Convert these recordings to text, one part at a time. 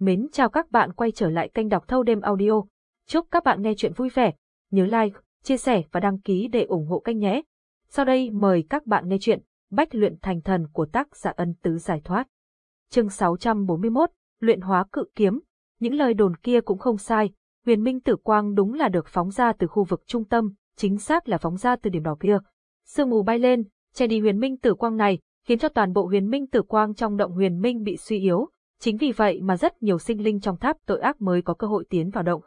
Mến chào các bạn quay trở lại kênh đọc thâu đêm audio. Chúc các bạn nghe chuyện vui vẻ. Nhớ like, chia sẻ và đăng ký để ủng hộ kênh nhé. Sau đây mời các bạn nghe chuyện Bách luyện thành thần của tác giả ân tứ giải thoát. Chương 641, Luyện hóa cự kiếm. Những lời đồn kia cũng không sai, huyền minh tử quang đúng là được phóng ra từ khu vực trung tâm, chính xác là phóng ra từ điểm đỏ kia. Sương mù bay lên, che đi huyền minh tử quang này, khiến cho toàn bộ huyền minh tử quang trong động huyền minh bị suy yếu, chính vì vậy mà rất nhiều sinh linh trong tháp tội ác mới có cơ hội tiến vào động.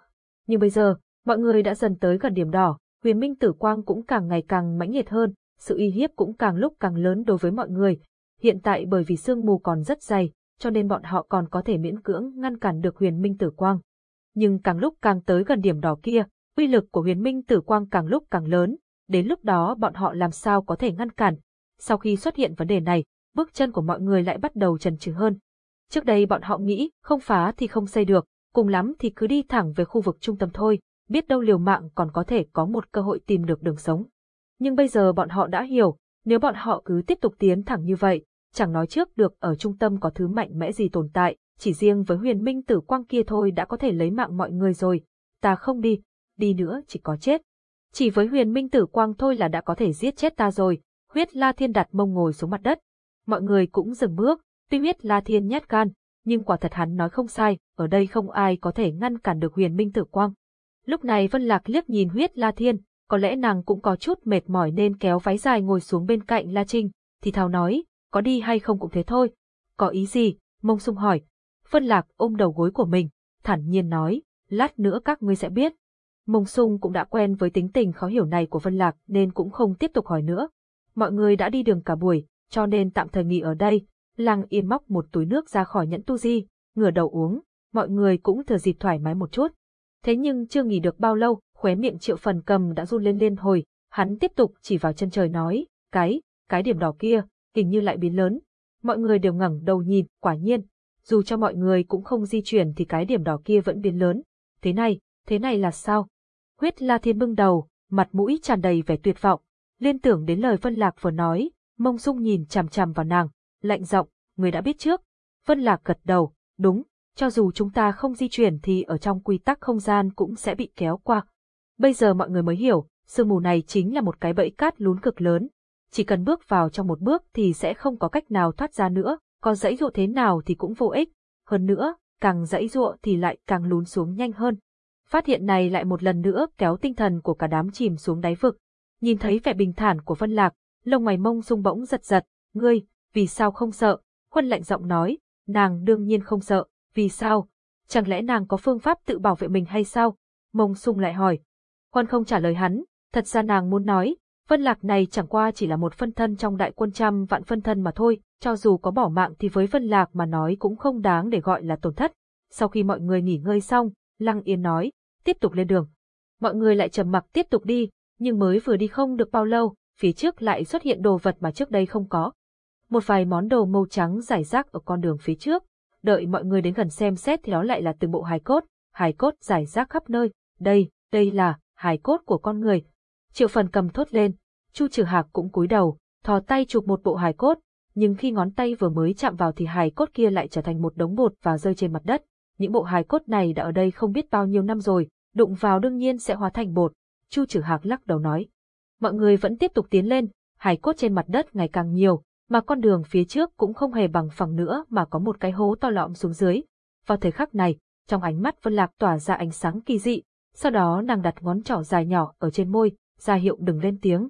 Nhưng bây giờ, mọi người đã dần tới gần điểm đỏ, huyền minh tử quang cũng càng ngày càng mãnh liệt hơn, sự uy hiếp cũng càng lúc càng lớn đối với mọi người. Hiện tại bởi vì sương mù còn rất dày, cho nên bọn họ còn có thể miễn cưỡng ngăn cản được huyền minh tử quang. Nhưng càng lúc càng tới gần điểm đỏ kia, uy lực của huyền minh tử quang càng lúc càng lớn, đến lúc đó bọn họ làm sao có thể ngăn cản. Sau khi xuất hiện vấn đề này, bước chân của mọi người lại bắt đầu chần chừ hơn. Trước đây bọn họ nghĩ, không phá thì không xây được, cùng lắm thì cứ đi thẳng về khu vực trung tâm thôi, biết đâu liều mạng còn có thể có một cơ hội tìm được đường sống. Nhưng bây giờ bọn họ đã hiểu, nếu bọn họ cứ tiếp tục tiến thẳng như vậy, chẳng nói trước được ở trung tâm có thứ mạnh mẽ gì tồn tại, chỉ riêng với huyền minh tử quang kia thôi đã có thể lấy mạng mọi người rồi. Ta không đi, đi nữa chỉ có chết. Chỉ với huyền minh tử quang thôi là đã có thể giết chết ta rồi, huyết la thiên đặt mông ngồi xuống mặt đất. Mọi người cũng dừng bước, tuy huyết la thiên nhát gan, nhưng quả thật hắn nói không sai, ở đây không ai có thể ngăn cản được huyền minh tử quang. Lúc này Vân Lạc liếc nhìn huyết la thiên, có lẽ nàng cũng có chút mệt mỏi nên kéo váy dài ngồi xuống bên cạnh La Trinh, thì thào nói, có đi hay không cũng thế thôi. Có ý gì? Mông sung hỏi. Vân Lạc ôm đầu gối của mình, thản nhiên nói, lát nữa các ngươi sẽ biết. Mông sung cũng đã quen với tính tình khó hiểu này của Vân Lạc nên cũng không tiếp tục hỏi nữa. Mọi người đã đi đường cả buổi, cho nên tạm thời nghỉ ở đây. Lăng yên móc một túi nước ra khỏi nhẫn tu di, ngửa đầu uống, mọi người cũng thừa dịp thoải mái một chút. Thế nhưng chưa nghỉ được bao lâu, khóe miệng triệu phần cầm đã run lên liên hồi, hắn tiếp tục chỉ vào chân trời nói, cái, cái điểm đỏ kia, hình như lại biến lớn. Mọi người đều ngẩng đầu nhìn, quả nhiên, dù cho mọi người cũng không di chuyển thì cái điểm đỏ kia vẫn biến lớn. Thế này, thế này là sao? Huyết La Thiên bưng đầu, mặt mũi tràn đầy vẻ tuyệt vọng, liên tưởng đến lời Vân Lạc vừa nói, mông dung nhìn chằm chằm vào nàng, lạnh giọng, người đã biết trước. Vân Lạc gật đầu, đúng, cho dù chúng ta không di chuyển thì ở trong quy tắc không gian cũng sẽ bị kéo qua. Bây giờ mọi người mới hiểu, sương mù này chính là một cái bẫy cát lún cực lớn. Chỉ cần bước vào trong một bước thì sẽ không có cách nào thoát ra nữa, có dãy dụa thế nào thì cũng vô ích. Hơn nữa, càng dãy dụa thì lại càng lún xuống nhanh hơn. Phát hiện này lại một lần nữa kéo tinh thần của cả đám chìm xuống đáy vực. Nhìn thấy vẻ bình thản của Vân Lạc, lông mày mông rung bỗng giật giật, ngươi, vì sao không sợ? Huân lạnh giọng nói, nàng đương nhiên không sợ, vì sao? Chẳng lẽ nàng có phương pháp tự bảo vệ mình hay sao? Mông sung lại hỏi. Huân không trả lời hắn, thật ra nàng muốn nói, Vân Lạc này chẳng qua chỉ là một phân thân trong đại quân trăm vạn phân thân mà thôi, cho dù có bỏ mạng thì với Vân Lạc mà nói cũng không đáng để gọi là tổn thất. Sau khi mọi người nghỉ ngơi xong, Lăng Yên nói, tiếp tục lên đường. Mọi người lại trầm mặc tiếp tục đi, nhưng mới vừa đi không được bao lâu, phía trước lại xuất hiện đồ vật mà trước đây không có. Một vài món đồ màu trắng rải rác ở con đường phía trước, đợi mọi người đến gần xem xét thì đó lại là từng bộ hài cốt, hài cốt rải rác khắp nơi, đây, đây là hài cốt của con người. Triệu phần cầm thốt lên, Chu Trừ Hạc cũng cúi đầu, thò tay chụp một bộ hài cốt, nhưng khi ngón tay vừa mới chạm vào thì hài cốt kia lại trở thành một đống bột và rơi trên mặt đất. Những bộ hài cốt này đã ở đây không biết bao nhiêu năm rồi, đụng vào đương nhiên sẽ hóa thành bột. Chu Trừ Hạc lắc đầu nói. Mọi người vẫn tiếp tục tiến lên, hài cốt trên mặt đất ngày càng nhiều, mà con đường phía trước cũng không hề bằng phẳng nữa mà có một cái hố to lõm xuống dưới. Vào thời khắc này, trong ánh mắt Vân Lạc tỏa ra ánh sáng kỳ dị, sau đó nàng đặt ngón trỏ dài nhỏ ở trên môi, ra hiệu đừng lên tiếng.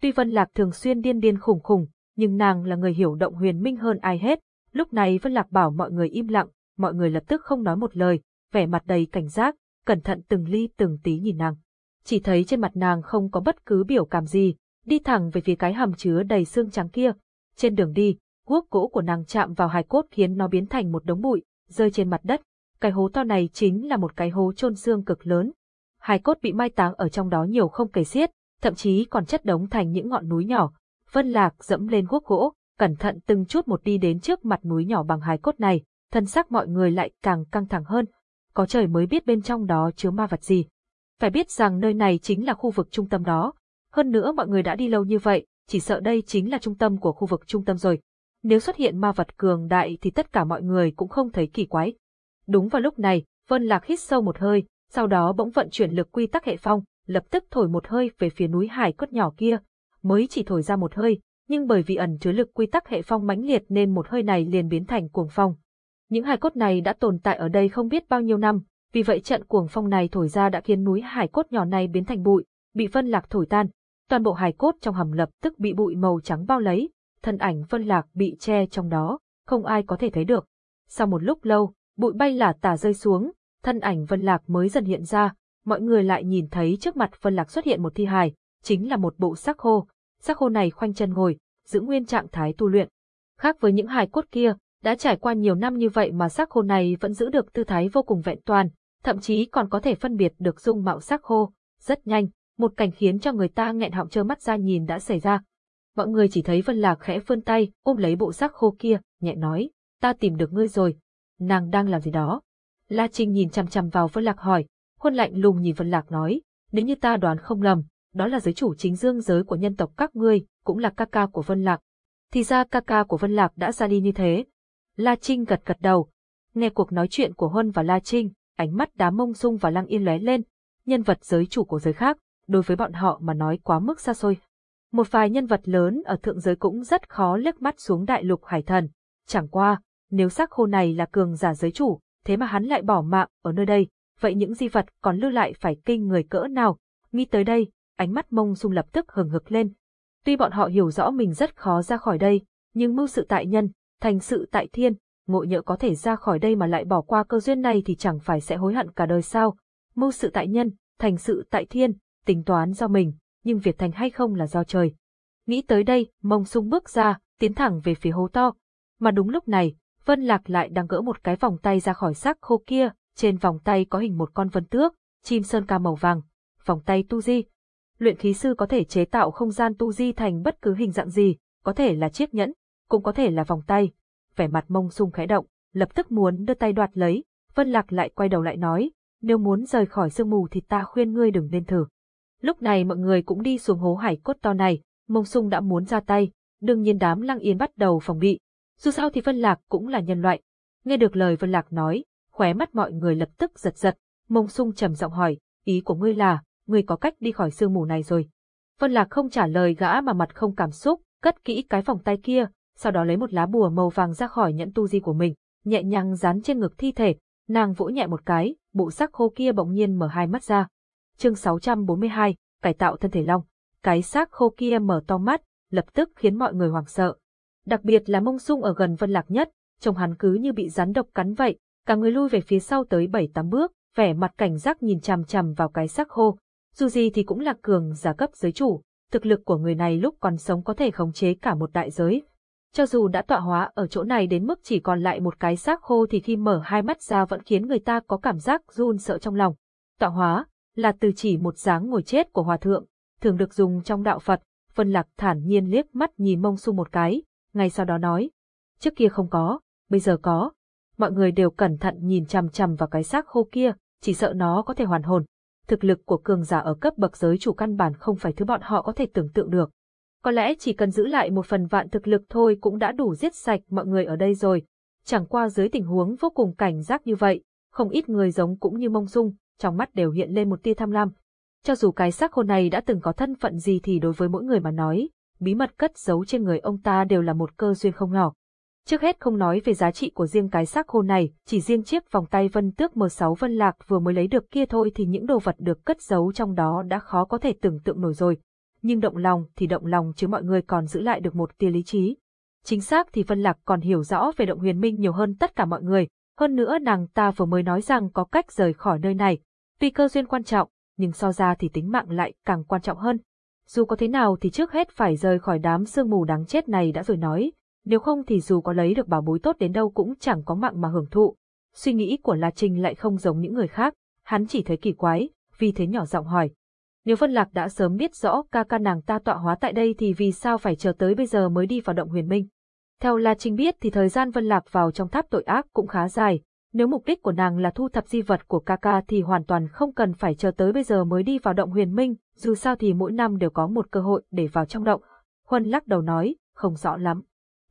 Tuy Vân Lạc thường xuyên điên điên khủng khủng, nhưng nàng là người hiểu động huyền minh hơn ai hết. Lúc này Vân Lạc bảo mọi người im lặng, mọi người lập tức không nói một lời, vẻ mặt đầy cảnh giác, cẩn thận từng ly từng tí nhìn nàng. Chỉ thấy trên mặt nàng không có bất cứ biểu cảm gì, đi thẳng về phía cái hầm chứa đầy xương trắng kia. Trên đường đi, guốc gỗ của nàng chạm vào hài cốt khiến nó biến thành một đống bụi, rơi trên mặt đất. Cái hố to này chính là một cái hố chôn xương cực lớn. Hài cốt bị mai táng ở trong đó nhiều không kể xiết, thậm chí còn chất đống thành những ngọn núi nhỏ. Vân Lạc dẫm lên guốc gỗ, cẩn thận từng chút một đi đến trước mặt núi nhỏ bằng hài cốt này, thân xác mọi người lại càng căng thẳng hơn. Có trời mới biết bên trong đó chứa ma vật gì. Phải biết rằng nơi này chính là khu vực trung tâm đó. Hơn nữa mọi người đã đi lâu như vậy, chỉ sợ đây chính là trung tâm của khu vực trung tâm rồi. Nếu xuất hiện ma vật cường đại thì tất cả mọi người cũng không thấy kỳ quái. Đúng vào lúc này, Vân Lạc hít sâu một hơi, sau đó bỗng vận chuyển lực quy tắc hệ phong, lập tức thổi một hơi về phía núi hải cốt nhỏ kia. Mới chỉ thổi ra một hơi, nhưng bởi vì ẩn chứa lực quy tắc hệ phong mãnh liệt nên một hơi này liền biến thành cuồng phong. Những hải cốt này đã tồn tại ở đây không biết bao nhiêu năm, vì vậy trận cuồng phong này thổi ra đã khiến núi hải cốt nhỏ này biến thành bụi, bị Vân Lạc thổi tan. Toàn bộ hải cốt trong hầm lập tức bị bụi màu trắng bao lấy, thân ảnh Vân Lạc bị che trong đó, không ai có thể thấy được. Sau một lúc lâu, bụi bay lả tả rơi xuống, thân ảnh Vân Lạc mới dần hiện ra, mọi người lại nhìn thấy trước mặt Vân Lạc xuất hiện một thi hài, chính là một bộ xác khô. Xác khô này khoanh chân ngồi, giữ nguyên trạng thái tu luyện. Khác với những hài cốt kia, đã trải qua nhiều năm như vậy mà xác khô này vẫn giữ được tư thái vô cùng vẹn toàn, thậm chí còn có thể phân biệt được dung mạo xác khô. Rất nhanh, một cảnh khiến cho người ta nghẹn họng trơ mắt ra nhìn đã xảy ra. Mọi người chỉ thấy Vân Lạc khẽ vươn tay, ôm lấy bộ xác khô kia, nhẹ nói, ta tìm được ngươi rồi. Nàng đang làm gì đó? La Trinh nhìn chằm chằm vào Vân Lạc hỏi, khuôn lạnh lùng nhìn Vân Lạc nói, nếu như ta đoán không lầm, đó là giới chủ chính dương giới của nhân tộc các ngươi, cũng là ca ca của Vân Lạc. Thì ra ca ca của Vân Lạc đã ra đi như thế. La Trinh gật gật đầu. Nghe cuộc nói chuyện của Huân và La Trinh, ánh mắt đám mông dung và lăng yên lóe lên. Nhân vật giới chủ của giới khác, đối với bọn họ mà nói quá mức xa xôi. Một vài nhân vật lớn ở thượng giới cũng rất khó liếc mắt xuống đại lục hải thần. Chẳng qua, nếu xác khô này là cường giả giới chủ, thế mà hắn lại bỏ mạng ở nơi đây, vậy những di vật còn lưu lại phải kinh người cỡ nào? Nghĩ tới đây, ánh mắt mông sung lập tức hừng hực lên. Tuy bọn họ hiểu rõ mình rất khó ra khỏi đây, nhưng mưu sự tại nhân, thành sự tại thiên, ngộ nhỡ có thể ra khỏi đây mà lại bỏ qua cơ duyên này thì chẳng phải sẽ hối hận cả đời sao. Mưu sự tại nhân, thành sự tại thiên, tính toán do mình, nhưng việc thành hay không là do trời. Nghĩ tới đây, mông sung bước ra, tiến thẳng về phía hố to. Mà đúng lúc này, Vân Lạc lại đang gỡ một cái vòng tay ra khỏi xác khô kia, trên vòng tay có hình một con vân tước, chim sơn ca màu vàng, vòng tay tu di. Luyện khí sư có thể chế tạo không gian tu di thành bất cứ hình dạng gì, có thể là chiếc nhẫn, cũng có thể là vòng tay. Vẻ mặt mông sung khẽ động, lập tức muốn đưa tay đoạt lấy, Vân Lạc lại quay đầu lại nói, nếu muốn rời khỏi sương mù thì ta khuyên ngươi đừng nên thử. Lúc này mọi người cũng đi xuống hố hải cốt to này, mông sung đã muốn ra tay, đương nhiên đám lăng yên bắt đầu phòng bị. Dù sao thì Vân Lạc cũng là nhân loại. Nghe được lời Vân Lạc nói, khóe mắt mọi người lập tức giật giật, mông sung trầm giọng hỏi, ý của ngươi là, ngươi có cách đi khỏi sương mù này rồi. Vân Lạc không trả lời gã mà mặt không cảm xúc, cất kỹ cái vòng tay kia, sau đó lấy một lá bùa màu vàng ra khỏi nhẫn tu di của mình, nhẹ nhàng dán trên ngực thi thể, nàng vỗ nhẹ một cái, bộ sắc khô kia bỗng nhiên mở hai mắt ra. Chương 642, cải tạo thân thể long. Cái xác khô kia mở to mắt, lập tức khiến mọi người hoảng sợ. Đặc biệt là mông sung ở gần Vân Lạc nhất, trông hắn cứ như bị rắn độc cắn vậy, cả người lui về phía sau tới bảy tám bước, vẻ mặt cảnh giác nhìn chằm chằm vào cái xác khô. Dù gì thì cũng là cường giả cấp giới chủ, thực lực của người này lúc còn sống có thể khống chế cả một đại giới. Cho dù đã tọa hóa ở chỗ này đến mức chỉ còn lại một cái xác khô thì khi mở hai mắt ra vẫn khiến người ta có cảm giác run sợ trong lòng. Tọa hóa là từ chỉ một dáng ngồi chết của hòa thượng, thường được dùng trong đạo Phật. Vân Lạc thản nhiên liếc mắt nhìn mông su một cái, ngay sau đó nói. Trước kia không có, bây giờ có, mọi người đều cẩn thận nhìn chằm chằm vào cái xác khô kia, chỉ sợ nó có thể hoàn hồn. Thực lực của cường giả ở cấp bậc giới chủ căn bản không phải thứ bọn họ có thể tưởng tượng được. Có lẽ chỉ cần giữ lại một phần vạn thực lực thôi cũng đã đủ giết sạch mọi người ở đây rồi. Chẳng qua dưới tình huống vô cùng cảnh giác như vậy, không ít người giống cũng như mông Dung trong mắt đều hiện lên một tia tham lam. Cho dù cái xác khô này đã từng có thân phận gì thì đối với mỗi người mà nói, bí mật cất giấu trên người ông ta đều là một cơ duyên không nhỏ. Trước hết không nói về giá trị của riêng cái xác khô này, chỉ riêng chiếc vòng tay vân tước M6 Vân Lạc vừa mới lấy được kia thôi thì những đồ vật được cất giấu trong đó đã khó có thể tưởng tượng nổi rồi. Nhưng động lòng thì động lòng chứ mọi người còn giữ lại được một tia lý trí. Chính xác thì Vân Lạc còn hiểu rõ về động huyền minh nhiều hơn tất cả mọi người, hơn nữa nàng ta vừa mới nói rằng có cách rời khỏi nơi này. Tuy cơ duyên quan trọng, nhưng so ra thì tính mạng lại càng quan trọng hơn. Dù có thế nào thì trước hết phải rời khỏi đám sương mù đáng chết này đã rồi nói, nếu không thì dù có lấy được bảo bối tốt đến đâu cũng chẳng có mạng mà hưởng thụ. Suy nghĩ của La Trinh lại không giống những người khác, hắn chỉ thấy kỳ quái, vì thế nhỏ giọng hỏi. Nếu Vân Lạc đã sớm biết rõ ca ca nàng ta tọa hóa tại đây thì vì sao phải chờ tới bây giờ mới đi vào động huyền minh? Theo La Trinh biết thì thời gian Vân Lạc vào trong tháp tội ác cũng khá dài, nếu mục đích của nàng là thu thập di vật của Kaka thì hoàn toàn không cần phải chờ tới bây giờ mới đi vào động huyền minh, dù sao thì mỗi năm đều có một cơ hội để vào trong động. Huân lắc đầu nói, không rõ lắm.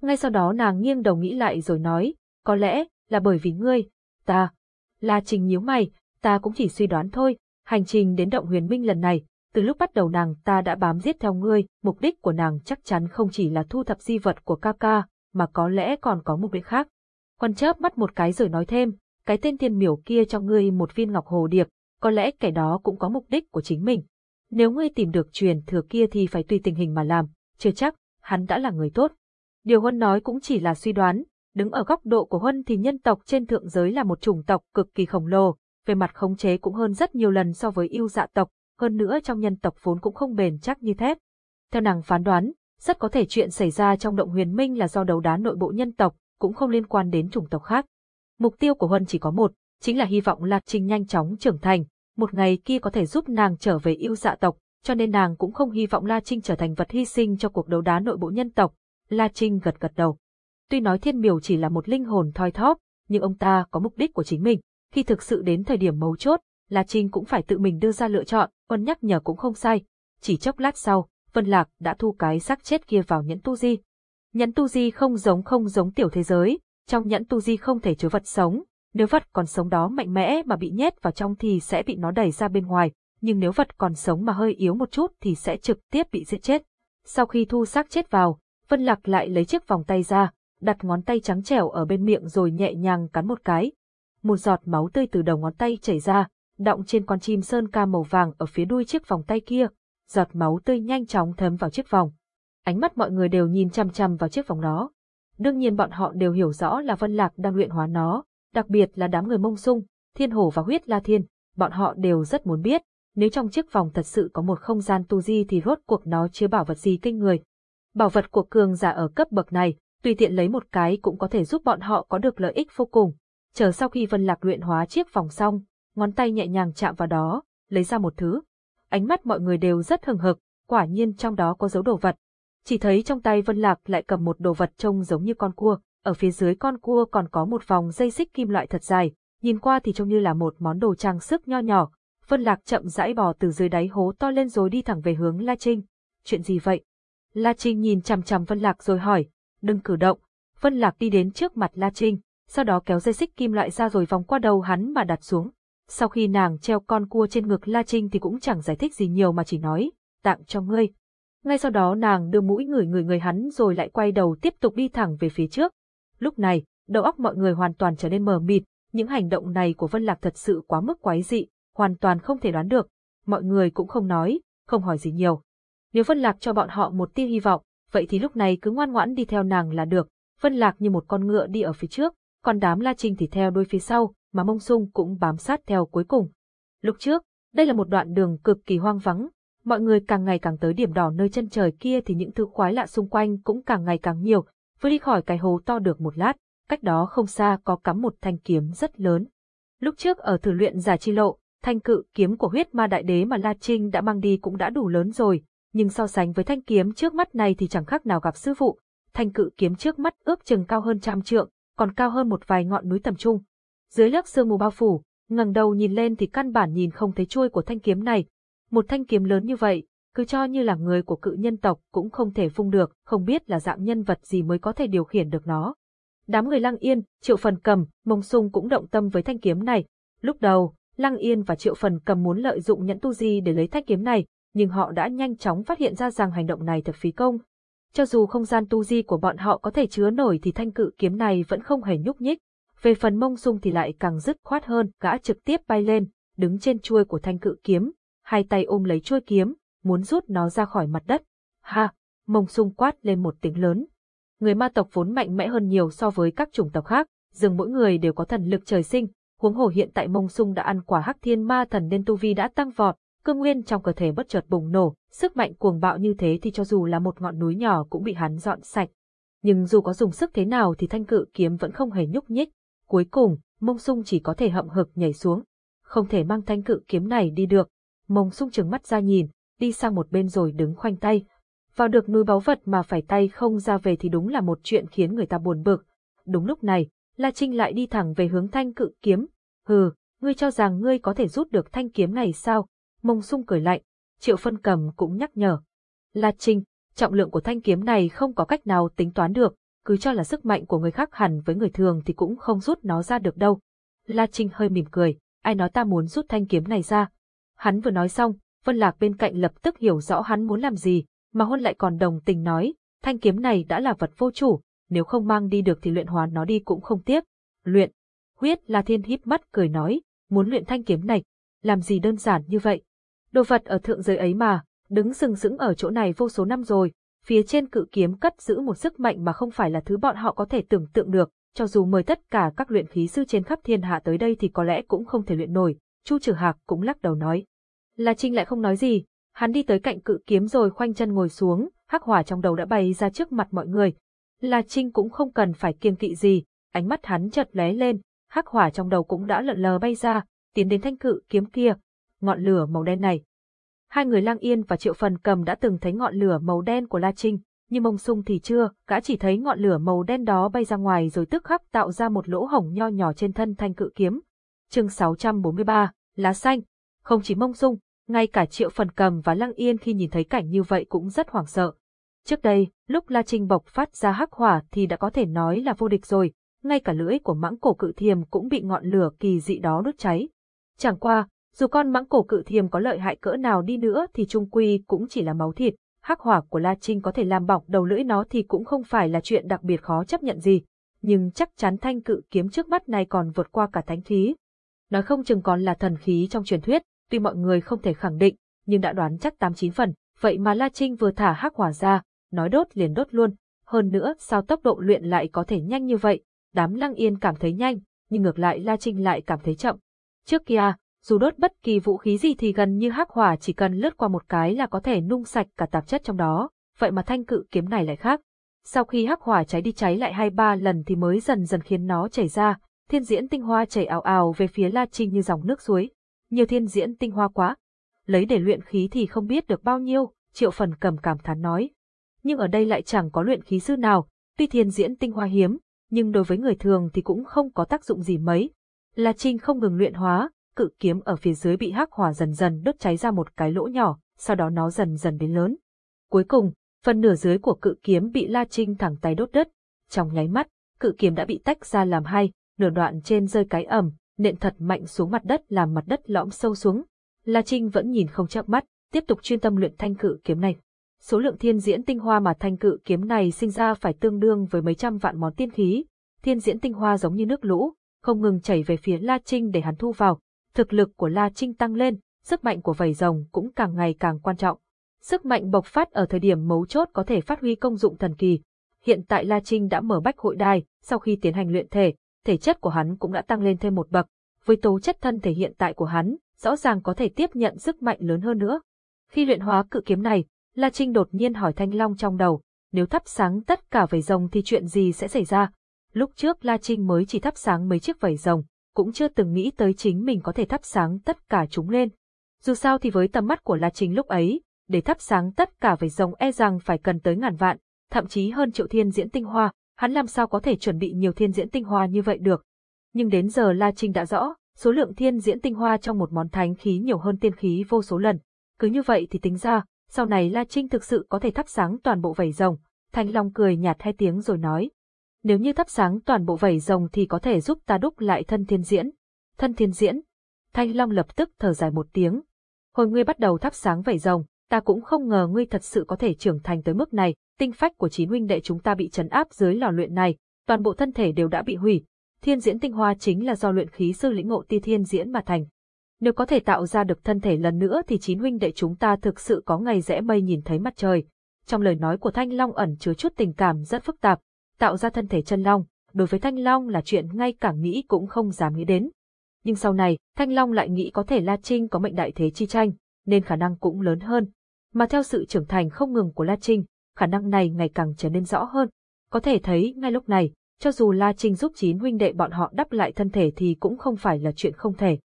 Ngay sau đó nàng nghiêng đầu nghĩ lại rồi nói, có lẽ là bởi vì ngươi, ta, La Trình nhíu mày, ta cũng chỉ suy đoán thôi, hành trình đến động huyền minh lần này, từ lúc bắt đầu nàng ta đã bám giết theo ngươi, mục đích của nàng chắc chắn không chỉ là thu thập di vật của Kaka mà có lẽ còn có mục đích khác. Quan chớp mắt một cái rồi nói thêm, cái tên thiên miểu kia cho ngươi một viên ngọc hồ điệp, có lẽ kẻ đó cũng có mục đích của chính mình. Nếu ngươi tìm được truyền thừa kia thì phải tùy tình hình mà làm, chưa chắc, hắn đã là người tốt. Điều Huân nói cũng chỉ là suy đoán, đứng ở góc độ của Huân thì nhân tộc trên thượng giới là một chủng tộc cực kỳ khổng lồ, về mặt khống chế cũng hơn rất nhiều lần so với yêu dạ tộc, hơn nữa trong nhân tộc vốn cũng không bền chắc như thép. Theo nàng phán đoán, rất có thể chuyện xảy ra trong động huyền minh là do đấu đá nội bộ nhân tộc, cũng không liên quan đến chủng tộc khác. Mục tiêu của Huân chỉ có một, chính là hy vọng Lạc Trinh nhanh chóng trưởng thành, một ngày kia có thể giúp nàng trở về yêu dạ tộc, cho nên nàng cũng không hy vọng La Trinh trở thành vật hy sinh cho cuộc đấu đá nội bộ nhân tộc. La Trinh gật gật đầu. Tuy nói thiên miều chỉ là một linh hồn thoi thóp, nhưng ông ta có mục đích của chính mình. Khi thực sự đến thời điểm mấu chốt, La Trinh cũng phải tự mình đưa ra lựa chọn, Vân nhắc nhở cũng không sai. Chỉ chốc lát sau, Vân Lạc đã thu cái xác chết kia vào nhẫn tu di. Nhẫn tu di không giống không giống tiểu thế giới, trong nhẫn tu di không thể chứa vật sống, nếu vật còn sống đó mạnh mẽ mà bị nhét vào trong thì sẽ bị nó đẩy ra bên ngoài, nhưng nếu vật còn sống mà hơi yếu một chút thì sẽ trực tiếp bị giết chết. Sau khi thu xác chết vào, Vân Lạc lại lấy chiếc vòng tay ra, đặt ngón tay trắng trẻo ở bên miệng rồi nhẹ nhàng cắn một cái. Một giọt máu tươi từ đầu ngón tay chảy ra, đọng trên con chim sơn ca màu vàng ở phía đuôi chiếc vòng tay kia, giọt máu tươi nhanh chóng thấm vào chiếc vòng. Ánh mắt mọi người đều nhìn chăm chăm vào chiếc vòng đó. Đương nhiên bọn họ đều hiểu rõ là Vân Lạc đang luyện hóa nó, đặc biệt là đám người mông sung, thiên hổ và huyết la thiên, bọn họ đều rất muốn biết, nếu trong chiếc vòng thật sự có một không gian tu di thì rốt cuộc nó chứa bảo vật gì kinh người. Bảo vật của cường giả ở cấp bậc này, tùy tiện lấy một cái cũng có thể giúp bọn họ có được lợi ích vô cùng. Chờ sau khi Vân Lạc luyện hóa chiếc vòng xong, ngón tay nhẹ nhàng chạm vào đó, lấy ra một thứ. Ánh mắt mọi người đều rất hừng hực, quả nhiên trong đó có dấu đồ vật. Chỉ thấy trong tay Vân Lạc lại cầm một đồ vật trông giống như con cua, ở phía dưới con cua còn có một vòng dây xích kim loại thật dài, nhìn qua thì trông như là một món đồ trang sức nho nhỏ. Vân Lạc chậm rãi bò từ dưới đáy hố to lên rồi đi thẳng về hướng La Trinh. Chuyện gì vậy? La Trinh nhìn chằm chằm Vân Lạc rồi hỏi, đừng cử động. Vân Lạc đi đến trước mặt La Trinh, sau đó kéo dây xích kim loại ra rồi vòng qua đầu hắn mà đặt xuống. Sau khi nàng treo con cua trên ngực La Trinh thì cũng chẳng giải thích gì nhiều mà chỉ nói, tặng cho ngươi. Ngay sau đó nàng đưa mũi người người người hắn rồi lại quay đầu tiếp tục đi thẳng về phía trước. Lúc này, đầu óc mọi người hoàn toàn trở nên mờ mịt, những hành động này của Vân Lạc thật sự quá mức quái dị, hoàn toàn không thể đoán được. Mọi người cũng không nói, không hỏi gì nhiều. Nếu Vân Lạc cho bọn họ một tia hy vọng, vậy thì lúc này cứ ngoan ngoãn đi theo nàng là được. Vân Lạc như một con ngựa đi ở phía trước, còn đám La Trinh thì theo đuôi phía sau, mà Mông Sung cũng bám sát theo cuối cùng. Lúc trước, đây là một đoạn đường cực kỳ hoang vắng, mọi người càng ngày càng tới điểm đỏ nơi chân trời kia thì những thứ khoái lạ xung quanh cũng càng ngày càng nhiều, vừa đi khỏi cái hố to được một lát, cách đó không xa có cắm một thanh kiếm rất lớn. Lúc trước ở thử luyện giả chi lộ, thanh cự kiếm của huyết ma đại đế mà La Trinh đã mang đi cũng đã đủ lớn rồi, nhưng so sánh với thanh kiếm trước mắt này thì chẳng khác nào gặp sư phụ. Thanh cự kiếm trước mắt ước chừng cao hơn trăm trượng, còn cao hơn một vài ngọn núi tầm trung. Dưới lớp sương mù bao phủ, ngẩng đầu nhìn lên thì căn bản nhìn không thấy chuôi của thanh kiếm này. Một thanh kiếm lớn như vậy, cứ cho như là người của cự nhân tộc cũng không thể phung được, không biết là dạng nhân vật gì mới có thể điều khiển được nó. Đám người Lăng Yên, Triệu Phần Cầm, Mông Sung cũng động tâm với thanh kiếm này. Lúc đầu, Lăng Yên và Triệu Phần Cầm muốn lợi dụng nhẫn tu di để lấy thanh kiếm này, nhưng họ đã nhanh chóng phát hiện ra rằng hành động này thật phí công. Cho dù không gian tu di của bọn họ có thể chứa nổi thì thanh cự kiếm này vẫn không hề nhúc nhích. Về phần mông sung thì lại càng dứt khoát hơn, gã trực tiếp bay lên, đứng trên chuôi của thanh cự kiếm, hai tay ôm lấy chuôi kiếm, muốn rút nó ra khỏi mặt đất. Ha! Mông sung quát lên một tiếng lớn. Người ma tộc vốn mạnh mẽ hơn nhiều so với các chủng tộc khác, dường mỗi người đều có thần lực trời sinh, huống hồ hiện tại mông sung đã ăn quả hắc thiên ma thần nên tu vi đã tăng vọt, cương nguyên trong cơ thể bất chợt bùng nổ, sức mạnh cuồng bạo như thế thì cho dù là một ngọn núi nhỏ cũng bị hắn dọn sạch. Nhưng dù có dùng sức thế nào thì thanh cự kiếm vẫn không hề nhúc nhích. Cuối cùng, mông sung chỉ có thể hậm hực nhảy xuống. Không thể mang thanh cự kiếm này đi được. Mông sung trừng mắt ra nhìn, đi sang một bên rồi đứng khoanh tay. Vào được núi báu vật mà phải tay không ra về thì đúng là một chuyện khiến người ta buồn bực. Đúng lúc này, La Trinh lại đi thẳng về hướng thanh cự kiếm. Hừ, ngươi cho rằng ngươi có thể rút được thanh kiếm này sao? Mông sung cười lạnh, triệu phân cầm cũng nhắc nhở. La Trinh, trọng lượng của thanh kiếm này không có cách nào tính toán được, cứ cho là sức mạnh của người khác hẳn với người thường thì cũng không rút nó ra được đâu. La Trinh hơi mỉm cười, ai nói ta muốn rút thanh kiếm này ra. Hắn vừa nói xong, Vân Lạc bên cạnh lập tức hiểu rõ hắn muốn làm gì, mà Huân lại còn đồng tình nói, thanh kiếm này đã là vật vô chủ, nếu không mang đi được thì luyện hóa nó đi cũng không tiếc. Luyện. Huyết La Thiên híp mắt cười nói, muốn luyện thanh kiếm này, làm gì đơn giản như vậy. Đồ vật ở thượng giới ấy mà, đứng sừng sững ở chỗ này vô số năm rồi, phía trên cự kiếm cất giữ một sức mạnh mà không phải là thứ bọn họ có thể tưởng tượng được, cho dù mời tất cả các luyện khí sư trên khắp thiên hạ tới đây thì có lẽ cũng không thể luyện nổi, Chu Trử Hạc cũng lắc đầu nói. La Trinh lại không nói gì, hắn đi tới cạnh cự kiếm rồi khoanh chân ngồi xuống, hắc hỏa trong đầu đã bày ra trước mặt mọi người. La Trinh cũng không cần phải kiêng kỵ gì, ánh mắt hắn chợt lóe lên, hắc hỏa trong đầu cũng đã lợn lờ bay ra, tiến đến thanh cự kiếm kia, ngọn lửa màu đen này. Hai người Lang Yên và Triệu Phần Cầm đã từng thấy ngọn lửa màu đen của La Trinh, nhưng Mông Sung thì chưa, gã chỉ thấy ngọn lửa màu đen đó bay ra ngoài rồi tức khắc tạo ra một lỗ hổng nho nhỏ trên thân thanh cự kiếm. Chương 643, lá xanh. Không chỉ Mông dung, ngay cả Triệu Phần Cầm và Lăng Yên khi nhìn thấy cảnh như vậy cũng rất hoảng sợ. Trước đây, lúc La Trinh bộc phát ra hắc hỏa thì đã có thể nói là vô địch rồi, ngay cả lưỡi của mãng cổ cự thiềm cũng bị ngọn lửa kỳ dị đó đốt cháy. Chẳng qua, dù con mãng cổ cự thiềm có lợi hại cỡ nào đi nữa thì trung quy cũng chỉ là máu thịt, hắc hỏa của La Trinh có thể làm bỏng đầu lưỡi nó thì cũng không phải là chuyện đặc biệt khó chấp nhận gì, nhưng chắc chắn thanh cự kiếm trước mắt này còn vượt qua cả thánh khí. Nói không chừng còn là thần khí trong truyền thuyết, tuy mọi người không thể khẳng định, nhưng đã đoán chắc tám chín phần, vậy mà La Trinh vừa thả hắc hỏa ra, nói đốt liền đốt luôn, hơn nữa sao tốc độ luyện lại có thể nhanh như vậy, đám lăng yên cảm thấy nhanh, nhưng ngược lại La Trinh lại cảm thấy chậm. Trước kia, dù đốt bất kỳ vũ khí gì thì gần như hắc hỏa chỉ cần lướt qua một cái là có thể nung sạch cả tạp chất trong đó, vậy mà thanh cự kiếm này lại khác. Sau khi hắc hỏa cháy đi cháy lại hai ba lần thì mới dần dần khiến nó chảy ra, thiên diễn tinh hoa chảy ảo ảo về phía La Trinh như dòng nước suối. Nhiều thiên diễn tinh hoa quá. Lấy để luyện khí thì không biết được bao nhiêu, triệu phần cầm cảm thán nói. Nhưng ở đây lại chẳng có luyện khí sư nào, tuy thiên diễn tinh hoa hiếm, nhưng đối với người thường thì cũng không có tác dụng gì mấy. La Trinh không ngừng luyện hóa, cự kiếm ở phía dưới bị hắc hỏa dần dần đốt cháy ra một cái lỗ nhỏ, sau đó nó dần dần biến lớn. Cuối cùng, phần nửa dưới của cự kiếm bị La Trinh thẳng tay đốt đứt. Trong nháy mắt, cự kiếm đã bị tách ra làm hai, nửa đoạn trên rơi cái ẩm, nện thật mạnh xuống mặt đất làm mặt đất lõm sâu xuống. La Trinh vẫn nhìn không chớp mắt, tiếp tục chuyên tâm luyện thanh cự kiếm này. Số lượng thiên diễn tinh hoa mà thanh cự kiếm này sinh ra phải tương đương với mấy trăm vạn món tiên khí. Thiên diễn tinh hoa giống như nước lũ, không ngừng chảy về phía La Trinh để hắn thu vào, thực lực của La Trinh tăng lên, sức mạnh của vảy rồng cũng càng ngày càng quan trọng. Sức mạnh bộc phát ở thời điểm mấu chốt có thể phát huy công dụng thần kỳ. Hiện tại La Trinh đã mở bách hội đài, sau khi tiến hành luyện thể, thể chất của hắn cũng đã tăng lên thêm một bậc. Với tố chất thân thể hiện tại của hắn, rõ ràng có thể tiếp nhận sức mạnh lớn hơn nữa. Khi luyện hóa cự kiếm này, La Trinh đột nhiên hỏi Thanh Long trong đầu, nếu thắp sáng tất cả vảy rồng thì chuyện gì sẽ xảy ra? Lúc trước La Trinh mới chỉ thắp sáng mấy chiếc vảy rồng, cũng chưa từng nghĩ tới chính mình có thể thắp sáng tất cả chúng lên. Dù sao thì với tầm mắt của La Trinh lúc ấy, để thắp sáng tất cả vảy rồng e rằng phải cần tới ngàn vạn, thậm chí hơn triệu thiên diễn tinh hoa, hắn làm sao có thể chuẩn bị nhiều thiên diễn tinh hoa như vậy được. Nhưng đến giờ La Trinh đã rõ, số lượng thiên diễn tinh hoa trong một món thánh khí nhiều hơn tiên khí vô số lần. Cứ như vậy thì tính ra, sau này La Trinh thực sự có thể thắp sáng toàn bộ vảy rồng. Thanh Long cười nhạt hai tiếng rồi nói, nếu như thắp sáng toàn bộ vảy rồng thì có thể giúp ta đúc lại thân thiên diễn. Thân thiên diễn. Thanh Long lập tức thở dài một tiếng. Hồi ngươi bắt đầu thắp sáng vảy rồng, ta cũng không ngờ ngươi thật sự có thể trưởng thành tới mức này, tinh phách của chín huynh đệ chúng ta bị trấn áp dưới lò luyện này, toàn bộ thân thể đều đã bị hủy. Thiên diễn tinh hoa chính là do luyện khí sư lĩnh ngộ ti thiên diễn mà thành. Nếu có thể tạo ra được thân thể lần nữa thì chín huynh đệ chúng ta thực sự có ngày rẽ mây nhìn thấy mặt trời. Trong lời nói của Thanh Long ẩn chứa chút tình cảm rất phức tạp, tạo ra thân thể chân long, đối với Thanh Long là chuyện ngay cả nghĩ cũng không dám nghĩ đến. Nhưng sau này, Thanh Long lại nghĩ có thể La Trinh có mệnh đại thế chi tranh, nên khả năng cũng lớn hơn. Mà theo sự trưởng thành không ngừng của La Trinh, khả năng này ngày càng trở nên rõ hơn. Có thể thấy ngay lúc này, cho dù La Trinh giúp chín huynh đệ bọn họ đắp lại thân thể thì cũng không phải là chuyện không thể.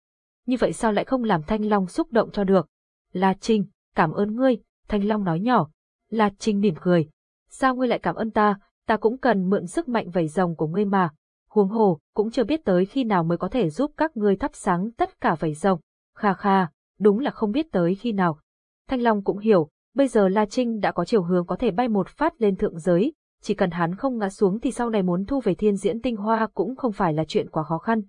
Như vậy sao lại không làm Thanh Long xúc động cho được? La Trinh, cảm ơn ngươi, Thanh Long nói nhỏ. La Trinh mỉm cười. Sao ngươi lại cảm ơn ta, ta cũng cần mượn sức mạnh vẩy rồng của ngươi mà. Huống hồ, cũng chưa biết tới khi nào mới có thể giúp các ngươi thắp sáng tất cả vẩy rồng. Kha kha, đúng là không biết tới khi nào. Thanh Long cũng hiểu, bây giờ La Trinh đã có chiều hướng có thể bay một phát lên thượng giới, chỉ cần hắn không ngã xuống thì sau này muốn thu về thiên diễn tinh hoa cũng không phải là chuyện quá khó khăn.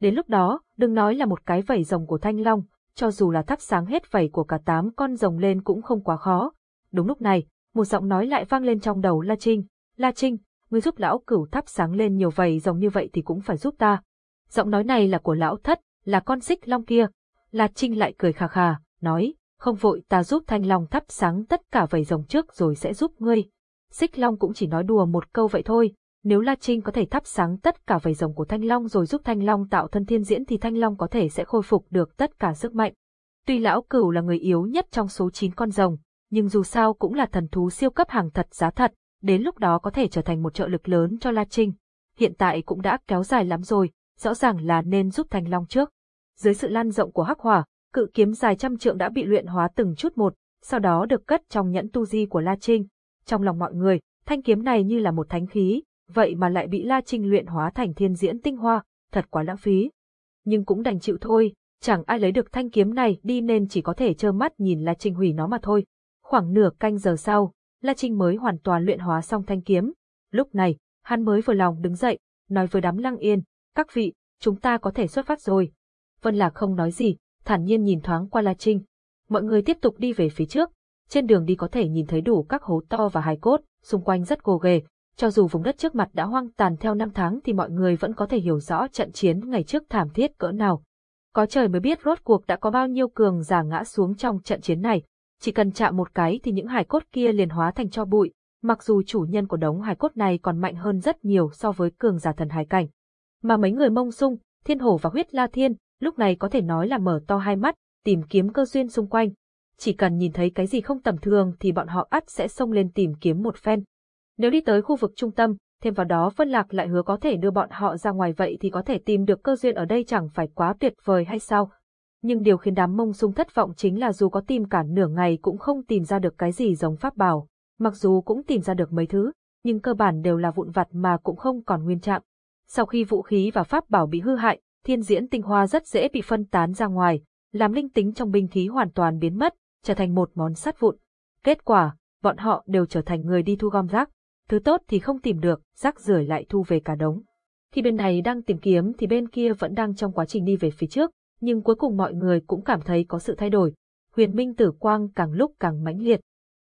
Đến lúc đó, đừng nói là một cái vảy rồng của thanh long, cho dù là thắp sáng hết vảy của cả tám con rồng lên cũng không quá khó. Đúng lúc này, một giọng nói lại vang lên trong đầu La Trinh. La Trinh, ngươi giúp lão cửu thắp sáng lên nhiều vảy rồng như vậy thì cũng phải giúp ta. Giọng nói này là của lão thất, là con xích long kia. La Trinh lại cười khà khà, nói, không vội ta giúp thanh long thắp sáng tất cả vảy rồng trước rồi sẽ giúp ngươi. Xích long cũng chỉ nói đùa một câu vậy thôi, nếu La Trinh có thể thắp sáng tất cả vảy rồng của Thanh Long rồi giúp Thanh Long tạo thân thiên diễn thì Thanh Long có thể sẽ khôi phục được tất cả sức mạnh. Tuy lão cửu là người yếu nhất trong số 9 con rồng, nhưng dù sao cũng là thần thú siêu cấp hàng thật giá thật, đến lúc đó có thể trở thành một trợ lực lớn cho La Trinh. Hiện tại cũng đã kéo dài lắm rồi, rõ ràng là nên giúp Thanh Long trước. Dưới sự lan rộng của hắc hỏa, cự kiếm dài trăm trượng đã bị luyện hóa từng chút một, sau đó được cất trong nhẫn tu di của La Trinh. Trong lòng mọi người, thanh kiếm này như là một thánh khí, vậy mà lại bị La Trinh luyện hóa thành thiên diễn tinh hoa, thật quá lãng phí. Nhưng cũng đành chịu thôi, chẳng ai lấy được thanh kiếm này đi nên chỉ có thể trơ mắt nhìn La Trinh hủy nó mà thôi. Khoảng nửa canh giờ sau, La Trinh mới hoàn toàn luyện hóa xong thanh kiếm. Lúc này, hắn mới vừa lòng đứng dậy, nói với đám lăng yên, các vị, chúng ta có thể xuất phát rồi. Vân Lạc không nói gì, thản nhiên nhìn thoáng qua La Trinh. Mọi người tiếp tục đi về phía trước, trên đường đi có thể nhìn thấy đủ các hố to và hài cốt, xung quanh rất gồ ghề, cho dù vùng đất trước mặt đã hoang tàn theo năm tháng thì mọi người vẫn có thể hiểu rõ trận chiến ngày trước thảm thiết cỡ nào. Có trời mới biết rốt cuộc đã có bao nhiêu cường giả ngã xuống trong trận chiến này, chỉ cần chạm một cái thì những hài cốt kia liền hóa thành cho bụi, mặc dù chủ nhân của đống hài cốt này còn mạnh hơn rất nhiều so với cường giả thần hài cảnh. Mà mấy người mông sung, thiên hổ và huyết la thiên, lúc này có thể nói là mở to hai mắt, tìm kiếm cơ duyên xung quanh. Chỉ cần nhìn thấy cái gì không tầm thường thì bọn họ ắt sẽ xông lên tìm kiếm một phen. Nếu đi tới khu vực trung tâm, thêm vào đó Vân Lạc lại hứa có thể đưa bọn họ ra ngoài vậy thì có thể tìm được cơ duyên ở đây chẳng phải quá tuyệt vời hay sao? Nhưng điều khiến đám mông sung thất vọng chính là dù có tìm cả nửa ngày cũng không tìm ra được cái gì giống pháp bảo, mặc dù cũng tìm ra được mấy thứ, nhưng cơ bản đều là vụn vặt mà cũng không còn nguyên trạng. Sau khi vũ khí và pháp bảo bị hư hại, thiên diễn tinh hoa rất dễ bị phân tán ra ngoài, làm linh tính trong binh khí hoàn toàn biến mất, trở thành một món sắt vụn. Kết quả, bọn họ đều trở thành người đi thu gom rác, thứ tốt thì không tìm được, rác rưởi lại thu về cả đống. Khi bên này đang tìm kiếm thì bên kia vẫn đang trong quá trình đi về phía trước, nhưng cuối cùng mọi người cũng cảm thấy có sự thay đổi. Huyền Minh Tử Quang càng lúc càng mãnh liệt.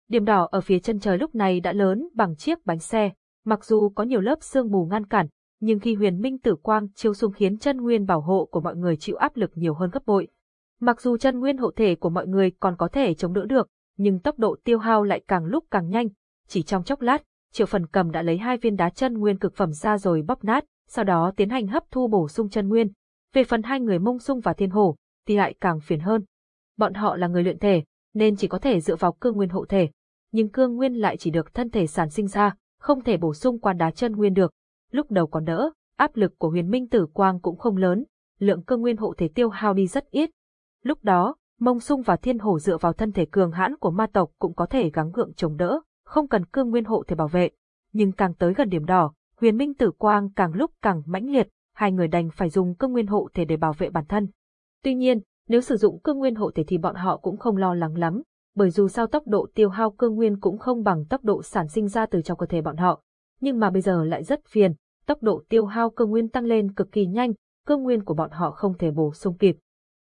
Điểm đỏ ở phía chân trời lúc này đã lớn bằng chiếc bánh xe, mặc dù có nhiều lớp sương mù ngăn cản, nhưng khi Huyền Minh Tử Quang chiếu xuống khiến chân nguyên bảo hộ của mọi người chịu áp lực nhiều hơn gấp bội. Mặc dù chân nguyên hộ thể của mọi người còn có thể chống đỡ được, nhưng tốc độ tiêu hao lại càng lúc càng nhanh, chỉ trong chốc lát, Triệu Phần Cầm đã lấy hai viên đá chân nguyên cực phẩm ra rồi bóp nát, sau đó tiến hành hấp thu bổ sung chân nguyên. Về phần hai người Mông Sung và Thiên Hổ, thì lại càng phiền hơn. Bọn họ là người luyện thể, nên chỉ có thể dựa vào cương nguyên hộ thể, nhưng cương nguyên lại chỉ được thân thể sản sinh ra, không thể bổ sung qua đá chân nguyên được. Lúc đầu còn đỡ, áp lực của Huyền Minh Tử Quang cũng không lớn, lượng cơ nguyên hộ thể tiêu hao đi rất ít. Lúc đó, Mông Sung và Thiên Hổ dựa vào thân thể cường hãn của ma tộc cũng có thể gắng gượng chống đỡ, không cần cơ nguyên hộ thể bảo vệ. Nhưng càng tới gần điểm đỏ, huyền minh tử quang càng lúc càng mãnh liệt, hai người đành phải dùng cơ nguyên hộ thể để bảo vệ bản thân. Tuy nhiên, nếu sử dụng cơ nguyên hộ thể thì bọn họ cũng không lo lắng lắm, bởi dù sao tốc độ tiêu hao cơ nguyên cũng không bằng tốc độ sản sinh ra từ trong cơ thể bọn họ. Nhưng mà bây giờ lại rất phiền, tốc độ tiêu hao cương nguyên tăng lên cực kỳ nhanh, cương nguyên của bọn họ không thể bổ sung kịp.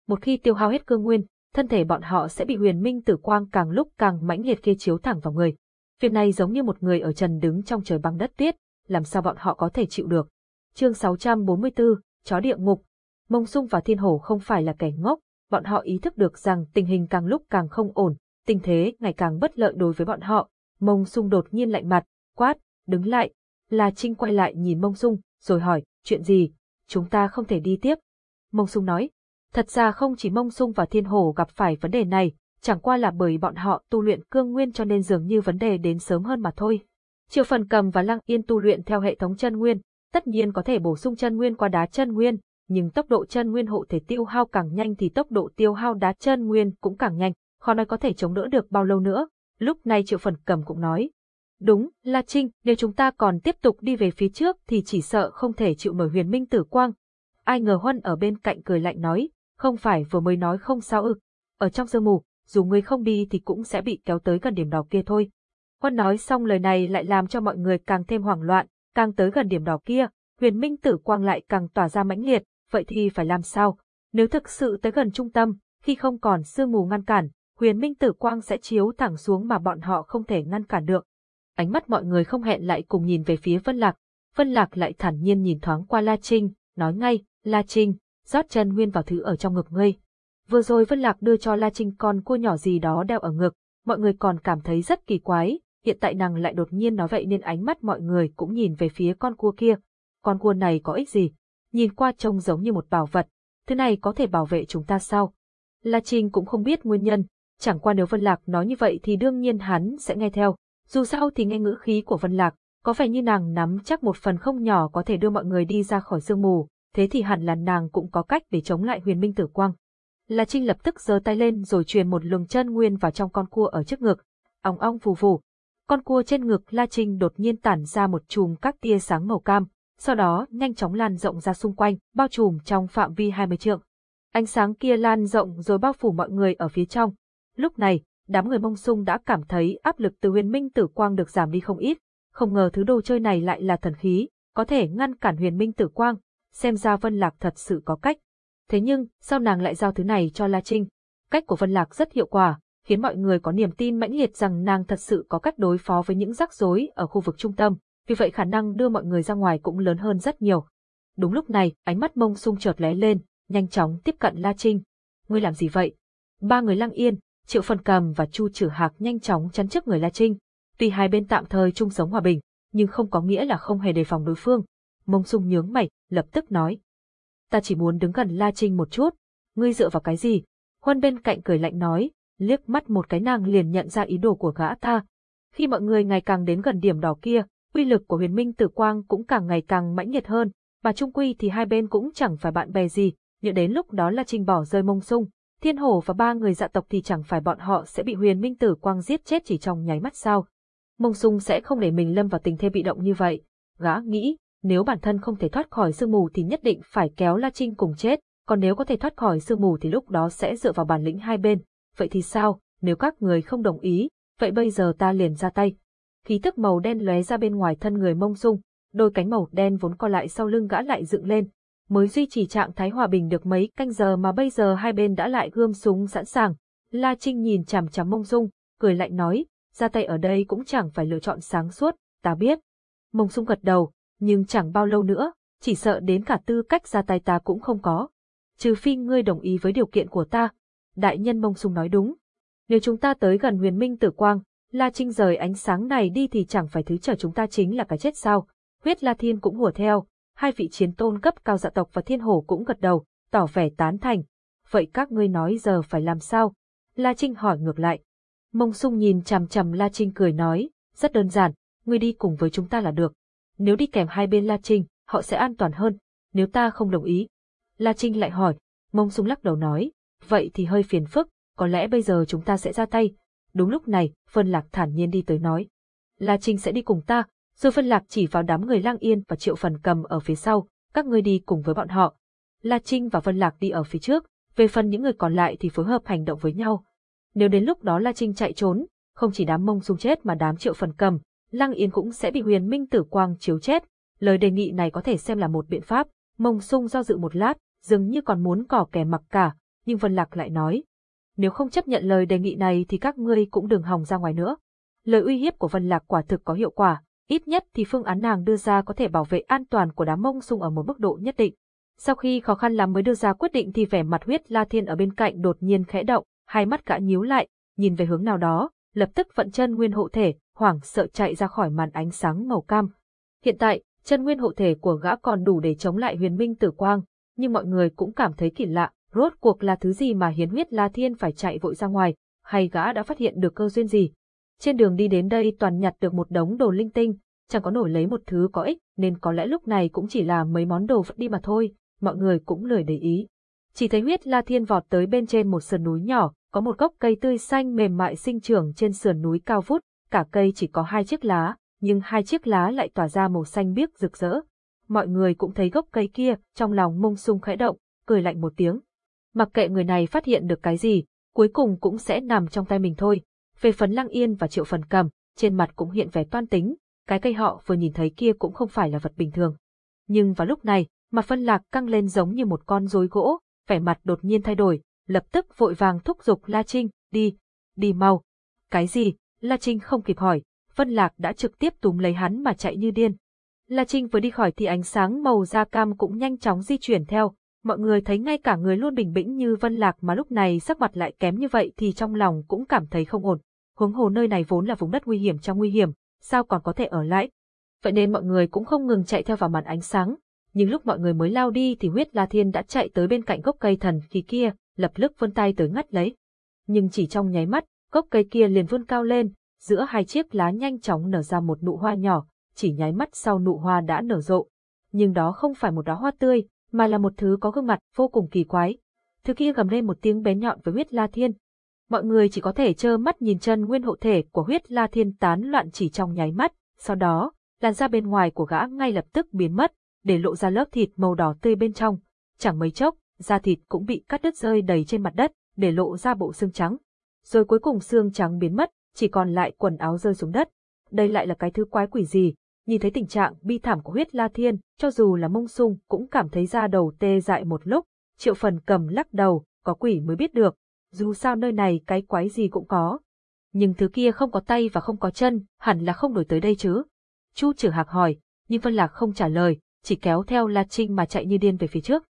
Một khi tiêu hao hết cương nguyên, thân thể bọn họ sẽ bị huyền minh tử quang càng lúc càng mãnh liệt kia chiếu thẳng vào người. Việc này giống như một người ở trần đứng trong trời băng đất tuyết, làm sao bọn họ có thể chịu được. Chương 644, Chó địa ngục. Mông Sung và Thiên Hổ không phải là kẻ ngốc, bọn họ ý thức được rằng tình hình càng lúc càng không ổn, tình thế ngày càng bất lợi đối với bọn họ. Mông Sung đột nhiên lạnh mặt, quát, đứng lại. La Trinh quay lại nhìn Mông Sung, rồi hỏi, chuyện gì? Chúng ta không thể đi tiếp. Mông Sung nói, thật ra không chỉ Mông Sung và Thiên Hổ gặp phải vấn đề này, chẳng qua là bởi bọn họ tu luyện cương nguyên cho nên dường như vấn đề đến sớm hơn mà thôi. Triệu phần cầm và lăng yên tu luyện theo hệ thống chân nguyên, tất nhiên có thể bổ sung chân nguyên qua đá chân nguyên, nhưng tốc độ chân nguyên hộ thể tiêu hao càng nhanh thì tốc độ tiêu hao đá chân nguyên cũng càng nhanh, khó nói có thể chống đỡ được bao lâu nữa. Lúc này triệu phần cầm cũng nói. Đúng, La Trinh, nếu chúng ta còn tiếp tục đi về phía trước thì chỉ sợ không thể chịu nổi huyền minh tử quang. Ai ngờ Huân ở bên cạnh cười lạnh nói, không phải vừa mới nói không sao ư. Ở trong sương mù, dù ngươi không đi thì cũng sẽ bị kéo tới gần điểm đỏ kia thôi. Huân nói xong lời này lại làm cho mọi người càng thêm hoảng loạn, càng tới gần điểm đỏ kia, huyền minh tử quang lại càng tỏa ra mãnh liệt, vậy thì phải làm sao? Nếu thực sự tới gần trung tâm, khi không còn sương mù ngăn cản, huyền minh tử quang sẽ chiếu thẳng xuống mà bọn họ không thể ngăn cản được. Ánh mắt mọi người không hẹn lại cùng nhìn về phía Vân Lạc. Vân Lạc lại thản nhiên nhìn thoáng qua La Trinh, nói ngay, La Trinh, rót chân nguyên vào thứ ở trong ngực ngươi. Vừa rồi Vân Lạc đưa cho La Trinh con cua nhỏ gì đó đeo ở ngực, mọi người còn cảm thấy rất kỳ quái, hiện tại nàng lại đột nhiên nói vậy nên ánh mắt mọi người cũng nhìn về phía con cua kia. Con cua này có ích gì? Nhìn qua trông giống như một bảo vật, thứ này có thể bảo vệ chúng ta sao? La Trinh cũng không biết nguyên nhân, chẳng qua nếu Vân Lạc nói như vậy thì đương nhiên hắn sẽ nghe theo. Dù sao thì nghe ngữ khí của Vân Lạc, có vẻ như nàng nắm chắc một phần không nhỏ có thể đưa mọi người đi ra khỏi sương mù, thế thì hẳn là nàng cũng có cách để chống lại huyền minh tử quang. La Trinh lập tức giơ tay lên rồi truyền một luồng chân nguyên vào trong con cua ở trước ngực. Ong ong phù phù. Con cua trên ngực La Trinh đột nhiên tản ra một chùm các tia sáng màu cam, sau đó nhanh chóng lan rộng ra xung quanh, bao trùm trong phạm vi 20 trượng. Ánh sáng kia lan rộng rồi bao phủ mọi người ở phía trong. Lúc này, đám người mông sung đã cảm thấy áp lực từ huyền minh tử quang được giảm đi không ít. Không ngờ thứ đồ chơi này lại là thần khí, có thể ngăn cản huyền minh tử quang. Xem ra Vân Lạc thật sự có cách. Thế nhưng, sao nàng lại giao thứ này cho La Trinh? Cách của Vân Lạc rất hiệu quả, khiến mọi người có niềm tin mãnh liệt rằng nàng thật sự có cách đối phó với những rắc rối ở khu vực trung tâm, vì vậy khả năng đưa mọi người ra ngoài cũng lớn hơn rất nhiều. Đúng lúc này, ánh mắt mông sung chợt lóe lên, nhanh chóng tiếp cận La Trinh. Ngươi làm gì vậy? Ba người lăng yên, Triệu Phần Cầm và Chu Trử Hạc nhanh chóng chắn trước người La Trinh. Tuy hai bên tạm thời chung sống hòa bình, nhưng không có nghĩa là không hề đề phòng đối phương. Mông sung nhướng mày, lập tức nói. Ta chỉ muốn đứng gần La Trinh một chút. Ngươi dựa vào cái gì? Huân bên cạnh cười lạnh nói, liếc mắt một cái nàng liền nhận ra ý đồ của gã ta. Khi mọi người ngày càng đến gần điểm đỏ kia, uy lực của huyền minh tử quang cũng càng ngày càng mãnh liệt hơn, và trung quy thì hai bên cũng chẳng phải bạn bè gì, nhớ đến lúc đó là trình bỏ rơi mông sung, thiên hổ và ba người dạ tộc thì chẳng phải bọn họ sẽ bị huyền minh tử quang giết chết chỉ trong nháy mắt sao. Mông sung sẽ không để mình lâm vào tình thế bị động như vậy. Gã nghĩ, nếu bản thân không thể thoát khỏi sương mù thì nhất định phải kéo La Trinh cùng chết, còn nếu có thể thoát khỏi sương mù thì lúc đó sẽ dựa vào bản lĩnh hai bên. Vậy thì sao, nếu các người không đồng ý, vậy bây giờ ta liền ra tay. Khí tức màu đen lóe ra bên ngoài thân người mông sung, đôi cánh màu đen vốn co lại sau lưng gã lại dựng lên, mới duy trì trạng thái hòa bình được mấy canh giờ mà bây giờ hai bên đã lại gươm súng sẵn sàng. La Trinh nhìn chằm chằm Mông Dung, cười lạnh nói, ra tay ở đây cũng chẳng phải lựa chọn sáng suốt, ta biết. Mông Dung gật đầu, nhưng chẳng bao lâu nữa, chỉ sợ đến cả tư cách ra tay ta cũng không có. Trừ phi ngươi đồng ý với điều kiện của ta. Đại nhân Mông Dung nói đúng. Nếu chúng ta tới gần huyền minh tử quang, La Trinh rời ánh sáng này đi thì chẳng phải thứ chờ chúng ta chính là cái chết sao. Huyết La Thiên cũng hùa theo, hai vị chiến tôn cấp cao dạ tộc và thiên hổ cũng gật đầu, tỏ vẻ tán thành. Vậy các ngươi nói giờ phải làm sao? La Trinh hỏi ngược lại. Mông sung nhìn chằm chằm La Trinh cười nói, rất đơn giản, ngươi đi cùng với chúng ta là được. Nếu đi kèm hai bên La Trinh, họ sẽ an toàn hơn, nếu ta không đồng ý. La Trinh lại hỏi, mông sung lắc đầu nói, vậy thì hơi phiền phức, có lẽ bây giờ chúng ta sẽ ra tay. Đúng lúc này, Vân Lạc thản nhiên đi tới nói. La Trinh sẽ đi cùng ta, dù phân lạc chỉ vào đám người lang yên và triệu phần cầm ở phía sau, các ngươi đi cùng với bọn họ. La Trinh và Vân Lạc đi ở phía trước, về phần những người còn lại thì phối hợp hành động với nhau. Nếu đến lúc đó La Trinh chạy trốn, không chỉ đám mông sung chết mà đám triệu phần cầm, Lăng Yên cũng sẽ bị huyền minh tử quang chiếu chết. Lời đề nghị này có thể xem là một biện pháp, mông sung do dự một lát, dường như còn muốn cỏ kẻ mặc cả, nhưng Vân Lạc lại nói. Nếu không chấp nhận lời đề nghị này thì các ngươi cũng đừng hòng ra ngoài nữa. Lời uy hiếp của Vân Lạc quả thực có hiệu quả, ít nhất thì phương án nàng đưa ra có thể bảo vệ an toàn của đám mông sung ở một mức độ nhất định. Sau khi khó khăn lắm mới đưa ra quyết định thì vẻ mặt huyết La Thiên ở bên cạnh đột nhiên khẽ động, hai mắt gã nhíu lại, nhìn về hướng nào đó, lập tức vận chân nguyên hộ thể, hoảng sợ chạy ra khỏi màn ánh sáng màu cam. Hiện tại, chân nguyên hộ thể của gã còn đủ để chống lại huyền minh tử quang, nhưng mọi người cũng cảm thấy kỳ lạ, rốt cuộc là thứ gì mà hiến huyết La Thiên phải chạy vội ra ngoài, hay gã đã phát hiện được cơ duyên gì, trên đường đi đến đây toàn nhặt được một đống đồ linh tinh, chẳng có nổi lấy một thứ có ích, nên có lẽ lúc này cũng chỉ là mấy món đồ vật đi mà thôi, mọi người cũng lười để ý. Chỉ thấy huyết la thiên vọt tới bên trên một sườn núi nhỏ, có một gốc cây tươi xanh mềm mại sinh trưởng trên sườn núi cao vút, cả cây chỉ có hai chiếc lá, nhưng hai chiếc lá lại tỏa ra màu xanh biếc rực rỡ. Mọi người cũng thấy gốc cây kia, trong lòng mông sung khẽ động, cười lạnh một tiếng. Mặc kệ người này phát hiện được cái gì, cuối cùng cũng sẽ nằm trong tay mình thôi. Về phần Lăng Yên và Triệu Phần Cầm, trên mặt cũng hiện vẻ toan tính, cái cây họ vừa nhìn thấy kia cũng không phải là vật bình thường. Nhưng vào lúc này, mà phân lạc căng lên giống như một con rối gỗ, vẻ mặt đột nhiên thay đổi, lập tức vội vàng thúc giục La Trinh, đi, đi mau. Cái gì? La Trinh không kịp hỏi, phân lạc đã trực tiếp túm lấy hắn mà chạy như điên. La Trinh vừa đi khỏi thì ánh sáng màu da cam cũng nhanh chóng di chuyển theo, mọi người thấy ngay cả người luôn bình tĩnh như Vân Lạc mà lúc này sắc mặt lại kém như vậy thì trong lòng cũng cảm thấy không ổn. Huống hồ nơi này vốn là vùng đất nguy hiểm trong nguy hiểm, sao còn có thể ở lại? Vậy nên mọi người cũng không ngừng chạy theo vào màn ánh sáng. Nhưng lúc mọi người mới lao đi thì huyết La Thiên đã chạy tới bên cạnh gốc cây thần khí kia, lập tức vươn tay tới ngắt lấy. Nhưng chỉ trong nháy mắt, gốc cây kia liền vươn cao lên, giữa hai chiếc lá nhanh chóng nở ra một nụ hoa nhỏ, chỉ nháy mắt sau nụ hoa đã nở rộ. Nhưng đó không phải một đóa hoa tươi, mà là một thứ có gương mặt vô cùng kỳ quái. Thứ kia gầm lên một tiếng bén nhọn với huyết La Thiên. Mọi người chỉ có thể trơ mắt nhìn chân nguyên hộ thể của huyết La Thiên tán loạn chỉ trong nháy mắt, sau đó, làn da bên ngoài của gã ngay lập tức biến mất, để lộ ra lớp thịt màu đỏ tươi bên trong. Chẳng mấy chốc, da thịt cũng bị cắt đứt rơi đầy trên mặt đất, để lộ ra bộ xương trắng. Rồi cuối cùng xương trắng biến mất, chỉ còn lại quần áo rơi xuống đất. Đây lại là cái thứ quái quỷ gì? Nhìn thấy tình trạng bi thảm của huyết la thiên, cho dù là mông sung cũng cảm thấy da đầu tê dại một lúc. Triệu phần cầm lắc đầu, có quỷ mới biết được. Dù sao nơi này cái quái gì cũng có. Nhưng thứ kia không có tay và không có chân, hẳn là không đổi tới đây chứ. Chu trừ hạc hỏi, nhưng Vân Lạc không trả lời, chỉ kéo theo La Trinh mà chạy như điên về phía trước.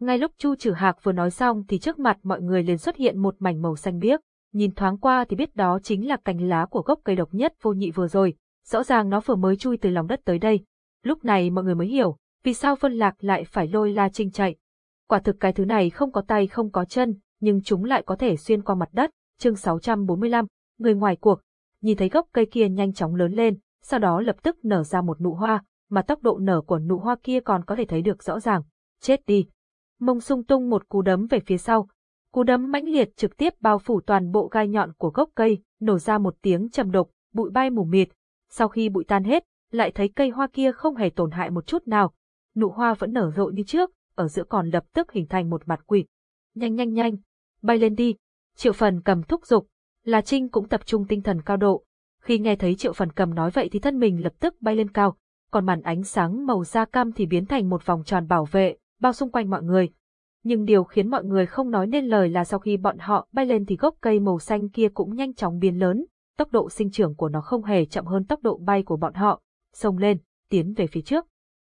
Ngay lúc Chu Trử Hạc vừa nói xong thì trước mặt mọi người liền xuất hiện một mảnh màu xanh biếc, nhìn thoáng qua thì biết đó chính là cành lá của gốc cây độc nhất vô nhị vừa rồi, rõ ràng nó vừa mới chui từ lòng đất tới đây. Lúc này mọi người mới hiểu, vì sao Vân Lạc lại phải lôi La Trinh chạy. Quả thực cái thứ này không có tay không có chân, nhưng chúng lại có thể xuyên qua mặt đất. Chương 645, người ngoài cuộc, nhìn thấy gốc cây kia nhanh chóng lớn lên, sau đó lập tức nở ra một nụ hoa, mà tốc độ nở của nụ hoa kia còn có thể thấy được rõ ràng. Chết đi! Mông sung tung một cú đấm về phía sau. Cú đấm mãnh liệt trực tiếp bao phủ toàn bộ gai nhọn của gốc cây, nổ ra một tiếng trầm độc, bụi bay mù mịt. Sau khi bụi tan hết, lại thấy cây hoa kia không hề tổn hại một chút nào. Nụ hoa vẫn nở rộ như trước, ở giữa còn lập tức hình thành một mặt quỷ. Nhanh nhanh nhanh, bay lên đi. Triệu phần cầm thúc giục, là Trinh cũng tập trung tinh thần cao độ. Khi nghe thấy triệu phần cầm nói vậy thì thân mình lập tức bay lên cao, còn màn ánh sáng màu da cam thì biến thành một vòng tròn bảo vệ, bao xung quanh mọi người. Nhưng điều khiến mọi người không nói nên lời là sau khi bọn họ bay lên thì gốc cây màu xanh kia cũng nhanh chóng biến lớn, tốc độ sinh trưởng của nó không hề chậm hơn tốc độ bay của bọn họ, xông lên, tiến về phía trước.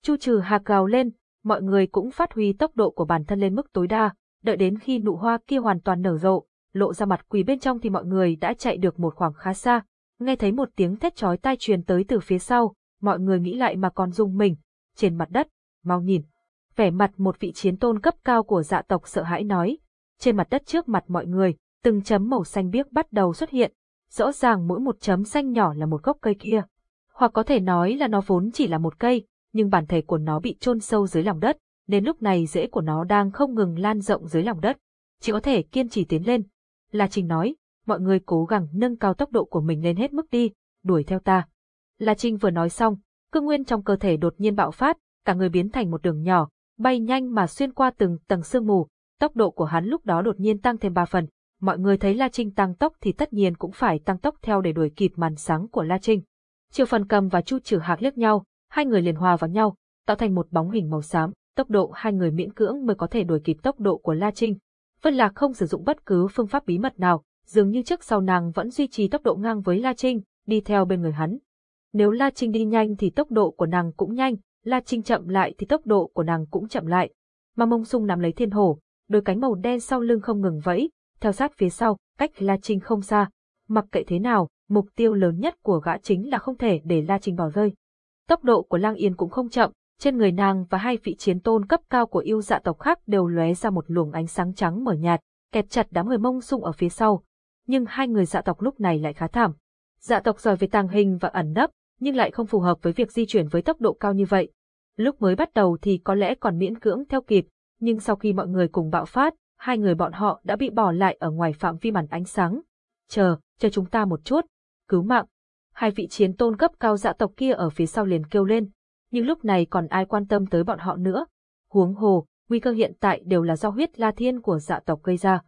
Chu trừ hạc gào lên, mọi người cũng phát huy tốc độ của bản thân lên mức tối đa, đợi đến khi nụ hoa kia hoàn toàn nở rộ, lộ ra mặt quỳ bên trong thì mọi người đã chạy được một khoảng khá xa. Nghe thấy một tiếng thét chói tai truyền tới từ phía sau, mọi người nghĩ lại mà còn rung mình. Trên mặt đất, mau nhìn. Vẻ mặt một vị chiến tôn cấp cao của dạ tộc sợ hãi nói. Trên mặt đất trước mặt mọi người, từng chấm màu xanh biếc bắt đầu xuất hiện. Rõ ràng mỗi một chấm xanh nhỏ là một gốc cây kia. Hoặc có thể nói là nó vốn chỉ là một cây, nhưng bản thể của nó bị chôn sâu dưới lòng đất, nên lúc này rễ của nó đang không ngừng lan rộng dưới lòng đất. Chỉ có thể kiên trì tiến lên. La Trình nói, mọi người cố gắng nâng cao tốc độ của mình lên hết mức đi, đuổi theo ta. La Trình vừa nói xong, cương nguyên trong cơ thể đột nhiên bạo phát, cả người biến thành một đường nhỏ, bay nhanh mà xuyên qua từng tầng sương mù, tốc độ của hắn lúc đó đột nhiên tăng thêm ba phần. Mọi người thấy La Trinh tăng tốc thì tất nhiên cũng phải tăng tốc theo để đuổi kịp màn sáng của La Trinh. Triệu Phần Cầm và Chu Trử Hạc liếc nhau, hai người liền hòa vào nhau, tạo thành một bóng hình màu xám, tốc độ hai người miễn cưỡng mới có thể đuổi kịp tốc độ của La Trinh. Vân Lạc không sử dụng bất cứ phương pháp bí mật nào, dường như trước sau nàng vẫn duy trì tốc độ ngang với La Trinh, đi theo bên người hắn. Nếu La Trinh đi nhanh thì tốc độ của nàng cũng nhanh, La Trinh chậm lại thì tốc độ của nàng cũng chậm lại. Mà mông sung nắm lấy thiên hổ, đôi cánh màu đen sau lưng không ngừng vẫy, theo sát phía sau, cách La Trinh không xa. Mặc kệ thế nào, mục tiêu lớn nhất của gã chính là không thể để La Trinh bỏ rơi. Tốc độ của Lang Yên cũng không chậm, trên người nàng và hai vị chiến tôn cấp cao của yêu dạ tộc khác đều lóe ra một luồng ánh sáng trắng mờ nhạt, kẹp chặt đám người mông sung ở phía sau. Nhưng hai người dạ tộc lúc này lại khá thảm. Dạ tộc giỏi về tàng hình và ẩn nấp, nhưng lại không phù hợp với việc di chuyển với tốc độ cao như vậy. Lúc mới bắt đầu thì có lẽ còn miễn cưỡng theo kịp, nhưng sau khi mọi người cùng bạo phát, hai người bọn họ đã bị bỏ lại ở ngoài phạm vi màn ánh sáng. Chờ, chờ chúng ta một chút, cứu mạng. Hai vị chiến tôn cấp cao dạ tộc kia ở phía sau liền kêu lên, nhưng lúc này còn ai quan tâm tới bọn họ nữa. Huống hồ, nguy cơ hiện tại đều là do huyết la thiên của dạ tộc gây ra.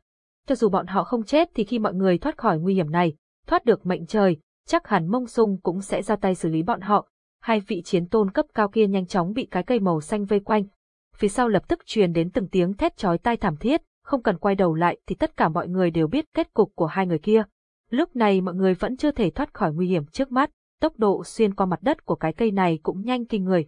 Cho dù bọn họ không chết thì khi mọi người thoát khỏi nguy hiểm này, thoát được mệnh trời, chắc hẳn mông sung cũng sẽ ra tay xử lý bọn họ. Hai vị chiến tôn cấp cao kia nhanh chóng bị cái cây màu xanh vây quanh. phía sau lập tức truyền đến từng tiếng thét chói tai thảm thiết, không cần quay đầu lại thì tất cả mọi người đều biết kết cục của hai người kia. Lúc này mọi người vẫn chưa thể thoát khỏi nguy hiểm trước mắt, tốc độ xuyên qua mặt đất của cái cây này cũng nhanh kinh người.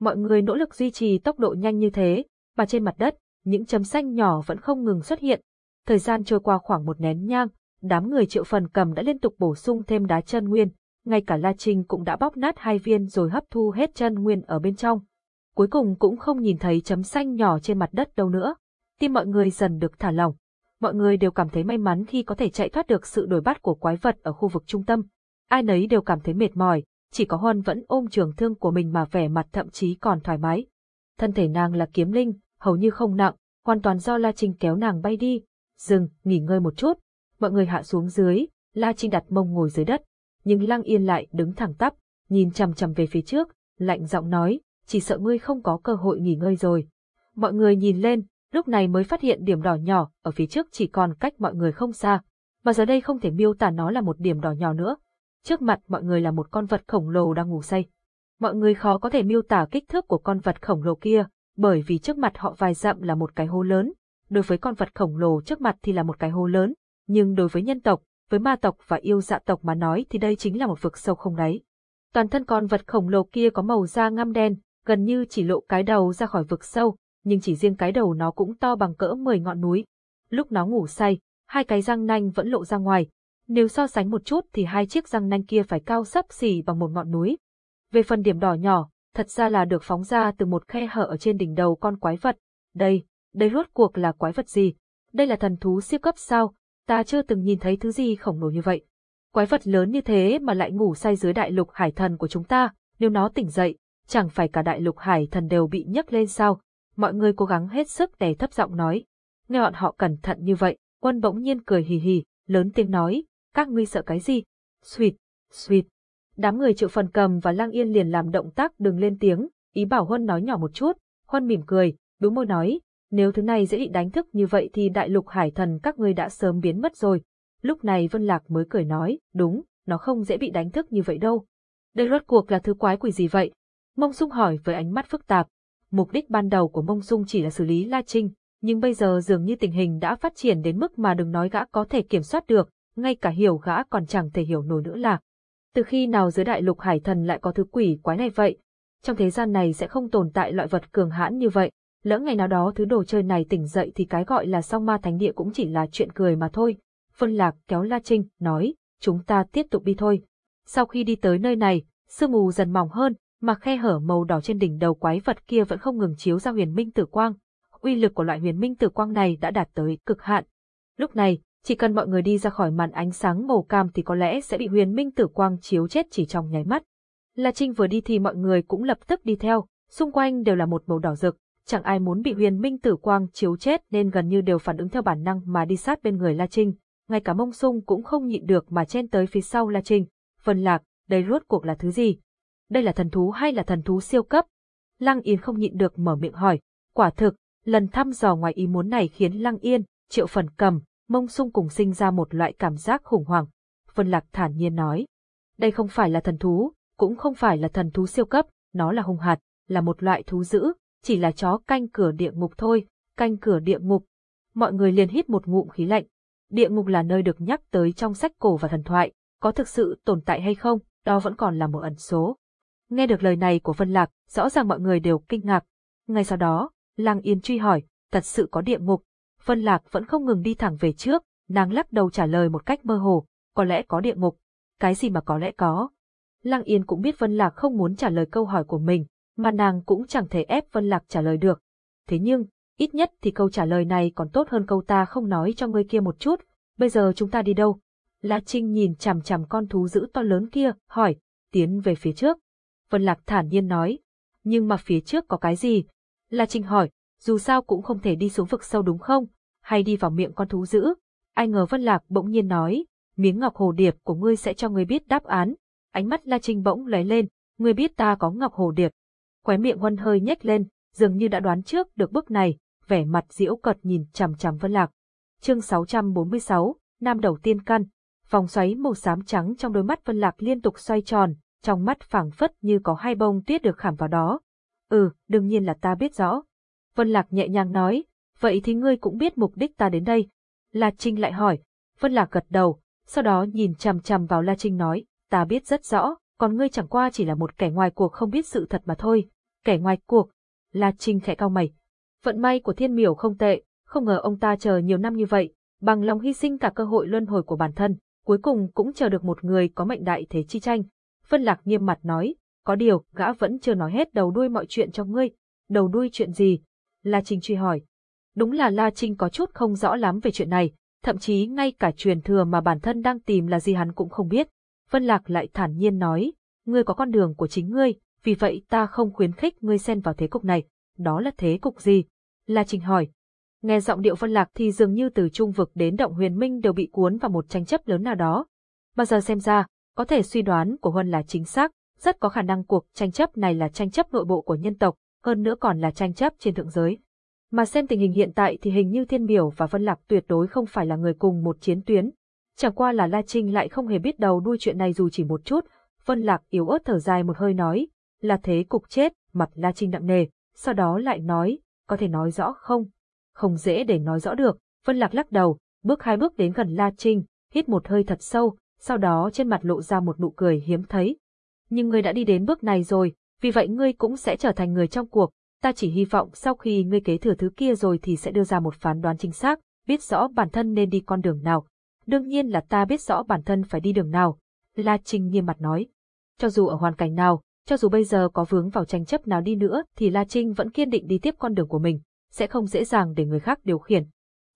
Mọi người nỗ lực duy trì tốc độ nhanh như thế, mà trên mặt đất, những chấm xanh nhỏ vẫn không ngừng xuất hiện. Thời gian trôi qua khoảng một nén nhang, đám người triệu phần cầm đã liên tục bổ sung thêm đá chân nguyên, ngay cả La Trinh cũng đã bóc nát hai viên rồi hấp thu hết chân nguyên ở bên trong. Cuối cùng cũng không nhìn thấy chấm xanh nhỏ trên mặt đất đâu nữa. Tim mọi người dần được thả lỏng. Mọi người đều cảm thấy may mắn khi có thể chạy thoát được sự đuổi bắt của quái vật ở khu vực trung tâm. Ai nấy đều cảm thấy mệt mỏi, chỉ có Huân vẫn ôm trường thương của mình mà vẻ mặt thậm chí còn thoải mái. Thân thể nàng là kiếm linh, hầu như không nặng, hoàn toàn do La Trinh kéo nàng bay đi. Dừng, nghỉ ngơi một chút. Mọi người hạ xuống dưới, La Trinh đặt mông ngồi dưới đất. Nhưng Lăng Yên lại đứng thẳng tắp, nhìn chằm chằm về phía trước, lạnh giọng nói, chỉ sợ ngươi không có cơ hội nghỉ ngơi rồi. Mọi người nhìn lên, lúc này mới phát hiện điểm đỏ nhỏ ở phía trước chỉ còn cách mọi người không xa, mà giờ đây không thể miêu tả nó là một điểm đỏ nhỏ nữa. Trước mặt mọi người là một con vật khổng lồ đang ngủ say. Mọi người khó có thể miêu tả kích thước của con vật khổng lồ kia, bởi vì trước mặt họ vài dặm là một cái hố lớn, đối với con vật khổng lồ trước mặt thì là một cái hố lớn, nhưng đối với nhân tộc, với ma tộc và yêu dạ tộc mà nói thì đây chính là một vực sâu không đáy. Toàn thân con vật khổng lồ kia có màu da ngăm đen, gần như chỉ lộ cái đầu ra khỏi vực sâu, nhưng chỉ riêng cái đầu nó cũng to bằng cỡ 10 ngọn núi. Lúc nó ngủ say, hai cái răng nanh vẫn lộ ra ngoài. Nếu so sánh một chút thì hai chiếc răng nanh kia phải cao sấp xỉ bằng một ngọn núi. Về phần điểm đỏ nhỏ, thật ra là được phóng ra từ một khe hở ở trên đỉnh đầu con quái vật. Đây, đây rốt cuộc là quái vật gì? Đây là thần thú siêu cấp sao? Ta chưa từng nhìn thấy thứ gì khổng lồ như vậy. Quái vật lớn như thế mà lại ngủ say dưới đại lục hải thần của chúng ta, nếu nó tỉnh dậy, chẳng phải cả đại lục hải thần đều bị nhấc lên sao? Mọi người cố gắng hết sức để thấp giọng nói. Nghe bọn họ cẩn thận như vậy, quân bỗng nhiên cười hì hì, lớn tiếng nói, các ngươi sợ cái gì? Xuyệt, xuyệt. Đám người triệu phần cầm và lang yên liền làm động tác đừng lên tiếng, ý bảo Huân nói nhỏ một chút, Huân mỉm cười, đúng môi nói, nếu thứ này dễ bị đánh thức như vậy thì đại lục hải thần các ngươi đã sớm biến mất rồi. Lúc này Vân Lạc mới cười nói, đúng, nó không dễ bị đánh thức như vậy đâu. Đây rốt cuộc là thứ quái quỷ gì vậy? Mông Dung hỏi với ánh mắt phức tạp. Mục đích ban đầu của Mông Dung chỉ là xử lý La Trinh, nhưng bây giờ dường như tình hình đã phát triển đến mức mà đừng nói gã có thể kiểm soát được, ngay cả hiểu gã còn chẳng thể hiểu nổi nữa là. Từ khi nào dưới đại lục hải thần lại có thứ quỷ quái này vậy? Trong thế gian này sẽ không tồn tại loại vật cường hãn như vậy. Lỡ ngày nào đó thứ đồ chơi này tỉnh dậy thì cái gọi là song ma thánh địa cũng chỉ là chuyện cười mà thôi. Phân Lạc kéo La Trinh, nói, chúng ta tiếp tục đi thôi. Sau khi đi tới nơi này, sương mù dần mỏng hơn, mà khe hở màu đỏ trên đỉnh đầu quái vật kia vẫn không ngừng chiếu ra huyền minh tử quang. Uy lực của loại huyền minh tử quang này đã đạt tới cực hạn. Lúc này, chỉ cần mọi người đi ra khỏi màn ánh sáng màu cam thì có lẽ sẽ bị huyền minh tử quang chiếu chết chỉ trong nháy mắt. La Trinh vừa đi thì mọi người cũng lập tức đi theo, xung quanh đều là một màu đỏ rực, chẳng ai muốn bị huyền minh tử quang chiếu chết nên gần như đều phản ứng theo bản năng mà đi sát bên người La Trinh, ngay cả mông sung cũng không nhịn được mà chen tới phía sau La Trinh. Phần Lạc, đây rốt cuộc là thứ gì? Đây là thần thú hay là thần thú siêu cấp? Lăng Yên không nhịn được mở miệng hỏi. Quả thực, lần thăm dò ngoài ý muốn này khiến Lăng Yên, triệu phần cầm, mông sung cùng sinh ra một loại cảm giác khủng hoảng. Vân Lạc thản nhiên nói. Đây không phải là thần thú, cũng không phải là thần thú siêu cấp, nó là hung hạt, là một loại thú dữ, chỉ là chó canh cửa địa ngục thôi, canh cửa địa ngục. Mọi người liền hít một ngụm khí lạnh. Địa ngục là nơi được nhắc tới trong sách cổ và thần thoại, có thực sự tồn tại hay không, đó vẫn còn là một ẩn số. Nghe được lời này của Vân Lạc, rõ ràng mọi người đều kinh ngạc. Ngay sau đó, Lăng Yên truy hỏi, thật sự có địa ngục. Vân Lạc vẫn không ngừng đi thẳng về trước, nàng lắc đầu trả lời một cách mơ hồ, có lẽ có địa ngục. Cái gì mà có lẽ có. Lăng Yên cũng biết Vân Lạc không muốn trả lời câu hỏi của mình, mà nàng cũng chẳng thể ép Vân Lạc trả lời được. Thế nhưng, ít nhất thì câu trả lời này còn tốt hơn câu ta không nói cho ngươi kia một chút, bây giờ chúng ta đi đâu? La Trinh nhìn chằm chằm con thú dữ to lớn kia, hỏi, tiến về phía trước. Vân Lạc thản nhiên nói, nhưng mà phía trước có cái gì? La Trinh hỏi, dù sao cũng không thể đi xuống vực sâu đúng không? Hay đi vào miệng con thú dữ? Ai ngờ Vân Lạc bỗng nhiên nói, miếng ngọc hồ điệp của ngươi sẽ cho ngươi biết đáp án. Ánh mắt La Trinh bỗng lóe lên, ngươi biết ta có ngọc hồ điệp, khóe miệng Huân hơi nhếch lên, dường như đã đoán trước được bước này, vẻ mặt diễu cợt nhìn chằm chằm Vân Lạc. Chương 646, Nam đầu tiên căn, vòng xoáy màu xám trắng trong đôi mắt Vân Lạc liên tục xoay tròn, trong mắt phảng phất như có hai bông tuyết được khảm vào đó. Ừ, đương nhiên là ta biết rõ. Vân Lạc nhẹ nhàng nói, vậy thì ngươi cũng biết mục đích ta đến đây. La Trinh lại hỏi, Vân Lạc gật đầu, sau đó nhìn chằm chằm vào La Trinh nói, ta biết rất rõ, còn ngươi chẳng qua chỉ là một kẻ ngoài cuộc không biết sự thật mà thôi. Kẻ ngoài cuộc. La Trinh khẽ cau mày. Vận may của thiên miểu không tệ, không ngờ ông ta chờ nhiều năm như vậy, bằng lòng hy sinh cả cơ hội luân hồi của bản thân, cuối cùng cũng chờ được một người có mệnh đại thế chi tranh. Vân Lạc nghiêm mặt nói, có điều, gã vẫn chưa nói hết đầu đuôi mọi chuyện cho ngươi. Đầu đuôi chuyện gì? La Trinh truy hỏi. Đúng là La Trinh có chút không rõ lắm về chuyện này, thậm chí ngay cả truyền thừa mà bản thân đang tìm là gì hắn cũng không biết. Vân Lạc lại thản nhiên nói, ngươi có con đường của chính ngươi, vì vậy ta không khuyến khích ngươi xen vào thế cục này. Đó là thế cục gì? La Trinh hỏi. Nghe giọng điệu Vân Lạc thì dường như từ trung vực đến động huyền minh đều bị cuốn vào một tranh chấp lớn nào đó. Mà giờ xem ra, có thể suy đoán của Huân là chính xác, rất có khả năng cuộc tranh chấp này là tranh chấp nội bộ của nhân tộc, hơn nữa còn là tranh chấp trên thượng giới. Mà xem tình hình hiện tại thì hình như Thiên Biểu và Vân Lạc tuyệt đối không phải là người cùng một chiến tuyến. Chẳng qua là La Trinh lại không hề biết đầu đuôi chuyện này dù chỉ một chút, Vân Lạc yếu ớt thở dài một hơi nói, là thế cục chết, mặt La Trinh nặng nề, sau đó lại nói, có thể nói rõ không? Không dễ để nói rõ được, Vân Lạc lắc đầu, bước hai bước đến gần La Trinh, hít một hơi thật sâu, sau đó trên mặt lộ ra một nụ cười hiếm thấy. Nhưng người đã đi đến bước này rồi, vì vậy ngươi cũng sẽ trở thành người trong cuộc, ta chỉ hy vọng sau khi ngươi kế thừa thứ kia rồi thì sẽ đưa ra một phán đoán chính xác, biết rõ bản thân nên đi con đường nào. Đương nhiên là ta biết rõ bản thân phải đi đường nào, La Trinh nghiêm mặt nói. Cho dù ở hoàn cảnh nào, cho dù bây giờ có vướng vào tranh chấp nào đi nữa thì La Trinh vẫn kiên định đi tiếp con đường của mình, sẽ không dễ dàng để người khác điều khiển.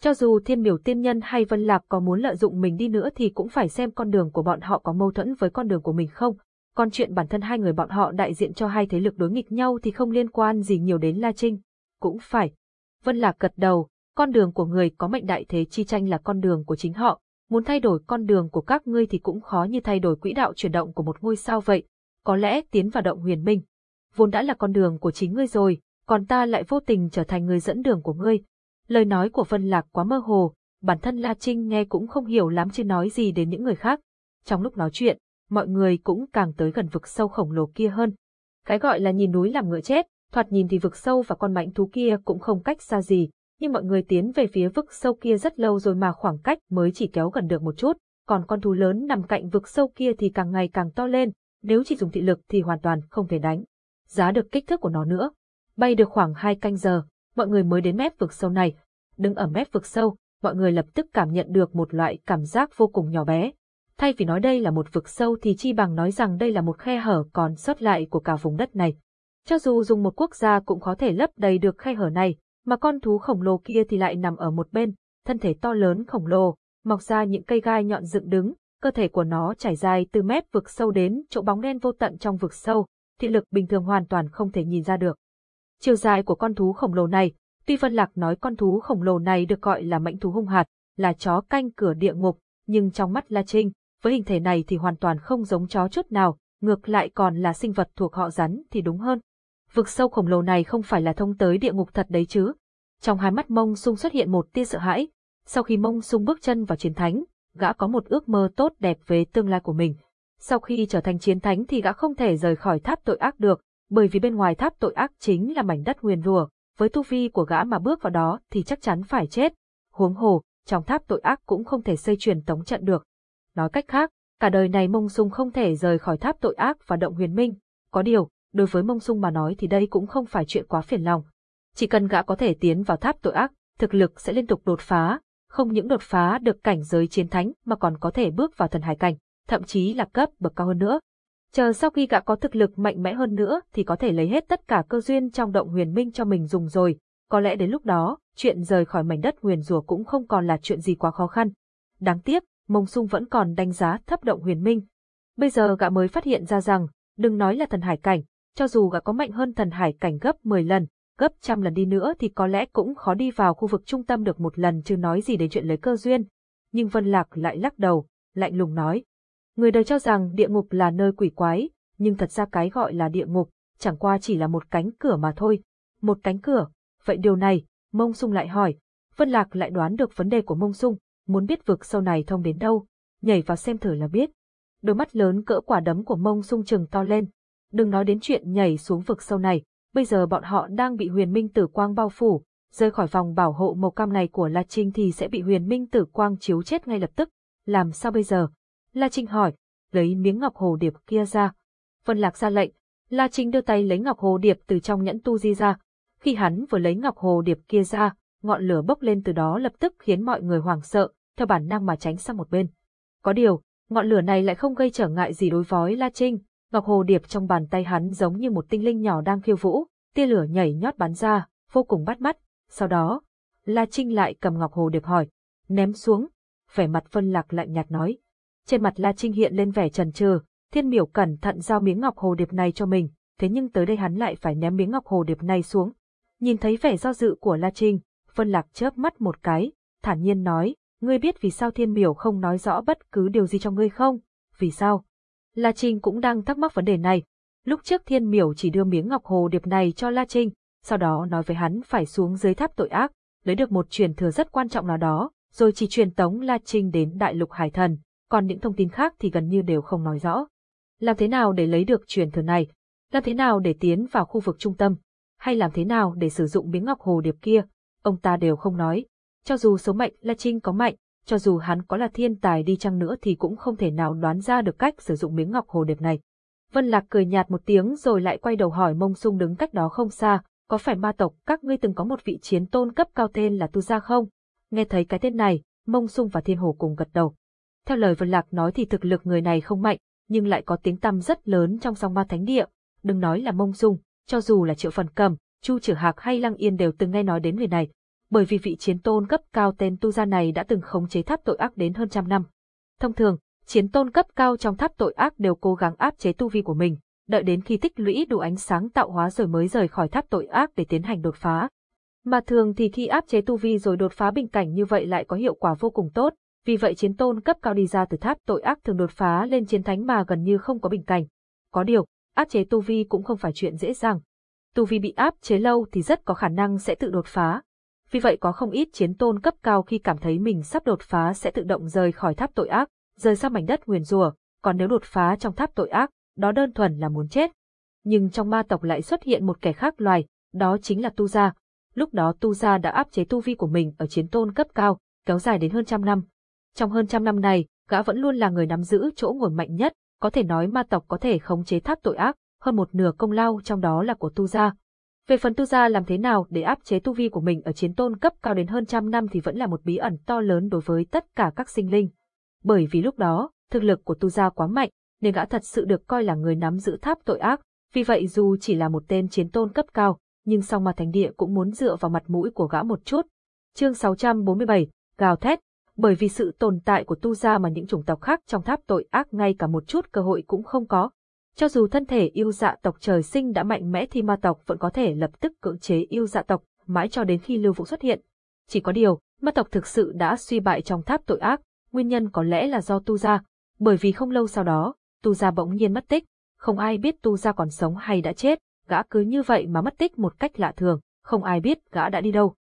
Cho dù thiên miểu tiên nhân hay vân lạc có muốn lợi dụng mình đi nữa thì cũng phải xem con đường của bọn họ có mâu thuẫn với con đường của mình không, còn chuyện bản thân hai người bọn họ đại diện cho hai thế lực đối nghịch nhau thì không liên quan gì nhiều đến La Trinh. Cũng phải. Vân Lạc gật đầu, con đường của người có mệnh đại thế chi tranh là con đường của chính họ, muốn thay đổi con đường của các ngươi thì cũng khó như thay đổi quỹ đạo chuyển động của một ngôi sao vậy, có lẽ tiến vào động huyền minh. Vốn đã là con đường của chính ngươi rồi, còn ta lại vô tình trở thành người dẫn đường của ngươi. Lời nói của Vân Lạc quá mơ hồ, bản thân La Trinh nghe cũng không hiểu lắm chứ nói gì đến những người khác. Trong lúc nói chuyện, mọi người cũng càng tới gần vực sâu khổng lồ kia hơn. Cái gọi là nhìn núi làm ngựa chết, thoạt nhìn thì vực sâu và con mãnh thú kia cũng không cách xa gì, nhưng mọi người tiến về phía vực sâu kia rất lâu rồi mà khoảng cách mới chỉ kéo gần được một chút, còn con thú lớn nằm cạnh vực sâu kia thì càng ngày càng to lên, nếu chỉ dùng thị lực thì hoàn toàn không thể đánh. Giá được kích thước của nó nữa. Bay được khoảng hai canh giờ, mọi người mới đến mép vực sâu này. Đứng ở mép vực sâu, mọi người lập tức cảm nhận được một loại cảm giác vô cùng nhỏ bé, thay vì nói đây là một vực sâu thì chi bằng nói rằng đây là một khe hở còn sót lại của cả vùng đất này. Cho dù dùng một quốc gia cũng có thể lấp đầy được khe hở này, mà con thú khổng lồ kia thì lại nằm ở một bên, thân thể to lớn khổng lồ, mọc ra những cây gai nhọn dựng đứng, cơ thể của nó trải dài từ mép vực sâu đến chỗ bóng đen vô tận trong vực sâu, thị lực bình thường hoàn toàn không thể nhìn ra được. Chiều dài của con thú khổng lồ này, tuy Vân Lạc nói con thú khổng lồ này được gọi là mãnh thú hung hạt, là chó canh cửa địa ngục, nhưng trong mắt La Trinh, với hình thể này thì hoàn toàn không giống chó chút nào, ngược lại còn là sinh vật thuộc họ rắn thì đúng hơn. Vực sâu khổng lồ này không phải là thông tới địa ngục thật đấy chứ. Trong hai mắt mông sung xuất hiện một tia sợ hãi. Sau khi mông sung bước chân vào chiến thánh, gã có một ước mơ tốt đẹp về tương lai của mình. Sau khi trở thành chiến thánh thì gã không thể rời khỏi tháp tội ác được, bởi vì bên ngoài tháp tội ác chính là mảnh đất huyền rùa, với tu vi của gã mà bước vào đó thì chắc chắn phải chết. Huống hồ, trong tháp tội ác cũng không thể xây truyền tống trận được. Nói cách khác, cả đời này Mông Sung không thể rời khỏi tháp tội ác và động huyền minh. Có điều, đối với Mông Sung mà nói thì đây cũng không phải chuyện quá phiền lòng. Chỉ cần gã có thể tiến vào tháp tội ác, thực lực sẽ liên tục đột phá, không những đột phá được cảnh giới chiến thánh mà còn có thể bước vào thần hải cảnh, thậm chí là cấp bậc cao hơn nữa. Chờ sau khi gã có thực lực mạnh mẽ hơn nữa thì có thể lấy hết tất cả cơ duyên trong động huyền minh cho mình dùng rồi, có lẽ đến lúc đó, chuyện rời khỏi mảnh đất huyền rùa cũng không còn là chuyện gì quá khó khăn. Đáng tiếc, Mông Sung vẫn còn đánh giá thấp động huyền minh. Bây giờ gã mới phát hiện ra rằng, đừng nói là thần hải cảnh, cho dù gã có mạnh hơn thần hải cảnh gấp 10 lần, gấp trăm lần đi nữa thì có lẽ cũng khó đi vào khu vực trung tâm được một lần chứ nói gì đến chuyện lấy cơ duyên. Nhưng Vân Lạc lại lắc đầu, lạnh lùng nói. Người đời cho rằng địa ngục là nơi quỷ quái, nhưng thật ra cái gọi là địa ngục, chẳng qua chỉ là một cánh cửa mà thôi. Một cánh cửa, vậy điều này, Mông Sung lại hỏi. Vân Lạc lại đoán được vấn đề của Mông Sung, muốn biết vực sâu này thông đến đâu, nhảy vào xem thử là biết. Đôi mắt lớn cỡ quả đấm của mông sung trừng to lên. Đừng nói đến chuyện nhảy xuống vực sâu này, Bây giờ bọn họ đang bị huyền minh tử quang bao phủ, rơi khỏi vòng bảo hộ màu cam này của La Trinh thì sẽ bị huyền minh tử quang chiếu chết ngay lập tức. Làm sao bây giờ? La Trinh hỏi, lấy miếng ngọc hồ điệp kia ra. Vân Lạc ra lệnh, La Trinh đưa tay lấy ngọc hồ điệp từ trong nhẫn tu di ra. Khi hắn vừa lấy ngọc hồ điệp kia ra, ngọn lửa bốc lên từ đó lập tức khiến mọi người hoảng sợ, theo bản năng mà tránh sang một bên. Có điều, ngọn lửa này lại không gây trở ngại gì đối với La Trinh, ngọc hồ điệp trong bàn tay hắn giống như một tinh linh nhỏ đang khiêu vũ, tia lửa nhảy nhót bắn ra, vô cùng bắt mắt. Sau đó, La Trinh lại cầm ngọc hồ điệp hỏi, ném xuống, vẻ mặt phân lạc lạnh nhạt nói. Trên mặt La Trinh hiện lên vẻ trần trừ, thiên miểu cẩn thận giao miếng ngọc hồ điệp này cho mình, thế nhưng tới đây hắn lại phải ném miếng ngọc hồ điệp này xuống. Nhìn thấy vẻ do dự của La Trinh, phân lạc chớp mắt một cái, thản nhiên nói, ngươi biết vì sao thiên miểu không nói rõ bất cứ điều gì cho ngươi không? Vì sao? La Trinh cũng đang thắc mắc vấn đề này. Lúc trước thiên miểu chỉ đưa miếng ngọc hồ điệp này cho La Trinh, sau đó nói với hắn phải xuống dưới tháp tội ác, lấy được một truyền thừa rất quan trọng nào đó, rồi chỉ truyền tống La Trinh đến đại lục hải thần, còn những thông tin khác thì gần như đều không nói rõ. Làm thế nào để lấy được truyền thừa này? Làm thế nào để tiến vào khu vực trung tâm? Hay làm thế nào để sử dụng miếng ngọc hồ điệp kia? Ông ta đều không nói. Cho dù số mệnh La Trinh có mạnh, cho dù hắn có là thiên tài đi chăng nữa thì cũng không thể nào đoán ra được cách sử dụng miếng ngọc hồ điệp này. Vân Lạc cười nhạt một tiếng rồi lại quay đầu hỏi Mông Sung đứng cách đó không xa, có phải ma tộc các ngươi từng có một vị chiến tôn cấp cao tên là Tu Gia không? Nghe thấy cái tên này, Mông Sung và Thiên Hồ cùng gật đầu. Theo lời Vân Lạc nói thì thực lực người này không mạnh, nhưng lại có tiếng tăm rất lớn trong song ma thánh địa. Đừng nói là Mông Sung, cho dù là Triệu Phần Cầm, Chu Trử Hạc hay Lăng Yên đều từng nghe nói đến người này, bởi vì vị chiến tôn cấp cao tên Tu Gia này đã từng khống chế tháp tội ác đến hơn trăm năm. Thông thường, chiến tôn cấp cao trong tháp tội ác đều cố gắng áp chế tu vi của mình, đợi đến khi tích lũy đủ ánh sáng tạo hóa rồi mới rời khỏi tháp tội ác để tiến hành đột phá. Mà thường thì khi áp chế tu vi rồi đột phá bình cảnh như vậy lại có hiệu quả vô cùng tốt, vì vậy chiến tôn cấp cao đi ra từ tháp tội ác thường đột phá lên chiến thánh mà gần như không có bình cảnh. Có điều, áp chế tu vi cũng không phải chuyện dễ dàng. Tu vi bị áp chế lâu thì rất có khả năng sẽ tự đột phá. Vì vậy có không ít chiến tôn cấp cao khi cảm thấy mình sắp đột phá sẽ tự động rời khỏi tháp tội ác, rời sang mảnh đất nguyền rủa, còn nếu đột phá trong tháp tội ác, đó đơn thuần là muốn chết. Nhưng trong ma tộc lại xuất hiện một kẻ khác loài, đó chính là Tu Gia. Lúc đó Tu Gia đã áp chế tu vi của mình ở chiến tôn cấp cao, kéo dài đến hơn trăm năm. Trong hơn trăm năm này, gã vẫn luôn là người nắm giữ chỗ ngồi mạnh nhất, có thể nói ma tộc có thể khống chế tháp tội ác, hơn một nửa công lao trong đó là của Tu Gia. Về phần Tu Gia làm thế nào để áp chế tu vi của mình ở chiến tôn cấp cao đến hơn trăm năm thì vẫn là một bí ẩn to lớn đối với tất cả các sinh linh. Bởi vì lúc đó, thực lực của Tu Gia quá mạnh, nên gã thật sự được coi là người nắm giữ tháp tội ác, vì vậy dù chỉ là một tên chiến tôn cấp cao, nhưng song mà thánh địa cũng muốn dựa vào mặt mũi của gã một chút. Chương 647, gào thét, bởi vì sự tồn tại của tu gia mà những chủng tộc khác trong tháp tội ác ngay cả một chút cơ hội cũng không có. Cho dù thân thể yêu dạ tộc trời sinh đã mạnh mẽ thì ma tộc vẫn có thể lập tức cưỡng chế yêu dạ tộc, mãi cho đến khi lưu vũ xuất hiện. Chỉ có điều, ma tộc thực sự đã suy bại trong tháp tội ác, nguyên nhân có lẽ là do tu gia, bởi vì không lâu sau đó, tu gia bỗng nhiên mất tích, không ai biết tu gia còn sống hay đã chết, gã cứ như vậy mà mất tích một cách lạ thường, không ai biết gã đã đi đâu.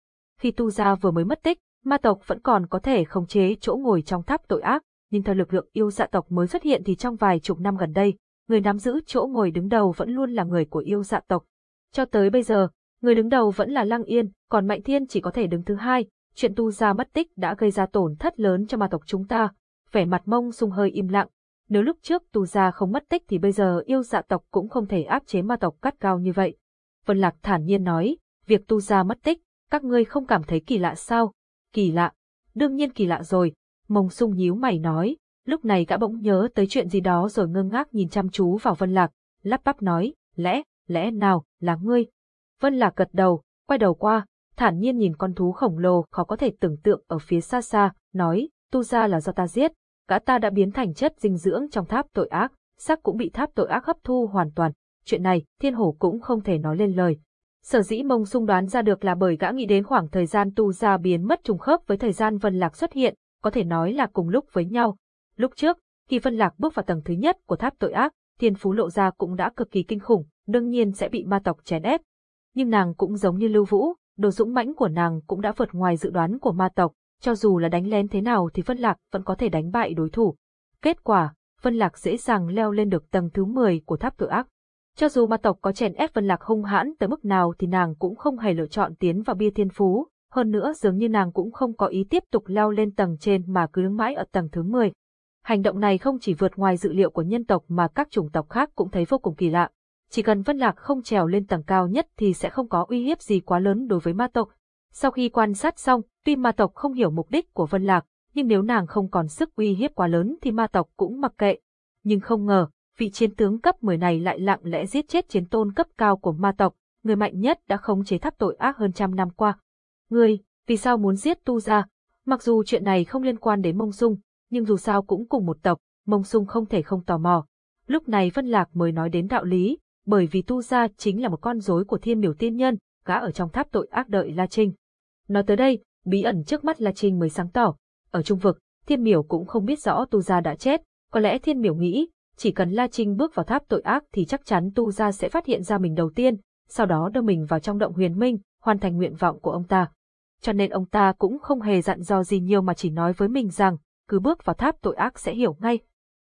Khi tu gia vừa mới mất tích, ma tộc vẫn còn có thể khống chế chỗ ngồi trong tháp tội ác, nhưng theo lực lượng yêu dạ tộc mới xuất hiện thì trong vài chục năm gần đây, người nắm giữ chỗ ngồi đứng đầu vẫn luôn là người của yêu dạ tộc. Cho tới bây giờ, người đứng đầu vẫn là Lăng Yên, còn Mạnh Thiên chỉ có thể đứng thứ hai, chuyện tu gia mất tích đã gây ra tổn thất lớn cho ma tộc chúng ta. Vẻ mặt mông sung hơi im lặng, nếu lúc trước tu gia không mất tích thì bây giờ yêu dạ tộc cũng không thể áp chế ma tộc cắt cao như vậy. Vân Lạc thản nhiên nói, việc tu gia mất tích, các ngươi không cảm thấy kỳ lạ sao? Kỳ lạ, đương nhiên kỳ lạ rồi, mông sung nhíu mày nói, lúc này gã bỗng nhớ tới chuyện gì đó rồi ngơ ngác nhìn chăm chú vào Vân Lạc, lắp bắp nói, lẽ, lẽ nào, là ngươi? Vân Lạc gật đầu, quay đầu qua, thản nhiên nhìn con thú khổng lồ khó có thể tưởng tượng ở phía xa xa, nói, tu gia là do ta giết, gã ta đã biến thành chất dinh dưỡng trong tháp tội ác, xác cũng bị tháp tội ác hấp thu hoàn toàn. Chuyện này, thiên hổ cũng không thể nói lên lời. Sở dĩ mông sung đoán ra được là bởi gã nghĩ đến khoảng thời gian tu gia biến mất trùng khớp với thời gian Vân Lạc xuất hiện, có thể nói là cùng lúc với nhau. Lúc trước, khi Vân Lạc bước vào tầng thứ nhất của tháp tội ác, thiên phú lộ ra cũng đã cực kỳ kinh khủng, đương nhiên sẽ bị ma tộc chèn ép. Nhưng nàng cũng giống như Lưu Vũ, đồ dũng mãnh của nàng cũng đã vượt ngoài dự đoán của ma tộc, cho dù là đánh lén thế nào thì Vân Lạc vẫn có thể đánh bại đối thủ. Kết quả, Vân Lạc dễ dàng leo lên được tầng thứ 10 của tháp tội ác. Cho dù ma tộc có chèn ép Vân Lạc hung hãn tới mức nào thì nàng cũng không hề lựa chọn tiến vào bia thiên phú, hơn nữa dường như nàng cũng không có ý tiếp tục leo lên tầng trên mà cứ đứng mãi ở tầng thứ 10. Hành động này không chỉ vượt ngoài dự liệu của nhân tộc mà các chủng tộc khác cũng thấy vô cùng kỳ lạ. Chỉ cần Vân Lạc không trèo lên tầng cao nhất thì sẽ không có uy hiếp gì quá lớn đối với ma tộc. Sau khi quan sát xong, tuy ma tộc không hiểu mục đích của Vân Lạc, nhưng nếu nàng không còn sức uy hiếp quá lớn thì ma tộc cũng mặc kệ. Nhưng không ngờ, vị chiến tướng cấp 10 này lại lặng lẽ giết chết chiến tôn cấp cao của ma tộc, người mạnh nhất đã khống chế tháp tội ác hơn trăm năm qua. Ngươi, vì sao muốn giết Tu Gia? Mặc dù chuyện này không liên quan đến Mông Dung, nhưng dù sao cũng cùng một tộc, Mông sung không thể không tò mò. Lúc này Vân Lạc mới nói đến đạo lý, bởi vì Tu Gia chính là một con rối của thiên miểu tiên nhân, gã ở trong tháp tội ác đợi La Trinh. Nói tới đây, bí ẩn trước mắt La Trinh mới sáng tỏ. Ở trung vực, thiên miểu cũng không biết rõ Tu Gia đã chết, có lẽ thiên miểu nghĩ, chỉ cần La Trinh bước vào tháp tội ác thì chắc chắn Tu Gia sẽ phát hiện ra mình đầu tiên, sau đó đưa mình vào trong động huyền minh, hoàn thành nguyện vọng của ông ta. Cho nên ông ta cũng không hề dặn dò gì nhiều mà chỉ nói với mình rằng, cứ bước vào tháp tội ác sẽ hiểu ngay.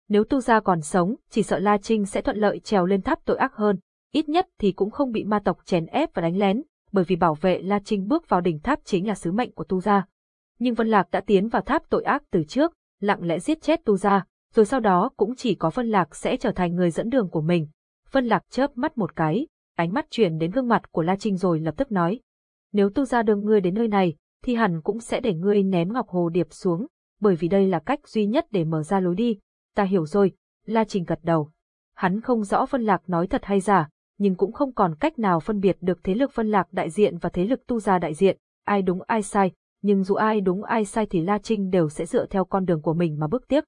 Nếu Tu Gia còn sống, chỉ sợ La Trinh sẽ thuận lợi trèo lên tháp tội ác hơn, ít nhất thì cũng không bị ma tộc chèn ép và đánh lén, bởi vì bảo vệ La Trinh bước vào đỉnh tháp chính là sứ mệnh của Tu Gia. Nhưng Vân Lạc đã tiến vào tháp tội ác từ trước, lặng lẽ giết chết Tu Gia, rồi sau đó cũng chỉ có Vân Lạc sẽ trở thành người dẫn đường của mình. Vân Lạc chớp mắt một cái, ánh mắt chuyển đến gương mặt của La Trinh rồi lập tức nói. Nếu tu gia đưa ngươi đến nơi này, thì hẳn cũng sẽ để ngươi ném ngọc hồ điệp xuống, bởi vì đây là cách duy nhất để mở ra lối đi. Ta hiểu rồi, La Trinh gật đầu. Hắn không rõ Vân Lạc nói thật hay giả, nhưng cũng không còn cách nào phân biệt được thế lực Vân Lạc đại diện và thế lực tu gia đại diện, ai đúng ai sai, nhưng dù ai đúng ai sai thì La Trinh đều sẽ dựa theo con đường của mình mà bước tiếp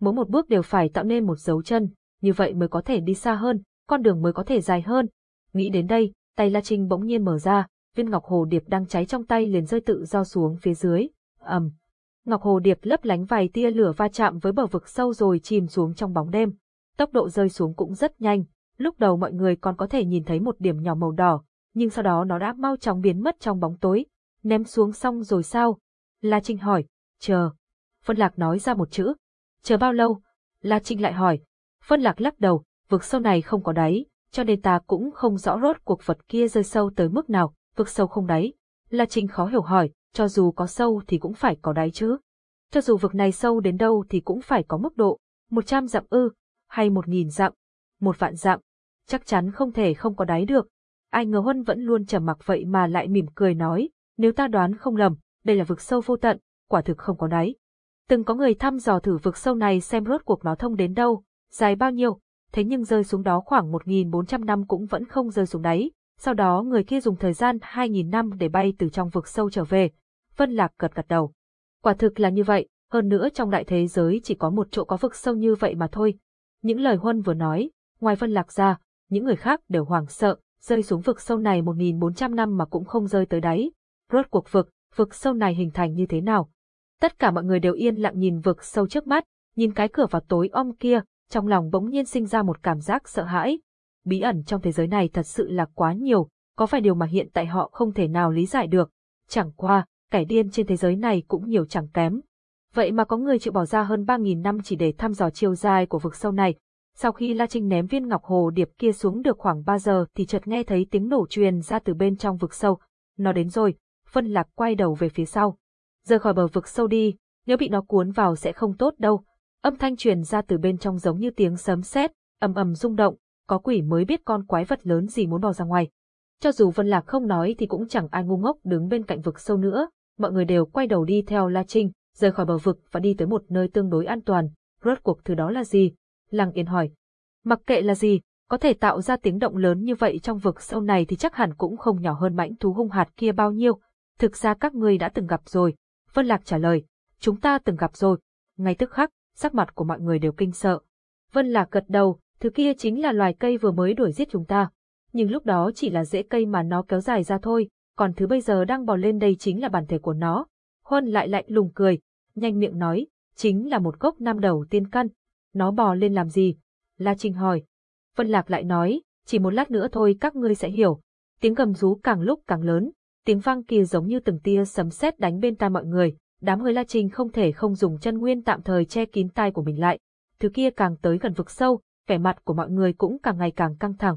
mỗi một bước đều phải tạo nên một dấu chân, như vậy mới có thể đi xa hơn, con đường mới có thể dài hơn. Nghĩ đến đây, tay La Trinh bỗng nhiên mở ra, viên ngọc hồ điệp đang cháy trong tay liền rơi tự do xuống phía dưới. ầm, um ngọc hồ điệp lấp lánh vài tia lửa va chạm với bờ vực sâu rồi chìm xuống trong bóng đêm. Tốc độ rơi xuống cũng rất nhanh, lúc đầu mọi người còn có thể nhìn thấy một điểm nhỏ màu đỏ, nhưng sau đó nó đã mau chóng biến mất trong bóng tối. Ném xuống xong rồi sao? La Trinh hỏi, chờ. Phân Lạc nói ra một chữ, Chờ bao lâu? La Trinh lại hỏi. Phân lạc lắc đầu, vực sâu này không có đáy, cho nên ta cũng không rõ rốt cuộc vật kia rơi sâu tới mức nào, vực sâu không đáy. La Trinh khó hiểu hỏi, cho dù có sâu thì cũng phải có đáy chứ. Cho dù vực này sâu đến đâu thì cũng phải có mức độ, một trăm dặm ư, hay một nghìn dặm, một vạn dặm, chắc chắn không thể không có đáy được. Ai ngờ Huân vẫn luôn trầm mặc vậy mà lại mỉm cười nói, nếu ta đoán không lầm, đây là vực sâu vô tận, quả thực không có đáy. Từng có người thăm dò thử vực sâu này xem rốt cuộc nó thông đến đâu, dài bao nhiêu, thế nhưng rơi xuống đó khoảng 1.400 năm cũng vẫn không rơi xuống đáy. Sau đó người kia dùng thời gian 2.000 năm để bay từ trong vực sâu trở về. Vân Lạc gật gật đầu. Quả thực là như vậy, hơn nữa trong đại thế giới chỉ có một chỗ có vực sâu như vậy mà thôi. Những lời Huân vừa nói, ngoài Vân Lạc ra, những người khác đều hoảng sợ, rơi xuống vực sâu này 1.400 năm mà cũng không rơi tới đáy. Rốt cuộc vực, vực sâu này hình thành như thế nào? Tất cả mọi người đều yên lặng nhìn vực sâu trước mắt, nhìn cái cửa vào tối om kia, trong lòng bỗng nhiên sinh ra một cảm giác sợ hãi. Bí ẩn trong thế giới này thật sự là quá nhiều, có phải điều mà hiện tại họ không thể nào lý giải được. Chẳng qua, kẻ điên trên thế giới này cũng nhiều chẳng kém. Vậy mà có người chịu bỏ ra hơn 3.000 năm chỉ để thăm dò chiều dài của vực sâu này. Sau khi La Trinh ném viên ngọc hồ điệp kia xuống được khoảng 3 giờ thì chợt nghe thấy tiếng nổ truyền ra từ bên trong vực sâu. Nó đến rồi, phân lạc quay đầu về phía sau rời khỏi bờ vực sâu đi, nếu bị nó cuốn vào sẽ không tốt đâu. Âm thanh truyền ra từ bên trong giống như tiếng sấm sét, ầm ầm rung động, có quỷ mới biết con quái vật lớn gì muốn bò ra ngoài. Cho dù Vân Lạc không nói thì cũng chẳng ai ngu ngốc đứng bên cạnh vực sâu nữa, mọi người đều quay đầu đi theo La Trinh, rời khỏi bờ vực và đi tới một nơi tương đối an toàn. Rốt cuộc thứ đó là gì? Lăng Yên hỏi. Mặc kệ là gì, có thể tạo ra tiếng động lớn như vậy trong vực sâu này thì chắc hẳn cũng không nhỏ hơn mãnh thú hung hạt kia bao nhiêu. Thực ra các ngươi đã từng gặp rồi, Vân Lạc trả lời, chúng ta từng gặp rồi. Ngay tức khắc, sắc mặt của mọi người đều kinh sợ. Vân Lạc gật đầu, thứ kia chính là loài cây vừa mới đuổi giết chúng ta. Nhưng lúc đó chỉ là rễ cây mà nó kéo dài ra thôi, còn thứ bây giờ đang bò lên đây chính là bản thể của nó. Huân lại lạnh lùng cười, nhanh miệng nói, chính là một gốc nam đầu tiên căn. Nó bò lên làm gì? La Trinh hỏi. Vân Lạc lại nói, chỉ một lát nữa thôi các ngươi sẽ hiểu. Tiếng gầm rú càng lúc càng lớn, tiếng vang kia giống như từng tia sấm sét đánh bên tai mọi người, đám người La Trinh không thể không dùng chân nguyên tạm thời che kín tai của mình lại. Thứ kia càng tới gần vực sâu, vẻ mặt của mọi người cũng càng ngày càng căng thẳng.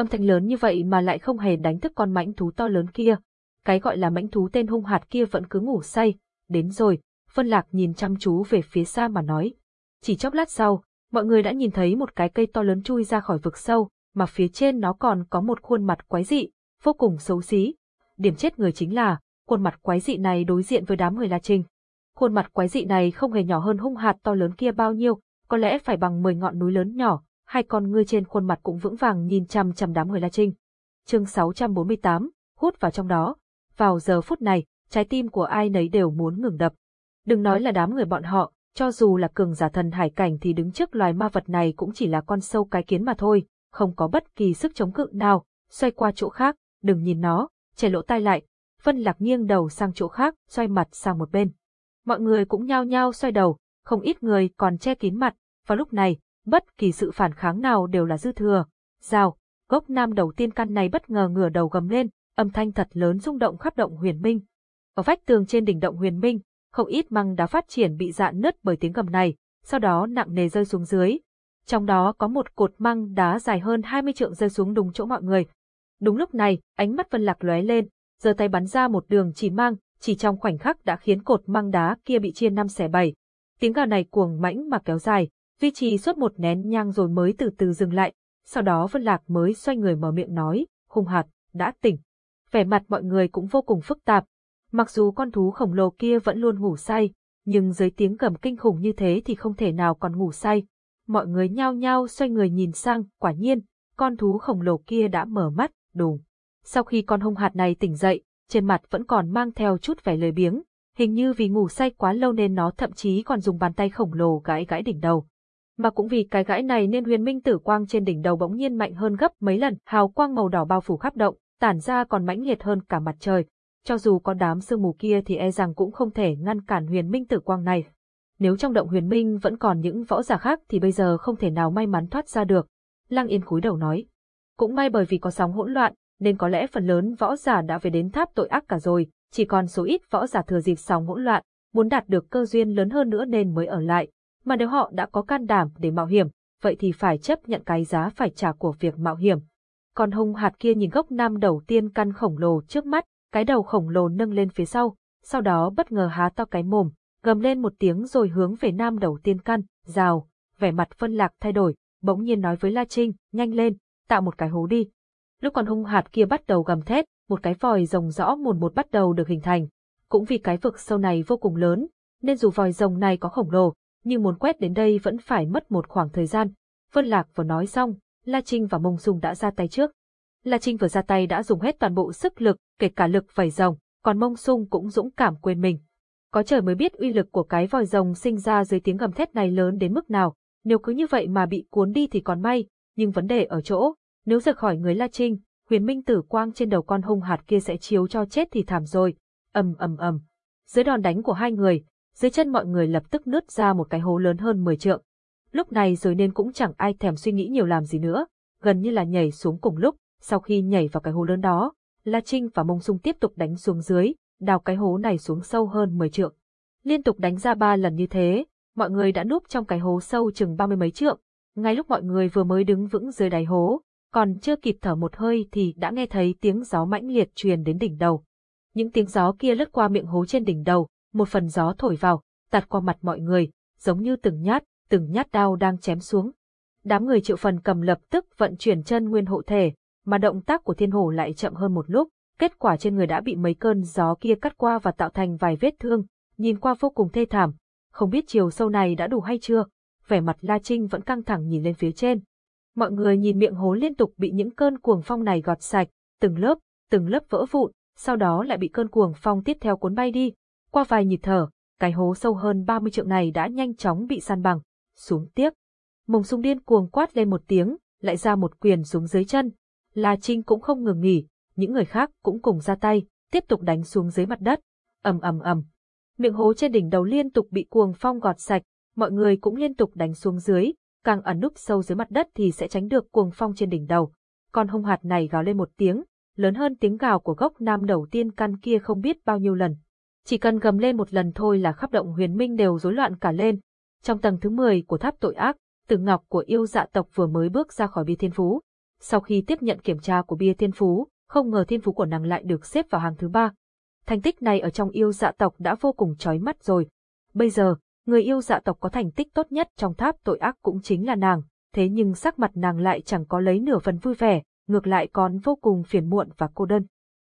Âm thanh lớn như vậy mà lại không hề đánh thức con mãnh thú to lớn kia. Cái gọi là mãnh thú tên hung hạt kia vẫn cứ ngủ say. Đến rồi, Vân Lạc nhìn chăm chú về phía xa mà nói. Chỉ chốc lát sau, mọi người đã nhìn thấy một cái cây to lớn chui ra khỏi vực sâu, mà phía trên nó còn có một khuôn mặt quái dị, vô cùng xấu xí. Điểm chết người chính là, khuôn mặt quái dị này đối diện với đám người La Trinh. Khuôn mặt quái dị này không hề nhỏ hơn hung hạt to lớn kia bao nhiêu, có lẽ phải bằng 10 ngọn núi lớn nhỏ, hai con ngươi trên khuôn mặt cũng vững vàng nhìn chằm chằm đám người La Trinh. Chương 648, hút vào trong đó. Vào giờ phút này, trái tim của ai nấy đều muốn ngừng đập. Đừng nói là đám người bọn họ, cho dù là cường giả thần hải cảnh thì đứng trước loài ma vật này cũng chỉ là con sâu cái kiến mà thôi, không có bất kỳ sức chống cự nào, xoay qua chỗ khác, đừng nhìn nó, che lỗ tai lại. Vân Lạc nghiêng đầu sang chỗ khác, xoay mặt sang một bên. Mọi người cũng nhao nhao xoay đầu, không ít người còn che kín mặt, vào lúc này, bất kỳ sự phản kháng nào đều là dư thừa. Rào, gốc nam đầu tiên căn này bất ngờ ngửa đầu gầm lên, âm thanh thật lớn rung động khắp động huyền minh. Ở vách tường trên đỉnh động huyền minh, không ít măng đá phát triển bị dạn nứt bởi tiếng gầm này, sau đó nặng nề rơi xuống dưới. Trong đó có một cột măng đá dài hơn 20 trượng rơi xuống đúng chỗ mọi người. Đúng lúc này, ánh mắt Vân Lạc lóe lên, giơ tay bắn ra một đường chỉ mang, chỉ trong khoảnh khắc đã khiến cột măng đá kia bị chia năm xẻ bảy. Tiếng gào này cuồng mãnh mà kéo dài, duy trì suốt một nén nhang rồi mới từ từ dừng lại. Sau đó Vân Lạc mới xoay người mở miệng nói, hung hạt, đã tỉnh. Vẻ mặt mọi người cũng vô cùng phức tạp, Mặc dù con thú khổng lồ kia vẫn luôn ngủ say, nhưng dưới tiếng gầm kinh khủng như thế thì không thể nào còn ngủ say. Mọi người nhao nhao xoay người nhìn sang, quả nhiên, con thú khổng lồ kia đã mở mắt, đùng. Sau khi con hung hạt này tỉnh dậy, trên mặt vẫn còn mang theo chút vẻ lười biếng, hình như vì ngủ say quá lâu nên nó thậm chí còn dùng bàn tay khổng lồ gãi gãi đỉnh đầu. Mà cũng vì cái gãi này nên huyền minh tử quang trên đỉnh đầu bỗng nhiên mạnh hơn gấp mấy lần, hào quang màu đỏ bao phủ khắp động, tản ra còn mãnh liệt hơn cả mặt trời, cho dù có đám sương mù kia thì e rằng cũng không thể ngăn cản huyền minh tử quang này. Nếu trong động huyền minh vẫn còn những võ giả khác thì bây giờ không thể nào may mắn thoát ra được. Lăng Yên cúi đầu nói. Cũng may bởi vì có sóng hỗn loạn, nên có lẽ phần lớn võ giả đã về đến tháp tội ác cả rồi, chỉ còn số ít võ giả thừa dịp sóng hỗn loạn, muốn đạt được cơ duyên lớn hơn nữa nên mới ở lại. Mà nếu họ đã có can đảm để mạo hiểm, vậy thì phải chấp nhận cái giá phải trả của việc mạo hiểm. Còn hung hạt kia nhìn gốc nam đầu tiên căn khổng lồ trước mắt, cái đầu khổng lồ nâng lên phía sau, sau đó bất ngờ há to cái mồm, gầm lên một tiếng rồi hướng về nam đầu tiên căn, rào, vẻ mặt phân lạc thay đổi, bỗng nhiên nói với La Trinh, nhanh lên, tạo một cái hố đi. Lúc còn hung hạt kia bắt đầu gầm thét, một cái vòi rồng rõ mồn một bắt đầu được hình thành. Cũng vì cái vực sâu này vô cùng lớn, nên dù vòi rồng này có khổng lồ, nhưng muốn quét đến đây vẫn phải mất một khoảng thời gian. Vân Lạc vừa nói xong, La Trinh và Mông Dung đã ra tay trước. La Trinh vừa ra tay đã dùng hết toàn bộ sức lực, kể cả lực vẩy rồng, còn Mông Dung cũng dũng cảm quên mình. Có trời mới biết uy lực của cái vòi rồng sinh ra dưới tiếng gầm thét này lớn đến mức nào, nếu cứ như vậy mà bị cuốn đi thì còn may, nhưng vấn đề ở chỗ, nếu rời khỏi người La Trinh, huyền minh tử quang trên đầu con hung hạt kia sẽ chiếu cho chết thì thảm rồi. ầm ầm ầm. Dưới đòn đánh của hai người, dưới chân mọi người lập tức nứt ra một cái hố lớn hơn 10 trượng. Lúc này rồi nên cũng chẳng ai thèm suy nghĩ nhiều làm gì nữa, gần như là nhảy xuống cùng lúc, sau khi nhảy vào cái hố lớn đó, La Trinh và Mông Sung tiếp tục đánh xuống dưới, đào cái hố này xuống sâu hơn 10 trượng. Liên tục đánh ra ba lần như thế, mọi người đã núp trong cái hố sâu chừng ba mươi mấy trượng. Ngay lúc mọi người vừa mới đứng vững dưới đáy hố, còn chưa kịp thở một hơi thì đã nghe thấy tiếng gió mãnh liệt truyền đến đỉnh đầu. Những tiếng gió kia lướt qua miệng hố trên đỉnh đầu, một phần gió thổi vào, tạt qua mặt mọi người, giống như từng nhát, từng nhát đao đang chém xuống. Đám người triệu phần cầm lập tức vận chuyển chân nguyên hộ thể, mà động tác của thiên hổ lại chậm hơn một lúc, kết quả trên người đã bị mấy cơn gió kia cắt qua và tạo thành vài vết thương, nhìn qua vô cùng thê thảm. Không biết chiều sâu này đã đủ hay chưa? Vẻ mặt La Trinh vẫn căng thẳng nhìn lên phía trên. Mọi người nhìn miệng hố liên tục bị những cơn cuồng phong này gọt sạch, từng lớp, từng lớp vỡ vụn, sau đó lại bị cơn cuồng phong tiếp theo cuốn bay đi. Qua vài nhịp thở, cái hố sâu hơn 30 trượng này đã nhanh chóng bị san bằng. Xuống tiếp, Mông sung điên cuồng quát lên một tiếng, lại ra một quyền xuống dưới chân, La Trinh cũng không ngừng nghỉ, những người khác cũng cùng ra tay, tiếp tục đánh xuống dưới mặt đất. ầm ầm ầm. Miệng hố trên đỉnh đầu liên tục bị cuồng phong gọt sạch, mọi người cũng liên tục đánh xuống dưới, càng ẩn núp sâu dưới mặt đất thì sẽ tránh được cuồng phong trên đỉnh đầu. Con hung hạt này gào lên một tiếng, lớn hơn tiếng gào của gốc nam đầu tiên căn kia không biết bao nhiêu lần. Chỉ cần gầm lên một lần thôi là khắp động huyền minh đều rối loạn cả lên. Trong tầng thứ 10 của tháp tội ác, Tử Ngọc của yêu dạ tộc vừa mới bước ra khỏi bia thiên phú, Sau khi tiếp nhận kiểm tra của bia thiên phú, không ngờ thiên phú của nàng lại được xếp vào hàng thứ ba. Thành tích này ở trong yêu dạ tộc đã vô cùng chói mắt rồi. Bây giờ, người yêu dạ tộc có thành tích tốt nhất trong tháp tội ác cũng chính là nàng, thế nhưng sắc mặt nàng lại chẳng có lấy nửa phần vui vẻ, ngược lại còn vô cùng phiền muộn và cô đơn.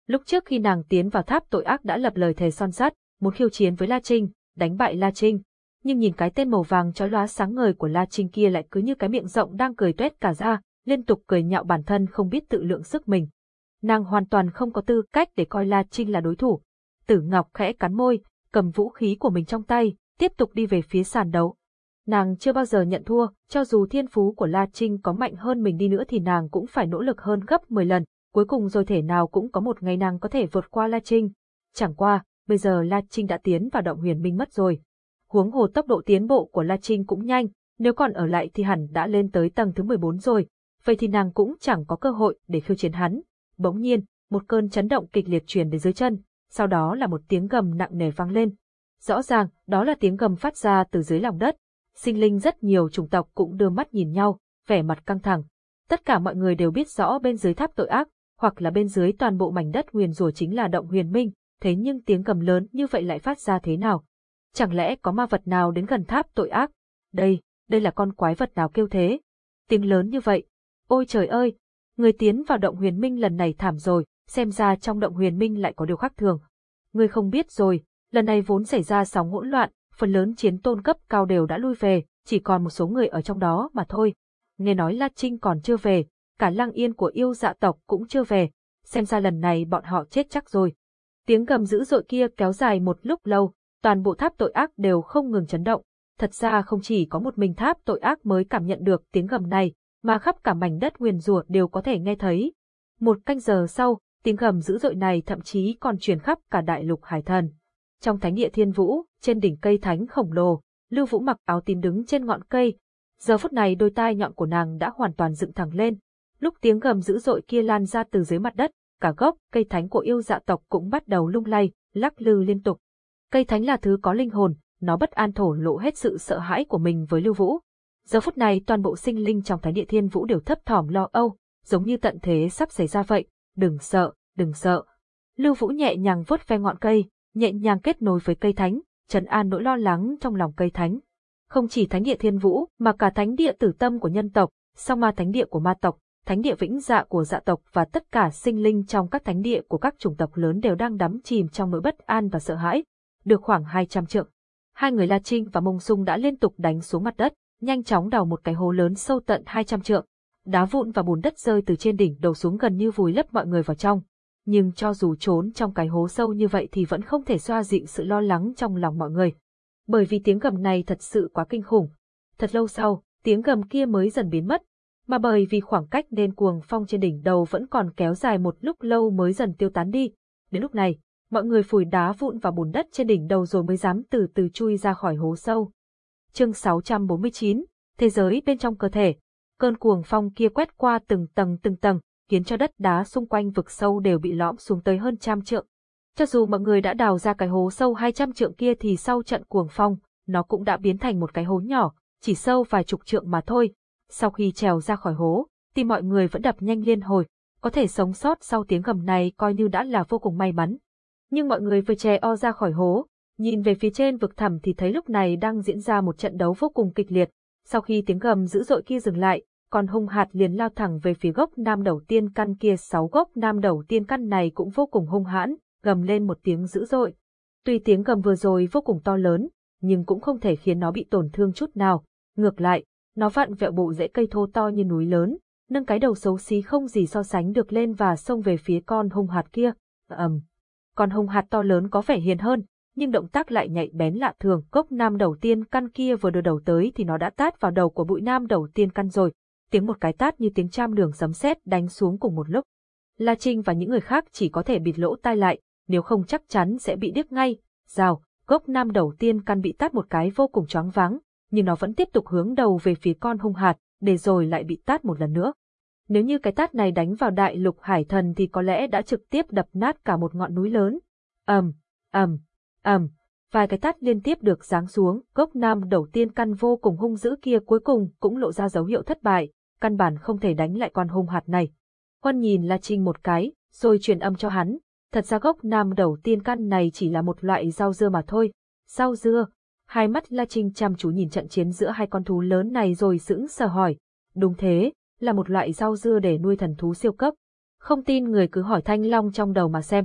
Lúc trước khi nàng tiến vào tháp tội ác đã lập lời thề son sắt, muốn khiêu chiến với La Trinh, đánh bại La Trinh. Nhưng nhìn cái tên màu vàng chói lóa sáng ngời của La Trinh kia lại cứ như cái miệng rộng đang cười tuét cả ra, liên tục cười nhạo bản thân không biết tự lượng sức mình. Nàng hoàn toàn không có tư cách để coi La Trinh là đối thủ. Tử Ngọc khẽ cắn môi, cầm vũ khí của mình trong tay, tiếp tục đi về phía sàn đấu. Nàng chưa bao giờ nhận thua, cho dù thiên phú của La Trinh có mạnh hơn mình đi nữa thì nàng cũng phải nỗ lực hơn gấp 10 lần, cuối cùng rồi thể nào cũng có một ngày nàng có thể vượt qua La Trinh. Chẳng qua, bây giờ La Trinh đã tiến vào động huyền minh mất rồi. Huống hồ tốc độ tiến bộ của La Trinh cũng nhanh, nếu còn ở lại thì hẳn đã lên tới tầng thứ 14 rồi, vậy thì nàng cũng chẳng có cơ hội để khiêu chiến hắn. Bỗng nhiên, một cơn chấn động kịch liệt truyền đến dưới chân, sau đó là một tiếng gầm nặng nề vang lên. Rõ ràng, đó là tiếng gầm phát ra từ dưới lòng đất. Sinh linh rất nhiều chủng tộc cũng đưa mắt nhìn nhau, vẻ mặt căng thẳng. Tất cả mọi người đều biết rõ bên dưới tháp tội ác, hoặc là bên dưới toàn bộ mảnh đất huyền rùa chính là động huyền minh, thế nhưng tiếng gầm lớn như vậy lại phát ra thế nào? Chẳng lẽ có ma vật nào đến gần tháp tội ác? Đây, đây là con quái vật nào kêu thế? Tiếng lớn như vậy. Ôi trời ơi! Người tiến vào động huyền minh lần này thảm rồi, xem ra trong động huyền minh lại có điều khác thường. Người không biết rồi, lần này vốn xảy ra sóng hỗn loạn, phần lớn chiến tôn cấp cao đều đã lui về, chỉ còn một số người ở trong đó mà thôi. Nghe nói La Trinh còn chưa về, cả lăng yên của yêu dạ tộc cũng chưa về, xem ra lần này bọn họ chết chắc rồi. Tiếng gầm dữ dội kia kéo dài một lúc lâu, toàn bộ tháp tội ác đều không ngừng chấn động. Thật ra không chỉ có một mình tháp tội ác mới cảm nhận được tiếng gầm này, mà khắp cả mảnh đất nguyền rủa đều có thể nghe thấy. Một canh giờ sau, tiếng gầm dữ dội này thậm chí còn truyền khắp cả đại lục hải thần. Trong thánh địa thiên vũ, trên đỉnh cây thánh khổng lồ, Lưu Vũ mặc áo tím đứng trên ngọn cây. Giờ phút này đôi tai nhọn của nàng đã hoàn toàn dựng thẳng lên. Lúc tiếng gầm dữ dội kia lan ra từ dưới mặt đất, cả gốc cây thánh của yêu dạ tộc cũng bắt đầu lung lay, lắc lư liên tục. Cây thánh là thứ có linh hồn, nó bất an thổ lộ hết sự sợ hãi của mình với Lưu Vũ. Giờ phút này toàn bộ sinh linh trong thánh địa thiên vũ đều thấp thỏm lo âu, giống như tận thế sắp xảy ra vậy, đừng sợ, đừng sợ. Lưu Vũ nhẹ nhàng vuốt ve ngọn cây, nhẹ nhàng kết nối với cây thánh, trấn an nỗi lo lắng trong lòng cây thánh. Không chỉ thánh địa thiên vũ, mà cả thánh địa tử tâm của nhân tộc, song ma thánh địa của ma tộc, thánh địa vĩnh dạ của dạ tộc và tất cả sinh linh trong các thánh địa của các chủng tộc lớn đều đang đắm chìm trong nỗi bất an và sợ hãi. Được khoảng 200 trượng, hai người La Trinh và Mông Dung đã liên tục đánh xuống mặt đất, nhanh chóng đào một cái hố lớn sâu tận 200 trượng. Đá vụn và bùn đất rơi từ trên đỉnh đầu xuống gần như vùi lấp mọi người vào trong. Nhưng cho dù trốn trong cái hố sâu như vậy thì vẫn không thể xoa dịu sự lo lắng trong lòng mọi người. Bởi vì tiếng gầm này thật sự quá kinh khủng. Thật lâu sau, tiếng gầm kia mới dần biến mất, mà bởi vì khoảng cách nên cuồng phong trên đỉnh đầu vẫn còn kéo dài một lúc lâu mới dần tiêu tán đi. Đến lúc này, mọi người phủi đá vụn vào bùn đất trên đỉnh đầu rồi mới dám từ từ chui ra khỏi hố sâu. Chương 649, Thế giới bên trong cơ thể. Cơn cuồng phong kia quét qua từng tầng từng tầng, khiến cho đất đá xung quanh vực sâu đều bị lõm xuống tới hơn trăm trượng. Cho dù mọi người đã đào ra cái hố sâu 200 trượng kia thì sau trận cuồng phong, nó cũng đã biến thành một cái hố nhỏ, chỉ sâu vài chục trượng mà thôi, sau khi trèo ra khỏi hố, thì mọi người vẫn đập nhanh liên hồi, có thể sống sót sau tiếng gầm này coi như đã là vô cùng may mắn. Nhưng mọi người vừa chè o ra khỏi hố, nhìn về phía trên vực thẳm thì thấy lúc này đang diễn ra một trận đấu vô cùng kịch liệt. Sau khi tiếng gầm dữ dội kia dừng lại, còn hung hạt liền lao thẳng về phía gốc nam đầu tiên căn kia sáu gốc nam đầu tiên căn này cũng vô cùng hung hãn, gầm lên một tiếng dữ dội. Tuy tiếng gầm vừa rồi vô cùng to lớn, nhưng cũng không thể khiến nó bị tổn thương chút nào. Ngược lại, nó vặn vẹo bộ rễ cây thô to như núi lớn, nâng cái đầu xấu xí không gì so sánh được lên và xông về phía con hung hạt kia. ầm, um. con hung hạt to lớn có vẻ hiền hơn, nhưng động tác lại nhạy bén lạ thường. Cốc nam đầu tiên căn kia vừa đưa đầu tới thì nó đã tát vào đầu của bụi nam đầu tiên căn rồi. Tiếng một cái tát như tiếng cham đường sấm sét đánh xuống cùng một lúc. La Trinh và những người khác chỉ có thể bịt lỗ tai lại, nếu không chắc chắn sẽ bị điếc ngay. Rào, gốc nam đầu tiên căn bị tát một cái vô cùng choáng váng, nhưng nó vẫn tiếp tục hướng đầu về phía con hung hạt, để rồi lại bị tát một lần nữa. Nếu như cái tát này đánh vào đại lục hải thần thì có lẽ đã trực tiếp đập nát cả một ngọn núi lớn. ầm, ầm, ầm, vài cái tát liên tiếp được giáng xuống, gốc nam đầu tiên căn vô cùng hung dữ kia cuối cùng cũng lộ ra dấu hiệu thất bại, căn bản không thể đánh lại con hung hạt này. Huân nhìn La Trinh một cái, rồi truyền âm cho hắn. Thật ra gốc nam đầu tiên căn này chỉ là một loại rau dưa mà thôi. Rau dưa? Hai mắt La Trinh chăm chú nhìn trận chiến giữa hai con thú lớn này rồi sững sờ hỏi. Đúng thế, là một loại rau dưa để nuôi thần thú siêu cấp. Không tin người cứ hỏi Thanh Long trong đầu mà xem.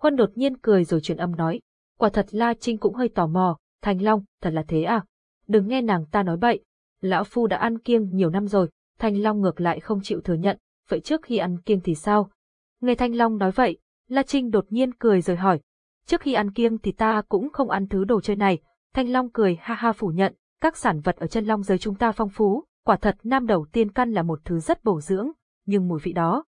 Huân đột nhiên cười rồi truyền âm nói. Quả thật La Trinh cũng hơi tò mò, Thanh Long, thật là thế à? Đừng nghe nàng ta nói bậy. Lão Phu đã ăn kiêng nhiều năm rồi, Thanh Long ngược lại không chịu thừa nhận, vậy trước khi ăn kiêng thì sao? Nghe Thanh Long nói vậy, La Trinh đột nhiên cười rồi hỏi. Trước khi ăn kiêng thì ta cũng không ăn thứ đồ chơi này. Thanh Long cười ha ha phủ nhận, các sản vật ở chân long giới chúng ta phong phú, quả thật nam đầu tiên căn là một thứ rất bổ dưỡng, nhưng mùi vị đó.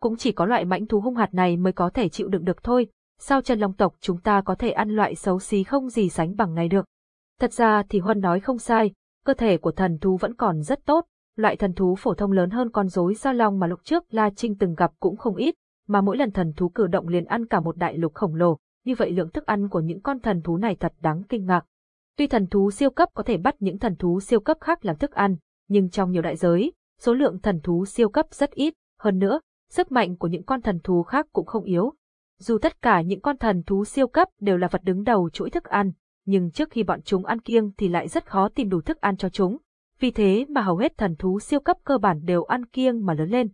Cũng chỉ có loại mãnh thú hung hạt này mới có thể chịu đựng được thôi, sao chân long tộc chúng ta có thể ăn loại xấu xí không gì sánh bằng này được. Thật ra thì Huân nói không sai, cơ thể của thần thú vẫn còn rất tốt, loại thần thú phổ thông lớn hơn con rối sa long mà lúc trước La Trinh từng gặp cũng không ít, mà mỗi lần thần thú cử động liền ăn cả một đại lục khổng lồ, như vậy lượng thức ăn của những con thần thú này thật đáng kinh ngạc. Tuy thần thú siêu cấp có thể bắt những thần thú siêu cấp khác làm thức ăn, nhưng trong nhiều đại giới, số lượng thần thú siêu cấp rất ít, hơn nữa, sức mạnh của những con thần thú khác cũng không yếu. Dù tất cả những con thần thú siêu cấp đều là vật đứng đầu chuỗi thức ăn, nhưng trước khi bọn chúng ăn kiêng thì lại rất khó tìm đủ thức ăn cho chúng. Vì thế mà hầu hết thần thú siêu cấp cơ bản đều ăn kiêng mà lớn lên.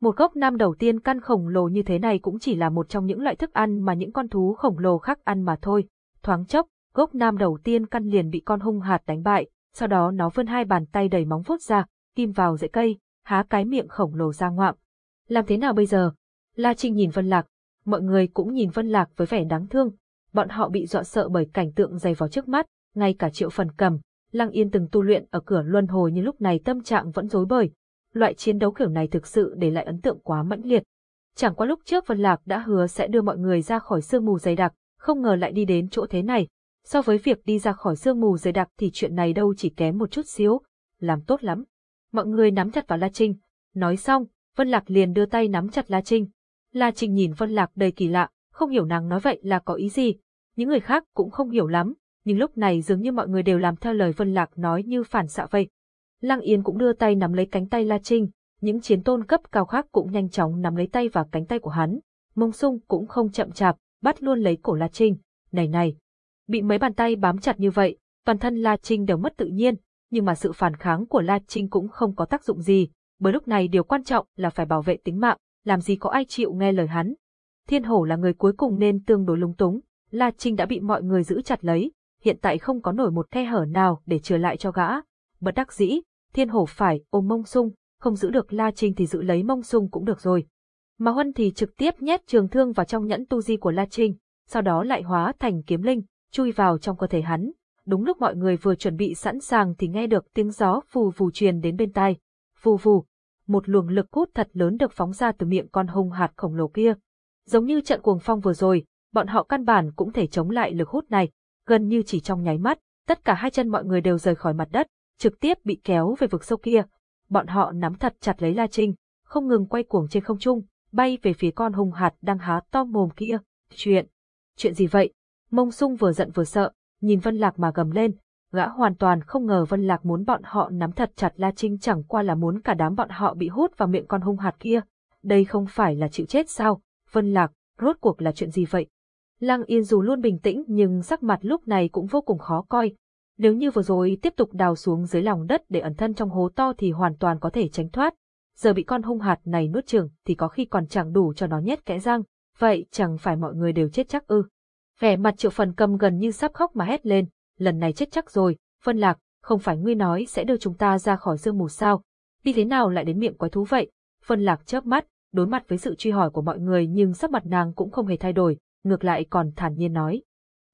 Một gốc nam đầu tiên căn khổng lồ như thế này cũng chỉ là một trong những loại thức ăn mà những con thú khổng lồ khác ăn mà thôi. Thoáng chốc, gốc nam đầu tiên căn liền bị con hung hạt đánh bại, sau đó nó vươn hai bàn tay đầy móng vuốt ra, kim vào rễ cây, há cái miệng khổng lồ ra ngoạm. Làm thế nào bây giờ? La Trinh nhìn Vân Lạc, mọi người cũng nhìn Vân Lạc với vẻ đáng thương. Bọn họ bị dọa sợ bởi cảnh tượng dày vào trước mắt, ngay cả triệu phần cầm, Lăng Yên từng tu luyện ở cửa luân hồi nhưng lúc này tâm trạng vẫn rối bời. Loại chiến đấu kiểu này thực sự để lại ấn tượng quá mãnh liệt. Chẳng qua lúc trước Vân Lạc đã hứa sẽ đưa mọi người ra khỏi sương mù dày đặc, không ngờ lại đi đến chỗ thế này. So với việc đi ra khỏi sương mù dày đặc thì chuyện này đâu chỉ kém một chút xíu, làm tốt lắm. Mọi người nắm chặt vào La Trinh. Nói xong, Vân Lạc liền đưa tay nắm chặt La Trinh. La Trinh nhìn Vân Lạc đầy kỳ lạ, không hiểu nàng nói vậy là có ý gì. Những người khác cũng không hiểu lắm, nhưng lúc này dường như mọi người đều làm theo lời Vân Lạc nói như phản xạ vậy. Lăng Yên cũng đưa tay nắm lấy cánh tay La Trinh, những chiến tôn cấp cao khác cũng nhanh chóng nắm lấy tay và cánh tay của hắn. Mông sung cũng không chậm chạp, bắt luôn lấy cổ La Trinh. Này này, bị mấy bàn tay bám chặt như vậy, toàn thân La Trinh đều mất tự nhiên, nhưng mà sự phản kháng của La Trinh cũng không có tác dụng gì, bởi lúc này điều quan trọng là phải bảo vệ tính mạng, làm gì có ai chịu nghe lời hắn. Thiên hổ là người cuối cùng nên tương đối lung túng, La Trinh đã bị mọi người giữ chặt lấy, hiện tại không có nổi một khe hở nào để trở lại cho gã. Bất đắc dĩ, thiên hổ phải ôm mông sung, không giữ được La Trinh thì giữ lấy mông sung cũng được rồi. Mà Huân thì trực tiếp nhét trường thương vào trong nhẫn tu di của La Trinh, sau đó lại hóa thành kiếm linh, chui vào trong cơ thể hắn. Đúng lúc mọi người vừa chuẩn bị sẵn sàng thì nghe được tiếng gió phù phù truyền đến bên tai. Phù phù, một luồng lực hút thật lớn được phóng ra từ miệng con hung hạt khổng lồ kia. Giống như trận cuồng phong vừa rồi, bọn họ căn bản cũng thể chống lại lực hút này, gần như chỉ trong nháy mắt, tất cả hai chân mọi người đều rời khỏi mặt đất, trực tiếp bị kéo về vực sâu kia. Bọn họ nắm thật chặt lấy La Trinh, không ngừng quay cuồng trên không trung, bay về phía con hung hạt đang há to mồm kia. Chuyện, chuyện gì vậy? Mông sung vừa giận vừa sợ, nhìn Vân Lạc mà gầm lên, gã hoàn toàn không ngờ Vân Lạc muốn bọn họ nắm thật chặt La Trinh chẳng qua là muốn cả đám bọn họ bị hút vào miệng con hung hạt kia. Đây không phải là chịu chết sao? Vân Lạc, rốt cuộc là chuyện gì vậy? Lăng Yên dù luôn bình tĩnh nhưng sắc mặt lúc này cũng vô cùng khó coi. Nếu như vừa rồi tiếp tục đào xuống dưới lòng đất để ẩn thân trong hố to thì hoàn toàn có thể tránh thoát. Giờ bị con hung hạt này nuốt chửng thì có khi còn chẳng đủ cho nó nhét kẽ răng. Vậy chẳng phải mọi người đều chết chắc ư. Vẻ mặt triệu phần cầm gần như sắp khóc mà hét lên. Lần này chết chắc rồi, phân lạc, không phải ngươi nói sẽ đưa chúng ta ra khỏi sương mù sao. Đi thế nào lại đến miệng quái thú vậy? Phân lạc chớp mắt, đối mặt với sự truy hỏi của mọi người nhưng sắc mặt nàng cũng không hề thay đổi, ngược lại còn thản nhiên nói.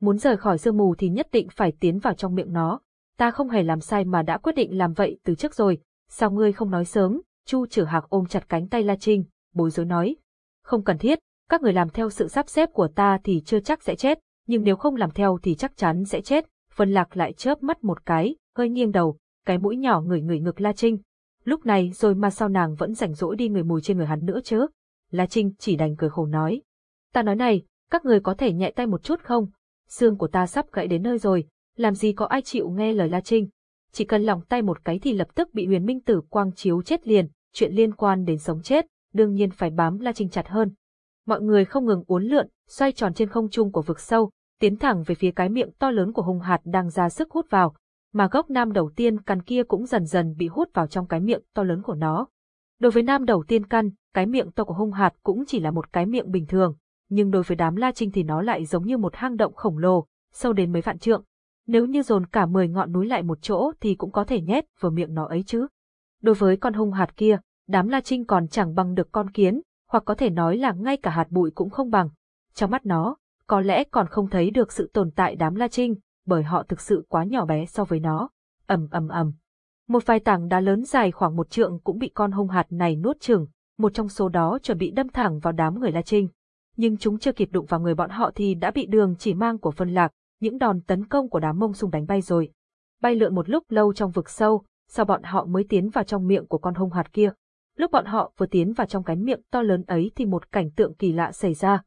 Muốn rời khỏi sương mù thì nhất định phải tiến vào trong miệng nó. Ta không hề làm sai mà đã quyết định làm vậy từ trước rồi. Sao ngươi không nói sớm? Chu trở hạc ôm chặt cánh tay La Trinh, bối rối nói. Không cần thiết, các người làm theo sự sắp xếp của ta thì chưa chắc sẽ chết, nhưng nếu không làm theo thì chắc chắn sẽ chết. Vân Lạc lại chớp mắt một cái, hơi nghiêng đầu, cái mũi nhỏ ngửi ngửi ngực La Trinh. Lúc này rồi mà sao nàng vẫn rảnh rỗi đi người mùi trên người hắn nữa chứ? La Trinh chỉ đành cười khổ nói. Ta nói này, các người có thể nhẹ tay một chút không? Xương của ta sắp gãy đến nơi rồi, làm gì có ai chịu nghe lời La Trinh. Chỉ cần lòng tay một cái thì lập tức bị huyền minh tử quang chiếu chết liền, chuyện liên quan đến sống chết, đương nhiên phải bám La Trinh chặt hơn. Mọi người không ngừng uốn lượn, xoay tròn trên không trung của vực sâu, tiến thẳng về phía cái miệng to lớn của hung hạt đang ra sức hút vào, mà gốc nam đầu tiên căn kia cũng dần dần bị hút vào trong cái miệng to lớn của nó. Đối với nam đầu tiên căn, cái miệng to của hung hạt cũng chỉ là một cái miệng bình thường, nhưng đối với đám La Trinh thì nó lại giống như một hang động khổng lồ, sâu đến mấy vạn trượng. Nếu như dồn cả 10 ngọn núi lại một chỗ thì cũng có thể nhét vào miệng nó ấy chứ. Đối với con hung hạt kia, đám La Trinh còn chẳng bằng được con kiến, hoặc có thể nói là ngay cả hạt bụi cũng không bằng. Trong mắt nó, có lẽ còn không thấy được sự tồn tại đám La Trinh, bởi họ thực sự quá nhỏ bé so với nó. ầm ầm ầm. Một vài tảng đá lớn dài khoảng một trượng cũng bị con hung hạt này nuốt chừng, một trong số đó chuẩn bị đâm thẳng vào đám người La Trinh. Nhưng chúng chưa kịp đụng vào người bọn họ thì đã bị đường chỉ mang của phân lạc, những đòn tấn công của đám mông sùng đánh bay rồi. Bay lượn một lúc lâu trong vực sâu, sau bọn họ mới tiến vào trong miệng của con hung hạt kia. Lúc bọn họ vừa tiến vào trong cái miệng to lớn ấy thì một cảnh tượng kỳ lạ xảy ra.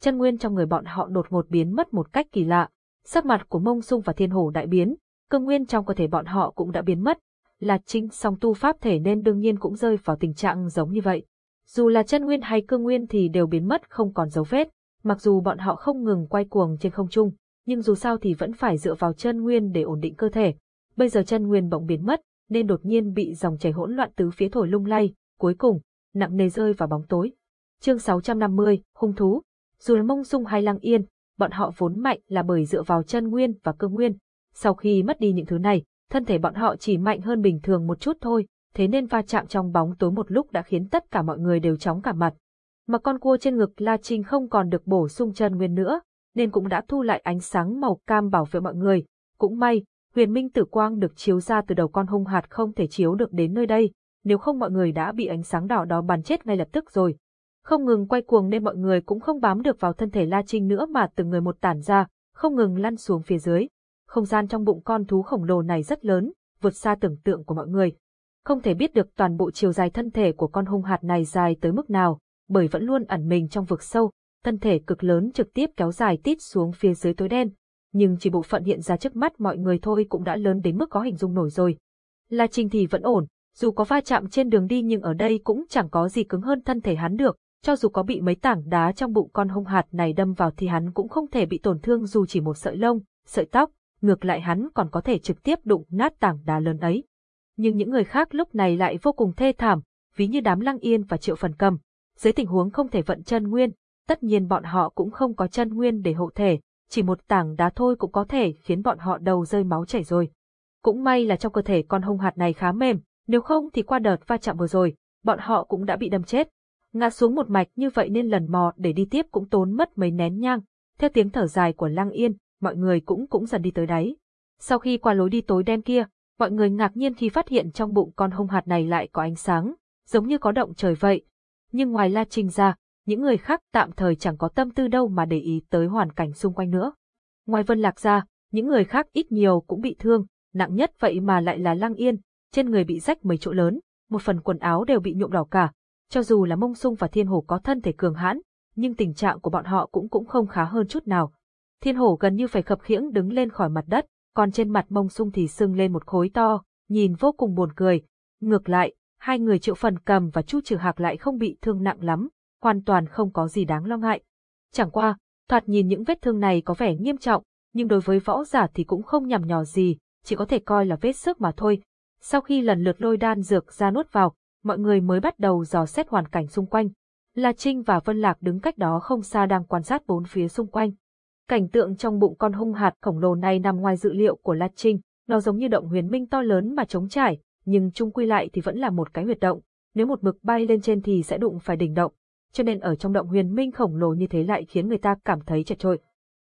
Chân nguyên trong người bọn họ đột ngột biến mất một cách kỳ lạ. Sắc mặt của mông sung và thiên hổ đại biến, cương nguyên trong cơ thể bọn họ cũng đã biến mất. Là chính song tu pháp thể nên đương nhiên cũng rơi vào tình trạng giống như vậy. Dù là chân nguyên hay cương nguyên thì đều biến mất không còn dấu vết, mặc dù bọn họ không ngừng quay cuồng trên không trung, nhưng dù sao thì vẫn phải dựa vào chân nguyên để ổn định cơ thể. Bây giờ chân nguyên bỗng biến mất, nên đột nhiên bị dòng chảy hỗn loạn tứ phía thổi lung lay, cuối cùng, nặng nề rơi vào bóng tối. Chương 650, hung thú. Dù là mông sung hay lăng yên, bọn họ vốn mạnh là bởi dựa vào chân nguyên và cơ nguyên. Sau khi mất đi những thứ này, thân thể bọn họ chỉ mạnh hơn bình thường một chút thôi, thế nên va chạm trong bóng tối một lúc đã khiến tất cả mọi người đều chóng cả mặt. Mà con cua trên ngực La Trinh không còn được bổ sung chân nguyên nữa, nên cũng đã thu lại ánh sáng màu cam bảo vệ mọi người. Cũng may, huyền minh tử quang được chiếu ra từ đầu con hung hạt không thể chiếu được đến nơi đây, nếu không mọi người đã bị ánh sáng đỏ đó bắn chết ngay lập tức rồi. Không ngừng quay cuồng nên mọi người cũng không bám được vào thân thể La Trinh nữa mà từng người một tản ra, không ngừng lăn xuống phía dưới. Không gian trong bụng con thú khổng lồ này rất lớn, vượt xa tưởng tượng của mọi người. Không thể biết được toàn bộ chiều dài thân thể của con hung hạt này dài tới mức nào, bởi vẫn luôn ẩn mình trong vực sâu, thân thể cực lớn trực tiếp kéo dài tít xuống phía dưới tối đen. Nhưng chỉ bộ phận hiện ra trước mắt mọi người thôi cũng đã lớn đến mức có hình dung nổi rồi. La Trinh thì vẫn ổn, dù có va chạm trên đường đi nhưng ở đây cũng chẳng có gì cứng hơn thân thể hắn được, cho dù có bị mấy tảng đá trong bụng con hung hạt này đâm vào thì hắn cũng không thể bị tổn thương dù chỉ một sợi lông, sợi tóc, ngược lại hắn còn có thể trực tiếp đụng nát tảng đá lớn ấy. Nhưng những người khác lúc này lại vô cùng thê thảm, ví như đám lăng yên và triệu phần cầm. Dưới tình huống không thể vận chân nguyên, tất nhiên bọn họ cũng không có chân nguyên để hộ thể, chỉ một tảng đá thôi cũng có thể khiến bọn họ đầu rơi máu chảy rồi. Cũng may là trong cơ thể con hung hạt này khá mềm, nếu không thì qua đợt va chạm vừa rồi, bọn họ cũng đã bị đâm chết. Ngã xuống một mạch như vậy nên lần mò để đi tiếp cũng tốn mất mấy nén nhang. Theo tiếng thở dài của Lăng Yên, mọi người cũng cũng dần đi tới đáy. Sau khi qua lối đi tối đen kia, mọi người ngạc nhiên khi phát hiện trong bụng con hung hạt này lại có ánh sáng, giống như có động trời vậy. Nhưng ngoài La Trinh ra, những người khác tạm thời chẳng có tâm tư đâu mà để ý tới hoàn cảnh xung quanh nữa. Ngoài Vân Lạc ra, những người khác ít nhiều cũng bị thương, nặng nhất vậy mà lại là Lăng Yên, trên người bị rách mấy chỗ lớn, một phần quần áo đều bị nhuộm đỏ cả. Cho dù là Mông Sung và Thiên Hổ có thân thể cường hãn, nhưng tình trạng của bọn họ cũng cũng không khá hơn chút nào. Thiên Hổ gần như phải khập khiễng đứng lên khỏi mặt đất, còn trên mặt Mông Sung thì sưng lên một khối to, nhìn vô cùng buồn cười. Ngược lại, hai người Triệu Phần Cầm và Chu Trừ Hạc lại không bị thương nặng lắm, hoàn toàn không có gì đáng lo ngại. Chẳng qua, thoạt nhìn những vết thương này có vẻ nghiêm trọng, nhưng đối với võ giả thì cũng không nhằm nhò gì, chỉ có thể coi là vết sức mà thôi, sau khi lần lượt lôi đan dược ra nuốt vào, mọi người mới bắt đầu dò xét hoàn cảnh xung quanh. La Trinh và Vân Lạc đứng cách đó không xa đang quan sát bốn phía xung quanh. Cảnh tượng trong bụng con hung hạt khổng lồ này nằm ngoài dự liệu của La Trinh, nó giống như động huyền minh to lớn mà trống trải, nhưng chung quy lại thì vẫn là một cái huyệt động, nếu một mực bay lên trên thì sẽ đụng phải đỉnh động, cho nên ở trong động huyền minh khổng lồ như thế lại khiến người ta cảm thấy chật trội.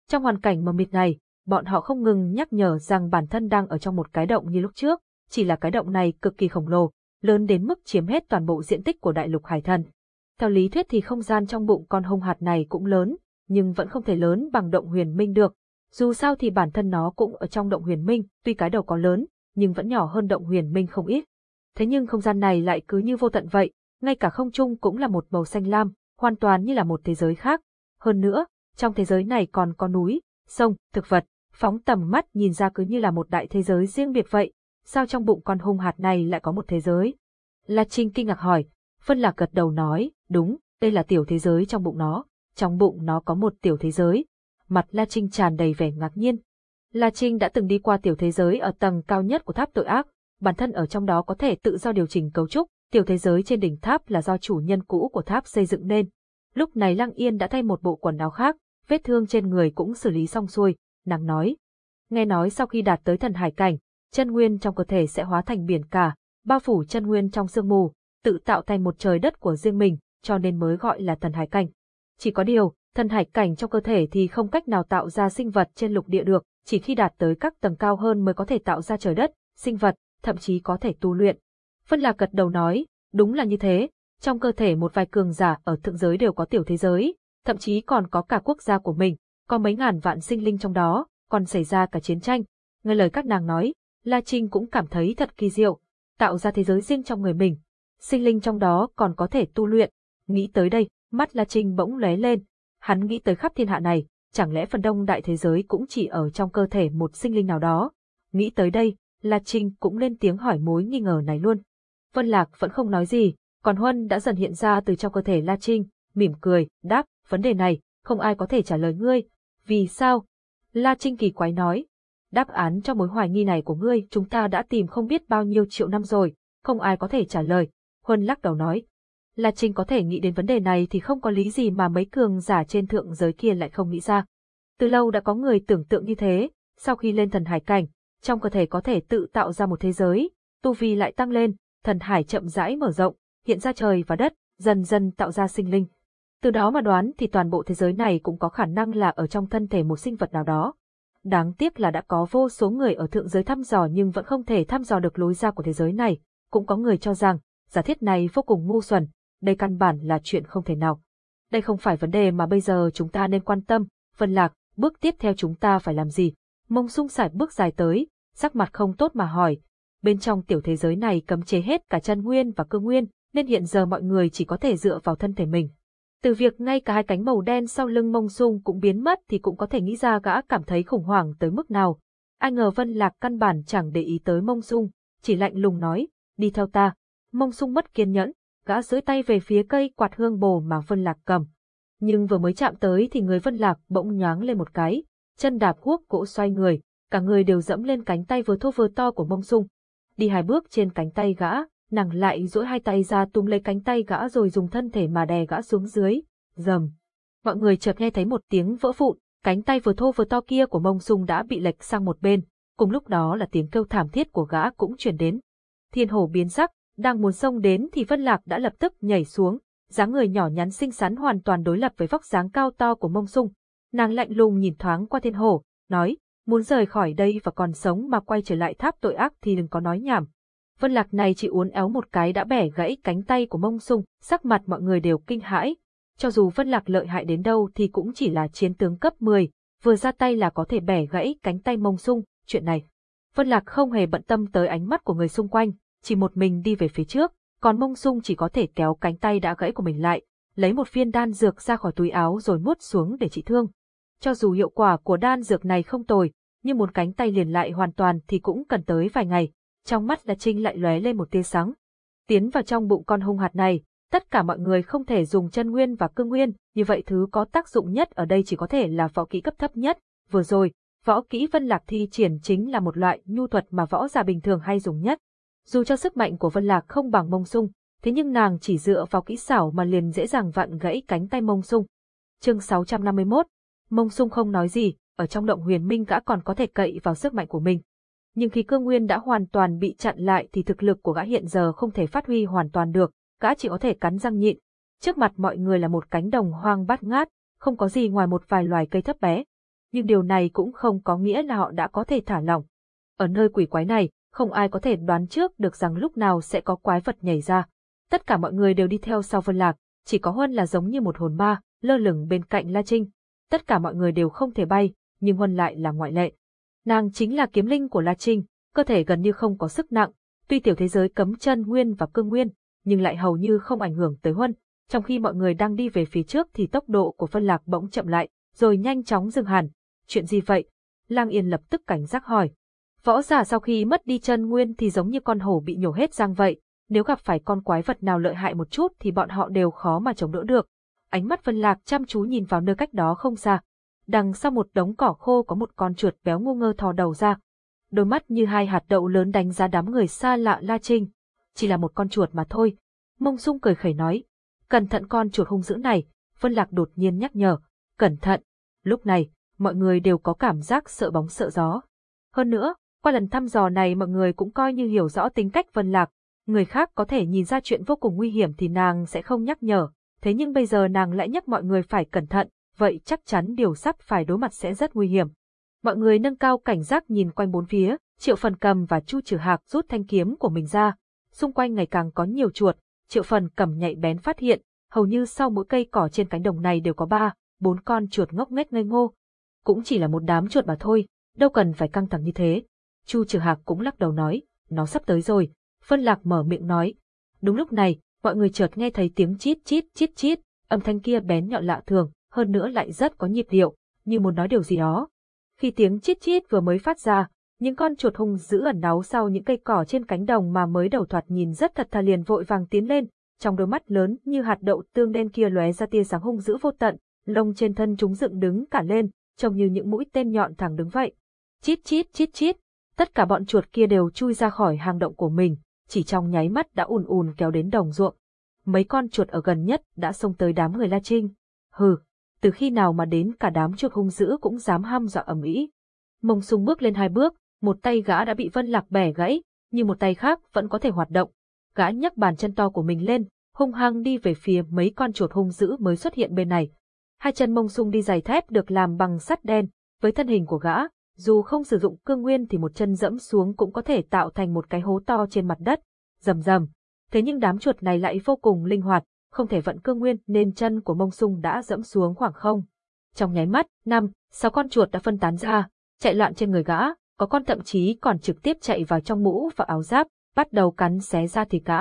Trong hoàn cảnh mờ mịt này, bọn họ không ngừng nhắc nhở rằng bản thân đang ở trong một cái động như lúc trước, chỉ là cái động này cực kỳ khổng lồ, lớn đến mức chiếm hết toàn bộ diện tích của đại lục hải thần. Theo lý thuyết thì không gian trong bụng con hung hạt này cũng lớn, nhưng vẫn không thể lớn bằng động huyền minh được. Dù sao thì bản thân nó cũng ở trong động huyền minh, tuy cái đầu có lớn, nhưng vẫn nhỏ hơn động huyền minh không ít. Thế nhưng không gian này lại cứ như vô tận vậy, ngay cả không trung cũng là một màu xanh lam, hoàn toàn như là một thế giới khác. Hơn nữa, trong thế giới này còn có núi, sông, thực vật, phóng tầm mắt nhìn ra cứ như là một đại thế giới riêng biệt vậy, sao trong bụng con hung hạt này lại có một thế giới. La Trinh kinh ngạc hỏi. Vân Lạc gật đầu nói, đúng, đây là tiểu thế giới trong bụng nó. Trong bụng nó có một tiểu thế giới. Mặt La Trinh tràn đầy vẻ ngạc nhiên. La Trinh đã từng đi qua tiểu thế giới ở tầng cao nhất của tháp tội ác, bản thân ở trong đó có thể tự do điều chỉnh cấu trúc, tiểu thế giới trên đỉnh tháp là do chủ nhân cũ của tháp xây dựng nên. Lúc này Lăng Yên đã thay một bộ quần áo khác, vết thương trên người cũng xử lý xong xuôi, nàng nói. Nghe nói sau khi đạt tới thần hải cảnh, chân nguyên trong cơ thể sẽ hóa thành biển cả, bao phủ chân nguyên trong sương mù, tự tạo thành một trời đất của riêng mình, cho nên mới gọi là thần hải cảnh. Chỉ có điều, thần hải cảnh trong cơ thể thì không cách nào tạo ra sinh vật trên lục địa được, chỉ khi đạt tới các tầng cao hơn mới có thể tạo ra trời đất, sinh vật, thậm chí có thể tu luyện. Phân Lạc gật đầu nói, đúng là như thế, trong cơ thể một vài cường giả ở thượng giới đều có tiểu thế giới, thậm chí còn có cả quốc gia của mình, có mấy ngàn vạn sinh linh trong đó, còn xảy ra cả chiến tranh. Nghe lời các nàng nói, La Trinh cũng cảm thấy thật kỳ diệu, tạo ra thế giới riêng trong người mình. Sinh linh trong đó còn có thể tu luyện. Nghĩ tới đây, mắt La Trinh bỗng lóe lên. Hắn nghĩ tới khắp thiên hạ này, chẳng lẽ phần đông đại thế giới cũng chỉ ở trong cơ thể một sinh linh nào đó. Nghĩ tới đây, La Trinh cũng lên tiếng hỏi mối nghi ngờ này luôn. Vân Lạc vẫn không nói gì, còn Huân đã dần hiện ra từ trong cơ thể La Trinh, mỉm cười, đáp, vấn đề này, không ai có thể trả lời ngươi. Vì sao? La Trinh kỳ quái nói. Đáp án cho mối hoài nghi này của ngươi chúng ta đã tìm không biết bao nhiêu triệu năm rồi, không ai có thể trả lời. Huân lắc đầu nói. La Trinh có thể nghĩ đến vấn đề này thì không có lý gì mà mấy cường giả trên thượng giới kia lại không nghĩ ra. Từ lâu đã có người tưởng tượng như thế, sau khi lên thần hải cảnh, trong cơ thể có thể tự tạo ra một thế giới, tu vi lại tăng lên, thần hải chậm rãi mở rộng, hiện ra trời và đất, dần dần tạo ra sinh linh. Từ đó mà đoán thì toàn bộ thế giới này cũng có khả năng là ở trong thân thể một sinh vật nào đó. Đáng tiếc là đã có vô số người ở thượng giới thăm dò nhưng vẫn không thể thăm dò được lối ra của thế giới này. Cũng có người cho rằng, giả thiết này vô cùng ngu xuẩn, đây căn bản là chuyện không thể nào. Đây không phải vấn đề mà bây giờ chúng ta nên quan tâm, Vân Lạc, bước tiếp theo chúng ta phải làm gì? Mông sung sải bước dài tới, sắc mặt không tốt mà hỏi. Bên trong tiểu thế giới này cấm chế hết cả chân nguyên và cơ nguyên, nên hiện giờ mọi người chỉ có thể dựa vào thân thể mình. Từ việc ngay cả hai cánh màu đen sau lưng mông sung cũng biến mất thì cũng có thể nghĩ ra gã cảm thấy khủng hoảng tới mức nào. Ai ngờ Vân Lạc căn bản chẳng để ý tới mông sung, chỉ lạnh lùng nói, đi theo ta. Mông sung mất kiên nhẫn, gã dưới tay về phía cây quạt hương bồ mà Vân Lạc cầm. Nhưng vừa mới chạm tới thì người Vân Lạc bỗng nhoáng lên một cái, chân đạp guốc cỗ xoay người, cả người đều dẫm lên cánh tay vừa thô vừa to của mông sung. Đi hai bước trên cánh tay gã, nàng lại duỗi hai tay ra túm lấy cánh tay gã rồi dùng thân thể mà đè gã xuống dưới. Dầm. Mọi người chợt nghe thấy một tiếng vỡ vụn, cánh tay vừa thô vừa to kia của mông sung đã bị lệch sang một bên, cùng lúc đó là tiếng kêu thảm thiết của gã cũng truyền đến. Thiên hổ biến sắc, đang muốn xông đến thì Vân Lạc đã lập tức nhảy xuống, dáng người nhỏ nhắn xinh xắn hoàn toàn đối lập với vóc dáng cao to của mông sung. Nàng lạnh lùng nhìn thoáng qua thiên hổ, nói, muốn rời khỏi đây và còn sống mà quay trở lại tháp tội ác thì đừng có nói nhảm. Vân Lạc này chỉ uốn éo một cái đã bẻ gãy cánh tay của mông sung, sắc mặt mọi người đều kinh hãi. Cho dù Vân Lạc lợi hại đến đâu thì cũng chỉ là chiến tướng cấp 10, vừa ra tay là có thể bẻ gãy cánh tay mông sung, chuyện này. Vân Lạc không hề bận tâm tới ánh mắt của người xung quanh, chỉ một mình đi về phía trước, còn mông sung chỉ có thể kéo cánh tay đã gãy của mình lại, lấy một viên đan dược ra khỏi túi áo rồi nuốt xuống để trị thương. Cho dù hiệu quả của đan dược này không tồi, nhưng muốn cánh tay liền lại hoàn toàn thì cũng cần tới vài ngày. Trong mắt Đa Trinh lại lóe lên một tia sáng. Tiến vào trong bụng con hung hạt này, tất cả mọi người không thể dùng chân nguyên và cương nguyên, như vậy thứ có tác dụng nhất ở đây chỉ có thể là võ kỹ cấp thấp nhất. Vừa rồi, võ kỹ Vân Lạc thi triển chính là một loại nhu thuật mà võ giả bình thường hay dùng nhất. Dù cho sức mạnh của Vân Lạc không bằng mông sung, thế nhưng nàng chỉ dựa vào kỹ xảo mà liền dễ dàng vặn gãy cánh tay mông sung. Chương 651 Mông sung không nói gì, ở trong động huyền minh gã còn có thể cậy vào sức mạnh của mình. Nhưng khi cương nguyên đã hoàn toàn bị chặn lại thì thực lực của gã hiện giờ không thể phát huy hoàn toàn được, gã chỉ có thể cắn răng nhịn. Trước mặt mọi người là một cánh đồng hoang bát ngát, không có gì ngoài một vài loài cây thấp bé. Nhưng điều này cũng không có nghĩa là họ đã có thể thả lỏng. Ở nơi quỷ quái này, không ai có thể đoán trước được rằng lúc nào sẽ có quái vật nhảy ra. Tất cả mọi người đều đi theo sau Vân Lạc, chỉ có Huân là giống như một hồn ma, lơ lửng bên cạnh La Trinh. Tất cả mọi người đều không thể bay, nhưng Huân lại là ngoại lệ. Nàng chính là kiếm linh của La Trinh, cơ thể gần như không có sức nặng, tuy tiểu thế giới cấm chân nguyên và cương nguyên, nhưng lại hầu như không ảnh hưởng tới Huân. Trong khi mọi người đang đi về phía trước thì tốc độ của phân Lạc bỗng chậm lại, rồi nhanh chóng dừng hẳn. Chuyện gì vậy? Lang Yên lập tức cảnh giác hỏi. Võ giả sau khi mất đi chân nguyên thì giống như con hổ bị nhổ hết răng vậy, nếu gặp phải con quái vật nào lợi hại một chút thì bọn họ đều khó mà chống đỡ được. Ánh mắt Vân Lạc chăm chú nhìn vào nơi cách đó không xa. Đằng sau một đống cỏ khô có một con chuột béo ngu ngơ thò đầu ra. Đôi mắt như hai hạt đậu lớn đánh giá đám người xa lạ La Trinh. Chỉ là một con chuột mà thôi. Mông Dung cười khẩy nói. Cẩn thận con chuột hung dữ này. Vân Lạc đột nhiên nhắc nhở. Cẩn thận. Lúc này, mọi người đều có cảm giác sợ bóng sợ gió. Hơn nữa, qua lần thăm dò này mọi người cũng coi như hiểu rõ tính cách Vân Lạc, người khác có thể nhìn ra chuyện vô cùng nguy hiểm thì nàng sẽ không nhắc nhở, thế nhưng bây giờ nàng lại nhắc mọi người phải cẩn thận, vậy chắc chắn điều sắp phải đối mặt sẽ rất nguy hiểm. Mọi người nâng cao cảnh giác nhìn quanh bốn phía, Triệu Phần Cầm và Chu Trử Hạc rút thanh kiếm của mình ra, xung quanh ngày càng có nhiều chuột, Triệu Phần Cầm nhạy bén phát hiện, hầu như sau mỗi cây cỏ trên cánh đồng này đều có ba, bốn con chuột ngốc nghếch ngây ngô. Cũng chỉ là một đám chuột mà thôi, đâu cần phải căng thẳng như thế. Chu Trử Hạc cũng lắc đầu nói, nó sắp tới rồi, phân Lạc mở miệng nói. Đúng lúc này, mọi người chợt nghe thấy tiếng chít chít chít chít, âm thanh kia bén nhọn lạ thường, hơn nữa lại rất có nhịp điệu, như muốn nói điều gì đó. Khi tiếng chít chít vừa mới phát ra, những con chuột hung dữ ẩn náu sau những cây cỏ trên cánh đồng mà mới đầu thoạt nhìn rất thật thà liền vội vàng tiến lên, trong đôi mắt lớn như hạt đậu tương đen kia lóe ra tia sáng hung dữ vô tận, lông trên thân chúng dựng đứng cả lên, trông như những mũi tên nhọn thẳng đứng vậy. Chít chít chít chít, tất cả bọn chuột kia đều chui ra khỏi hang động của mình, chỉ trong nháy mắt đã ùn ùn kéo đến đồng ruộng. Mấy con chuột ở gần nhất đã xông tới đám người La Trinh. Hừ, từ khi nào mà đến cả đám chuột hung dữ cũng dám ham dọa ầm ĩ. Mông sung bước lên hai bước, một tay gã đã bị Vân Lạc bẻ gãy, nhưng một tay khác vẫn có thể hoạt động. Gã nhấc bàn chân to của mình lên, hung hăng đi về phía mấy con chuột hung dữ mới xuất hiện bên này. Hai chân mông sung đi giày thép được làm bằng sắt đen, với thân hình của gã, dù không sử dụng cương nguyên thì một chân dẫm xuống cũng có thể tạo thành một cái hố to trên mặt đất, rầm rầm. Thế nhưng đám chuột này lại vô cùng linh hoạt, không thể vận cương nguyên nên chân của mông sung đã dẫm xuống khoảng không. Trong nháy mắt, năm, sáu con chuột đã phân tán ra, chạy loạn trên người gã, có con thậm chí còn trực tiếp chạy vào trong mũ và áo giáp, bắt đầu cắn xé ra thì gã.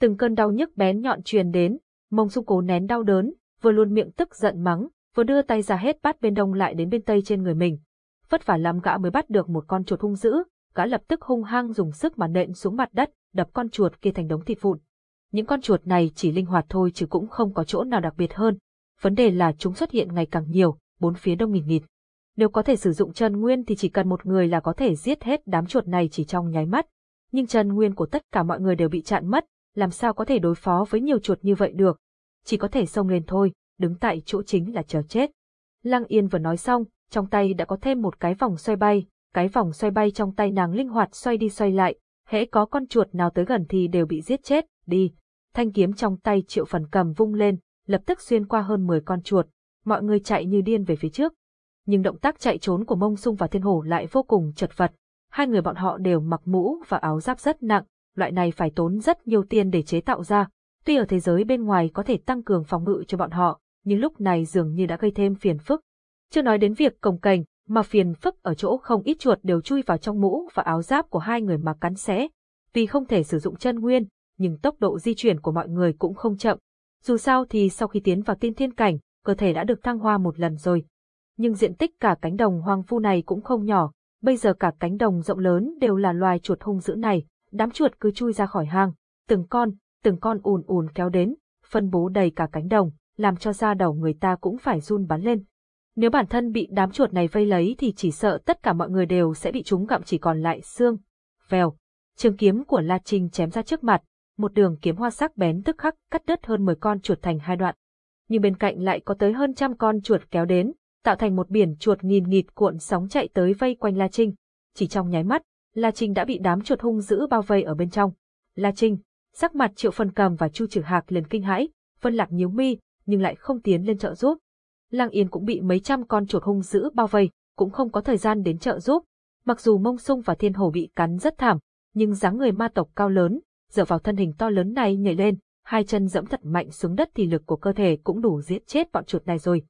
Từng cơn đau nhức bén nhọn truyền đến, mông sung cố nén đau đớn, vừa luôn miệng tức giận mắng, vừa đưa tay ra hết bắt bên đông lại đến bên tây trên người mình. Vất vả lắm gã mới bắt được một con chuột hung dữ, gã lập tức hung hăng dùng sức mà nện xuống mặt đất, đập con chuột kia thành đống thịt vụn. Những con chuột này chỉ linh hoạt thôi chứ cũng không có chỗ nào đặc biệt hơn. Vấn đề là chúng xuất hiện ngày càng nhiều, bốn phía đông nghìn nghịt. Nếu có thể sử dụng chân nguyên thì chỉ cần một người là có thể giết hết đám chuột này chỉ trong nháy mắt. Nhưng chân nguyên của tất cả mọi người đều bị chặn mất, làm sao có thể đối phó với nhiều chuột như vậy được. Chỉ có thể xông lên thôi, đứng tại chỗ chính là chờ chết. Lăng Yên vừa nói xong, trong tay đã có thêm một cái vòng xoay bay, cái vòng xoay bay trong tay nàng linh hoạt xoay đi xoay lại, hễ có con chuột nào tới gần thì đều bị giết chết, đi. Thanh kiếm trong tay triệu phần cầm vung lên, lập tức xuyên qua hơn 10 con chuột, mọi người chạy như điên về phía trước. Nhưng động tác chạy trốn của mông sung và thiên hổ lại vô cùng chật vật, hai người bọn họ đều mặc mũ và áo giáp rất nặng, loại này phải tốn rất nhiều tiền để chế tạo ra, tuy ở thế giới bên ngoài có thể tăng cường phòng ngự cho bọn họ, nhưng lúc này dường như đã gây thêm phiền phức. Chưa nói đến việc cồng cành mà phiền phức ở chỗ không ít chuột đều chui vào trong mũ và áo giáp của hai người mà cắn xé. Vì không thể sử dụng chân nguyên, nhưng tốc độ di chuyển của mọi người cũng không chậm. Dù sao thì sau khi tiến vào tiên thiên cảnh, cơ thể đã được thăng hoa một lần rồi. Nhưng diện tích cả cánh đồng hoang vu này cũng không nhỏ, bây giờ cả cánh đồng rộng lớn đều là loài chuột hung dữ này, đám chuột cứ chui ra khỏi hang, từng con, từng con ùn ùn kéo đến, phân bố đầy cả cánh đồng, làm cho da đầu người ta cũng phải run bắn lên. Nếu bản thân bị đám chuột này vây lấy thì chỉ sợ tất cả mọi người đều sẽ bị chúng gặm chỉ còn lại xương. Vèo, trường kiếm của La Trinh chém ra trước mặt, một đường kiếm hoa sắc bén tức khắc cắt đứt hơn 10 con chuột thành hai đoạn. Nhưng bên cạnh lại có tới hơn trăm con chuột kéo đến, tạo thành một biển chuột nghìn nghịt cuộn sóng chạy tới vây quanh La Trinh. Chỉ trong nháy mắt, La Trinh đã bị đám chuột hung dữ bao vây ở bên trong. La Trinh, sắc mặt Triệu Phân Cầm và Chu Trử Hạc liền kinh hãi, Vân Lạc nhíu mi, nhưng lại không tiến lên trợ giúp. Lang Yên cũng bị mấy trăm con chuột hung dữ bao vây, cũng không có thời gian đến trợ giúp. Mặc dù Mông Sung và Thiên Hổ bị cắn rất thảm, nhưng dáng người ma tộc cao lớn, dựa vào thân hình to lớn này nhảy lên, hai chân dẫm thật mạnh xuống đất thì lực của cơ thể cũng đủ giết chết bọn chuột này rồi.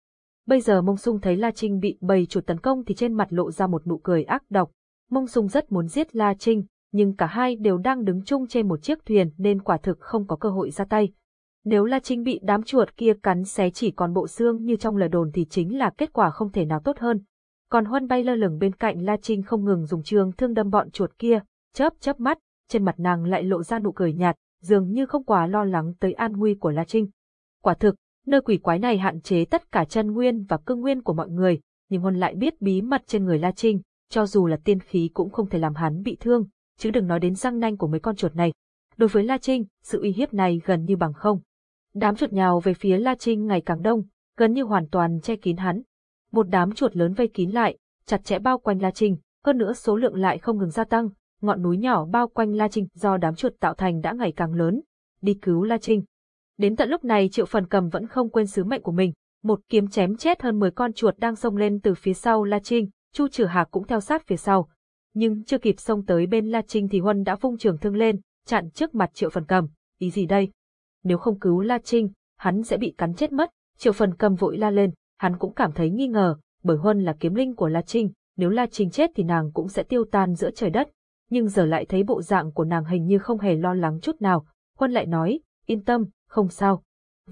Bây giờ Mông Sung thấy La Trinh bị bầy chuột tấn công thì trên mặt lộ ra một nụ cười ác độc. Mông Sung rất muốn giết La Trinh, nhưng cả hai đều đang đứng chung trên một chiếc thuyền nên quả thực không có cơ hội ra tay. Nếu La Trinh bị đám chuột kia cắn xé chỉ còn bộ xương như trong lời đồn thì chính là kết quả không thể nào tốt hơn. Còn Huân bay lơ lửng bên cạnh La Trinh không ngừng dùng trường thương đâm bọn chuột kia, chớp chớp mắt, trên mặt nàng lại lộ ra nụ cười nhạt, dường như không quá lo lắng tới an nguy của La Trinh. Quả thực, nơi quỷ quái này hạn chế tất cả chân nguyên và cương nguyên của mọi người, nhưng hôn lại biết bí mật trên người La Trinh, cho dù là tiên khí cũng không thể làm hắn bị thương, chứ đừng nói đến răng nanh của mấy con chuột này. Đối với La Trinh, sự uy hiếp này gần như bằng không. Đám chuột nhào về phía La Trinh ngày càng đông, gần như hoàn toàn che kín hắn. Một đám chuột lớn vây kín lại, chặt chẽ bao quanh La Trinh, hơn nữa số lượng lại không ngừng gia tăng, ngọn núi nhỏ bao quanh La Trinh do đám chuột tạo thành đã ngày càng lớn. Đi cứu La Trinh. Đến tận lúc này Triệu Phần Cầm vẫn không quên sứ mệnh của mình, một kiếm chém chết hơn 10 con chuột đang xông lên từ phía sau La Trinh, Chu Trử Hạc cũng theo sát phía sau. Nhưng chưa kịp xông tới bên La Trinh thì Huân đã vung trường thương lên, chặn trước mặt Triệu Phần Cầm. Ý gì đây? Nếu không cứu La Trinh, hắn sẽ bị cắn chết mất. Triệu Phần Cầm vội la lên, hắn cũng cảm thấy nghi ngờ, bởi Huân là kiếm linh của La Trinh, nếu La Trinh chết thì nàng cũng sẽ tiêu tan giữa trời đất. Nhưng giờ lại thấy bộ dạng của nàng hình như không hề lo lắng chút nào, Huân lại nói, yên tâm, không sao.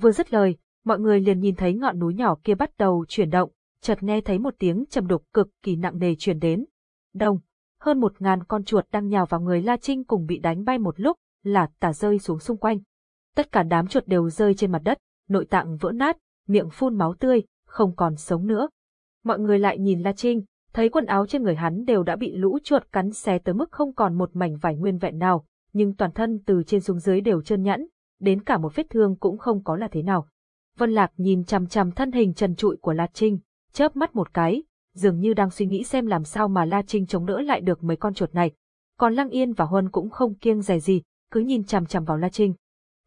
Vừa dứt lời, mọi người liền nhìn thấy ngọn núi nhỏ kia bắt đầu chuyển động, chợt nghe thấy một tiếng trầm đục cực kỳ nặng nề truyền đến. Đông, hơn một ngàn con chuột đang nhào vào người La Trinh cùng bị đánh bay một lúc, là tả rơi xuống xung quanh. Tất cả đám chuột đều rơi trên mặt đất, nội tạng vỡ nát, miệng phun máu tươi, không còn sống nữa. Mọi người lại nhìn La Trinh, thấy quần áo trên người hắn đều đã bị lũ chuột cắn xé tới mức không còn một mảnh vải nguyên vẹn nào, nhưng toàn thân từ trên xuống dưới đều trơn nhẵn, đến cả một vết thương cũng không có là thế nào. Vân Lạc nhìn chằm chằm thân hình trần trụi của La Trinh, chớp mắt một cái, dường như đang suy nghĩ xem làm sao mà La Trinh chống đỡ lại được mấy con chuột này. Còn Lăng Yên và Huân cũng không kiêng dè gì, cứ nhìn chằm chằm vào La Trinh.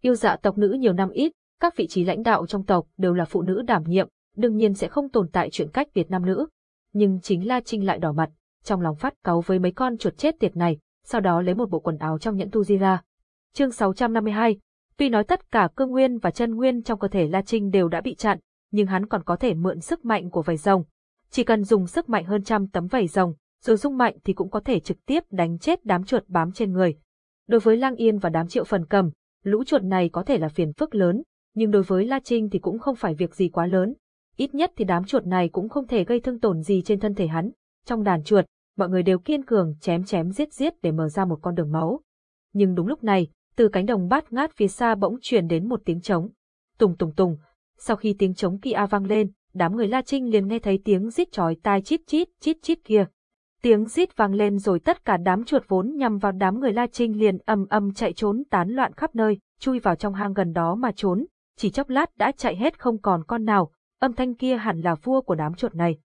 Yêu dạ tộc nữ nhiều năm ít, các vị trí lãnh đạo trong tộc đều là phụ nữ đảm nhiệm, đương nhiên sẽ không tồn tại chuyện cách Việt Nam nữ. Nhưng chính La Trinh lại đỏ mặt, trong lòng phát cáu với mấy con chuột chết tiệt này, sau đó lấy một bộ quần áo trong nhẫn tu di ra. Chương 652 Tuy nói tất cả cương nguyên và chân nguyên trong cơ thể La Trinh đều đã bị chặn, nhưng hắn còn có thể mượn sức mạnh của vảy rồng. Chỉ cần dùng sức mạnh hơn trăm tấm vảy rồng, rồi dung mạnh thì cũng có thể trực tiếp đánh chết đám chuột bám trên người. Đối với Lang Yên và đám triệu phần cầm, lũ chuột này có thể là phiền phức lớn, nhưng đối với La Trinh thì cũng không phải việc gì quá lớn. Ít nhất thì đám chuột này cũng không thể gây thương tổn gì trên thân thể hắn. Trong đàn chuột, mọi người đều kiên cường chém chém giết giết để mở ra một con đường máu. Nhưng đúng lúc này, từ cánh đồng bát ngát phía xa bỗng truyền đến một tiếng trống. Tùng tùng tùng, sau khi tiếng trống kia vang lên, đám người La Trinh liền nghe thấy tiếng rít chói tai chít chít chít chít kia. Tiếng rít vang lên rồi tất cả đám chuột vốn nhằm vào đám người La Trinh liền ầm ầm chạy trốn tán loạn khắp nơi, chui vào trong hang gần đó mà trốn, chỉ chốc lát đã chạy hết không còn con nào, âm thanh kia hẳn là vua của đám chuột này.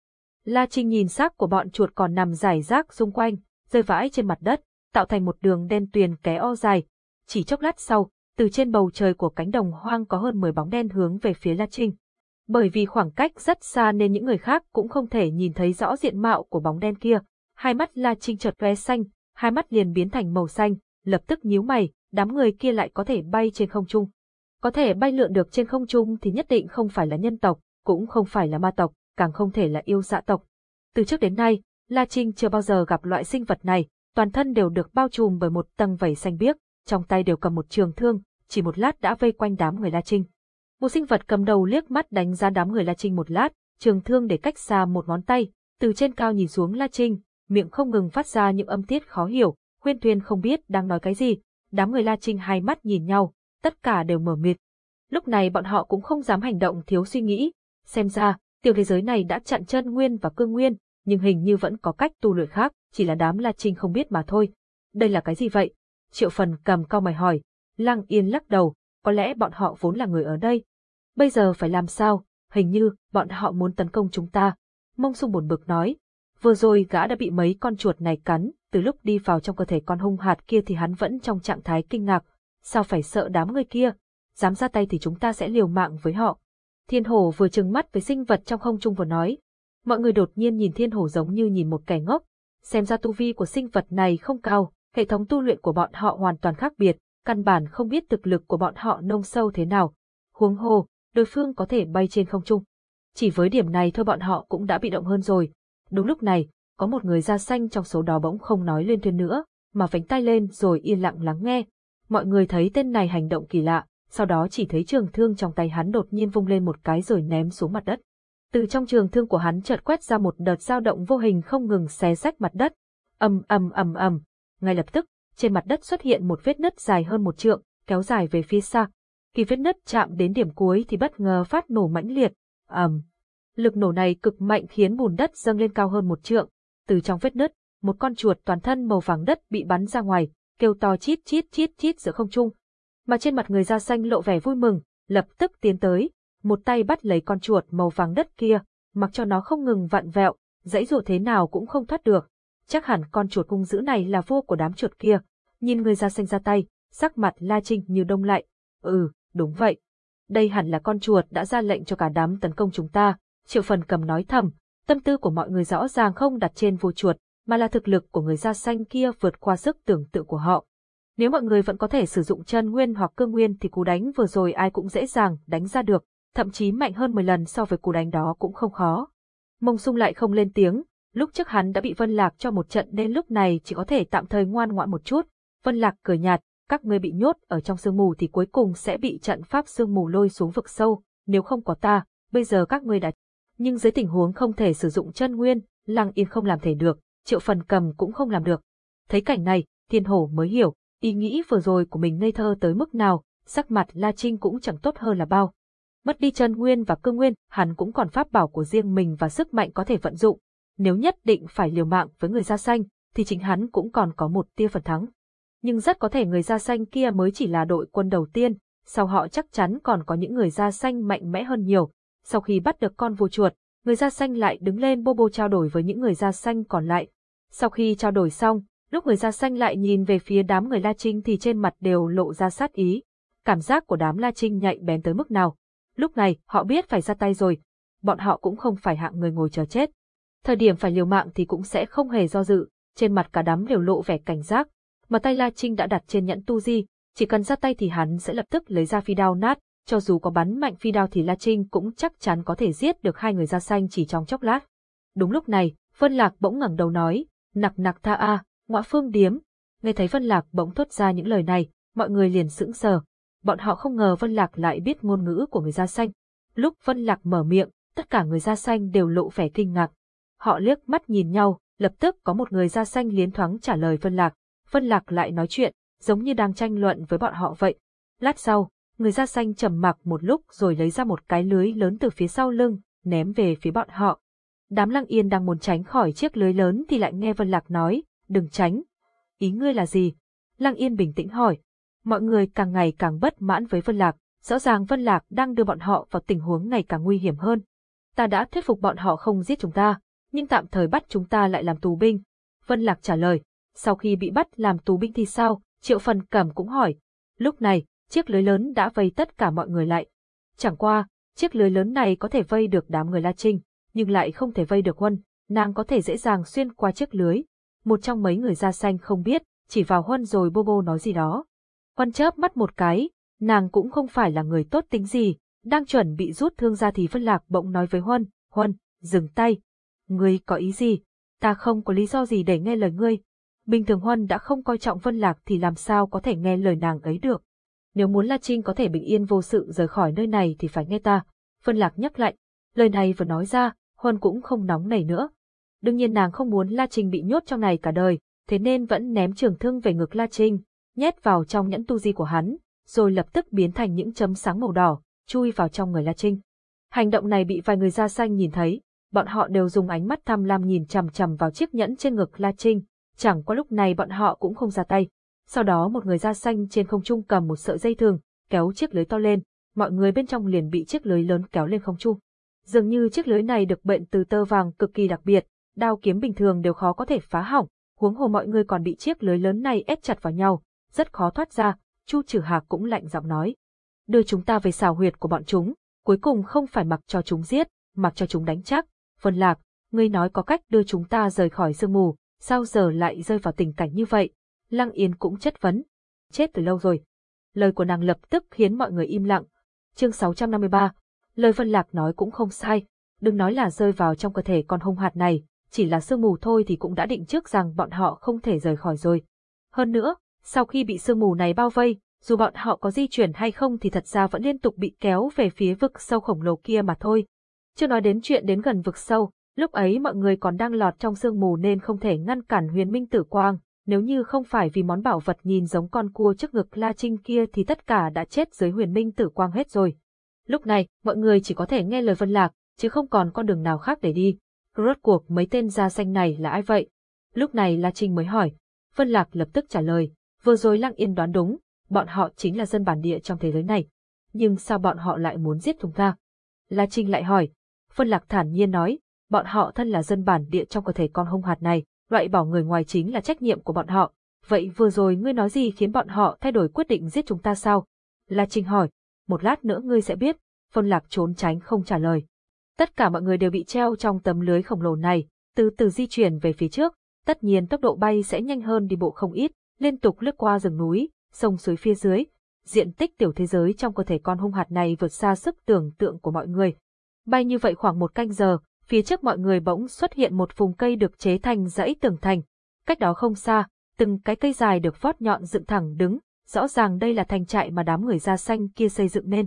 La Trinh nhìn xác của bọn chuột còn nằm rải rác xung quanh, rơi vãi trên mặt đất, tạo thành một đường đen tuyền ké o dài. Chỉ chốc lát sau, từ trên bầu trời của cánh đồng hoang có hơn 10 bóng đen hướng về phía La Trinh. Bởi vì khoảng cách rất xa nên những người khác cũng không thể nhìn thấy rõ diện mạo của bóng đen kia. Hai mắt La Trinh chợt lóe xanh, hai mắt liền biến thành màu xanh, lập tức nhíu mày, đám người kia lại có thể bay trên không trung. Có thể bay lượn được trên không trung thì nhất định không phải là nhân tộc, cũng không phải là ma tộc, càng không thể là yêu dạ tộc. Từ trước đến nay, La Trinh chưa bao giờ gặp loại sinh vật này, toàn thân đều được bao trùm bởi một tầng vảy xanh biếc, trong tay đều cầm một trường thương, chỉ một lát đã vây quanh đám người La Trinh. Một sinh vật cầm đầu liếc mắt đánh giá đám người La Trinh một lát, trường thương để cách xa một ngón tay, từ trên cao nhìn xuống La Trinh, miệng không ngừng phát ra những âm tiết khó hiểu, Huyên thuyền không biết đang nói cái gì, đám người La Trinh hai mắt nhìn nhau, tất cả đều mở mịt. Lúc này bọn họ cũng không dám hành động thiếu suy nghĩ, xem ra, tiểu thế giới này đã chặn chân nguyên và cương nguyên, nhưng hình như vẫn có cách tu luyện khác, chỉ là đám La Trinh không biết mà thôi. Đây là cái gì vậy? Triệu phần cầm cao mày hỏi, Lăng Yên lắc đầu, có lẽ bọn họ vốn là người ở đây. Bây giờ phải làm sao, hình như bọn họ muốn tấn công chúng ta. Mông sung buồn bực nói, vừa rồi gã đã bị mấy con chuột này cắn, từ lúc đi vào trong cơ thể con hung hạt kia thì hắn vẫn trong trạng thái kinh ngạc, sao phải sợ đám người kia, dám ra tay thì chúng ta sẽ liều mạng với họ. Thiên hổ vừa trừng mắt với sinh vật trong không trung vừa nói. Mọi người đột nhiên nhìn thiên hổ giống như nhìn một kẻ ngốc, xem ra tu vi của sinh vật này không cao, hệ thống tu luyện của bọn họ hoàn toàn khác biệt, căn bản không biết thực lực của bọn họ nông sâu thế nào. Huống hồ, đối phương có thể bay trên không trung. Chỉ với điểm này thôi bọn họ cũng đã bị động hơn rồi. Đúng lúc này, có một người da xanh trong số đó bỗng không nói lên thuyền nữa, mà vánh tay lên rồi yên lặng lắng nghe. Mọi người thấy tên này hành động kỳ lạ, sau đó chỉ thấy trường thương trong tay hắn đột nhiên vung lên một cái rồi ném xuống mặt đất. Từ trong trường thương của hắn chợt quét ra một đợt dao động vô hình không ngừng xé rách mặt đất. Ầm ầm ầm ầm, ngay lập tức, trên mặt đất xuất hiện một vết nứt dài hơn một trượng, kéo dài về phía xa. Khi vết nứt chạm đến điểm cuối thì bất ngờ phát nổ mãnh liệt. ầm, lực nổ này cực mạnh khiến bùn đất dâng lên cao hơn một trượng. Từ trong vết nứt, một con chuột toàn thân màu vàng đất bị bắn ra ngoài, kêu to chít chít chít chít giữa không trung. Mà trên mặt người da xanh lộ vẻ vui mừng, lập tức tiến tới, một tay bắt lấy con chuột màu vàng đất kia, mặc cho nó không ngừng vặn vẹo, dãy dụ thế nào cũng không thoát được. Chắc hẳn con chuột hung dữ này là vua của đám chuột kia. Nhìn người da xanh ra tay, sắc mặt La Trinh như đông lại. Ừ, đúng vậy. Đây hẳn là con chuột đã ra lệnh cho cả đám tấn công chúng ta. Triệu phần cầm nói thầm, tâm tư của mọi người rõ ràng không đặt trên vua chuột, mà là thực lực của người da xanh kia vượt qua sức tưởng tượng của họ. Nếu mọi người vẫn có thể sử dụng chân nguyên hoặc cương nguyên thì cú đánh vừa rồi ai cũng dễ dàng đánh ra được, thậm chí mạnh hơn 10 lần so với cú đánh đó cũng không khó. Mông sung lại không lên tiếng, lúc trước hắn đã bị Vân Lạc cho một trận nên lúc này chỉ có thể tạm thời ngoan ngoãn một chút. Vân Lạc cười nhạt, các ngươi bị nhốt ở trong sương mù thì cuối cùng sẽ bị trận pháp sương mù lôi xuống vực sâu, nếu không có ta, bây giờ các ngươi đã... Nhưng dưới tình huống không thể sử dụng chân nguyên, Lăng Yên không làm thể được, Triệu Phần Cầm cũng không làm được. Thấy cảnh này, Thiên Hổ mới hiểu, ý nghĩ vừa rồi của mình ngây thơ tới mức nào, sắc mặt La Trinh cũng chẳng tốt hơn là bao. Mất đi chân nguyên và cương nguyên, hắn cũng còn pháp bảo của riêng mình và sức mạnh có thể vận dụng. Nếu nhất định phải liều mạng với người da xanh, thì chính hắn cũng còn có một tia phần thắng. Nhưng rất có thể người da xanh kia mới chỉ là đội quân đầu tiên, sau họ chắc chắn còn có những người da xanh mạnh mẽ hơn nhiều. Sau khi bắt được con vua chuột, người da xanh lại đứng lên bô bô trao đổi với những người da xanh còn lại. Sau khi trao đổi xong, lúc người da xanh lại nhìn về phía đám người La Trinh thì trên mặt đều lộ ra sát ý. Cảm giác của đám La Trinh nhạy bén tới mức nào. Lúc này, họ biết phải ra tay rồi. Bọn họ cũng không phải hạng người ngồi chờ chết. Thời điểm phải liều mạng thì cũng sẽ không hề do dự, trên mặt cả đám đều lộ vẻ cảnh giác. Mà tay La Trinh đã đặt trên nhẫn tu di, chỉ cần ra tay thì hắn sẽ lập tức lấy ra phi đao nát, cho dù có bắn mạnh phi đao thì La Trinh cũng chắc chắn có thể giết được hai người da xanh chỉ trong chốc lát. Đúng lúc này, Vân Lạc bỗng ngẩng đầu nói, nặc nặc tha a, ngõa phương điếm. Nghe thấy Vân Lạc bỗng thốt ra những lời này, mọi người liền sững sờ. Bọn họ không ngờ Vân Lạc lại biết ngôn ngữ của người da xanh. Lúc Vân Lạc mở miệng, tất cả người da xanh đều lộ vẻ kinh ngạc. Họ liếc mắt nhìn nhau, lập tức có một người da xanh liến thoáng trả lời Vân Lạc. Vân Lạc lại nói chuyện, giống như đang tranh luận với bọn họ vậy. Lát sau, người da xanh trầm mặc một lúc rồi lấy ra một cái lưới lớn từ phía sau lưng, ném về phía bọn họ. Đám lăng yên đang muốn tránh khỏi chiếc lưới lớn thì lại nghe Vân Lạc nói, đừng tránh. Ý ngươi là gì? Lăng yên bình tĩnh hỏi. Mọi người càng ngày càng bất mãn với Vân Lạc, rõ ràng Vân Lạc đang đưa bọn họ vào tình huống ngày càng nguy hiểm hơn. Ta đã thuyết phục bọn họ không giết chúng ta, nhưng tạm thời bắt chúng ta lại làm tù binh. Vân Lạc trả lời, sau khi bị bắt làm tù binh thì sao? Triệu Phần Cẩm cũng hỏi. Lúc này, chiếc lưới lớn đã vây tất cả mọi người lại. Chẳng qua, chiếc lưới lớn này có thể vây được đám người La Trinh, nhưng lại không thể vây được Huân, nàng có thể dễ dàng xuyên qua chiếc lưới. Một trong mấy người da xanh không biết, chỉ vào Huân rồi bô bô nói gì đó. Huân chớp mắt một cái, nàng cũng không phải là người tốt tính gì, đang chuẩn bị rút thương ra thì Vân Lạc bỗng nói với Huân, Huân, dừng tay. Ngươi có ý gì? Ta không có lý do gì để nghe lời ngươi. Bình thường Huân đã không coi trọng Vân Lạc thì làm sao có thể nghe lời nàng ấy được. Nếu muốn La Trinh có thể bình yên vô sự rời khỏi nơi này thì phải nghe ta. Vân Lạc nhắc lại, lời này vừa nói ra, Huân cũng không nóng nảy nữa. Đương nhiên nàng không muốn La Trinh bị nhốt trong này cả đời, thế nên vẫn ném trường thương về ngực La Trinh, nhét vào trong nhẫn tu di của hắn, rồi lập tức biến thành những chấm sáng màu đỏ, chui vào trong người La Trinh. Hành động này bị vài người da xanh nhìn thấy, bọn họ đều dùng ánh mắt tham lam nhìn chằm chằm vào chiếc nhẫn trên ngực La Trinh, chẳng qua lúc này bọn họ cũng không ra tay. Sau đó một người da xanh trên không trung cầm một sợi dây thường, kéo chiếc lưới to lên, mọi người bên trong liền bị chiếc lưới lớn kéo lên không trung. Dường như chiếc lưới này được bệnh từ tơ vàng cực kỳ đặc biệt, đao kiếm bình thường đều khó có thể phá hỏng, huống hồ mọi người còn bị chiếc lưới lớn này ép chặt vào nhau, rất khó thoát ra, Chu Trử Hạc cũng lạnh giọng nói. Đưa chúng ta về xào huyệt của bọn chúng, cuối cùng không phải mặc cho chúng giết, mặc cho chúng đánh chắc. Vân Lạc, ngươi nói có cách đưa chúng ta rời khỏi sương mù, sao giờ lại rơi vào tình cảnh như vậy? Lăng Yên cũng chất vấn. Chết từ lâu rồi. Lời của nàng lập tức khiến mọi người im lặng. Chương 653, lời Vân Lạc nói cũng không sai. Đừng nói là rơi vào trong cơ thể con hung hạt này, chỉ là sương mù thôi thì cũng đã định trước rằng bọn họ không thể rời khỏi rồi. Hơn nữa, sau khi bị sương mù này bao vây, dù bọn họ có di chuyển hay không thì thật ra vẫn liên tục bị kéo về phía vực sâu khổng lồ kia mà thôi. Chưa nói đến chuyện đến gần vực sâu, lúc ấy mọi người còn đang lọt trong sương mù nên không thể ngăn cản huyền minh tử quang, nếu như không phải vì món bảo vật nhìn giống con cua trước ngực La Trinh kia thì tất cả đã chết dưới huyền minh tử quang hết rồi. Lúc này, mọi người chỉ có thể nghe lời Vân Lạc, chứ không còn con đường nào khác để đi. Rốt cuộc mấy tên da xanh này là ai vậy? Lúc này La Trinh mới hỏi. Vân Lạc lập tức trả lời, vừa rồi Lăng Yên đoán đúng, bọn họ chính là dân bản địa trong thế giới này. Nhưng sao bọn họ lại muốn giết chúng ta? La Trinh lại hỏi. Vân Lạc thản nhiên nói, bọn họ thân là dân bản địa trong cơ thể con hung hạt này, loại bỏ người ngoài chính là trách nhiệm của bọn họ. Vậy vừa rồi ngươi nói gì khiến bọn họ thay đổi quyết định giết chúng ta sao? La Trinh hỏi, một lát nữa ngươi sẽ biết, Vân Lạc trốn tránh không trả lời. Tất cả mọi người đều bị treo trong tấm lưới khổng lồ này, từ từ di chuyển về phía trước, tất nhiên tốc độ bay sẽ nhanh hơn đi bộ không ít, liên tục lướt qua rừng núi, sông suối phía dưới. Diện tích tiểu thế giới trong cơ thể con hung hạt này vượt xa sức tưởng tượng của mọi người. Bay như vậy khoảng một canh giờ, phía trước mọi người bỗng xuất hiện một vùng cây được chế thành dãy tường thành. Cách đó không xa, từng cái cây dài được vót nhọn dựng thẳng đứng, rõ ràng đây là thành trại mà đám người da xanh kia xây dựng nên.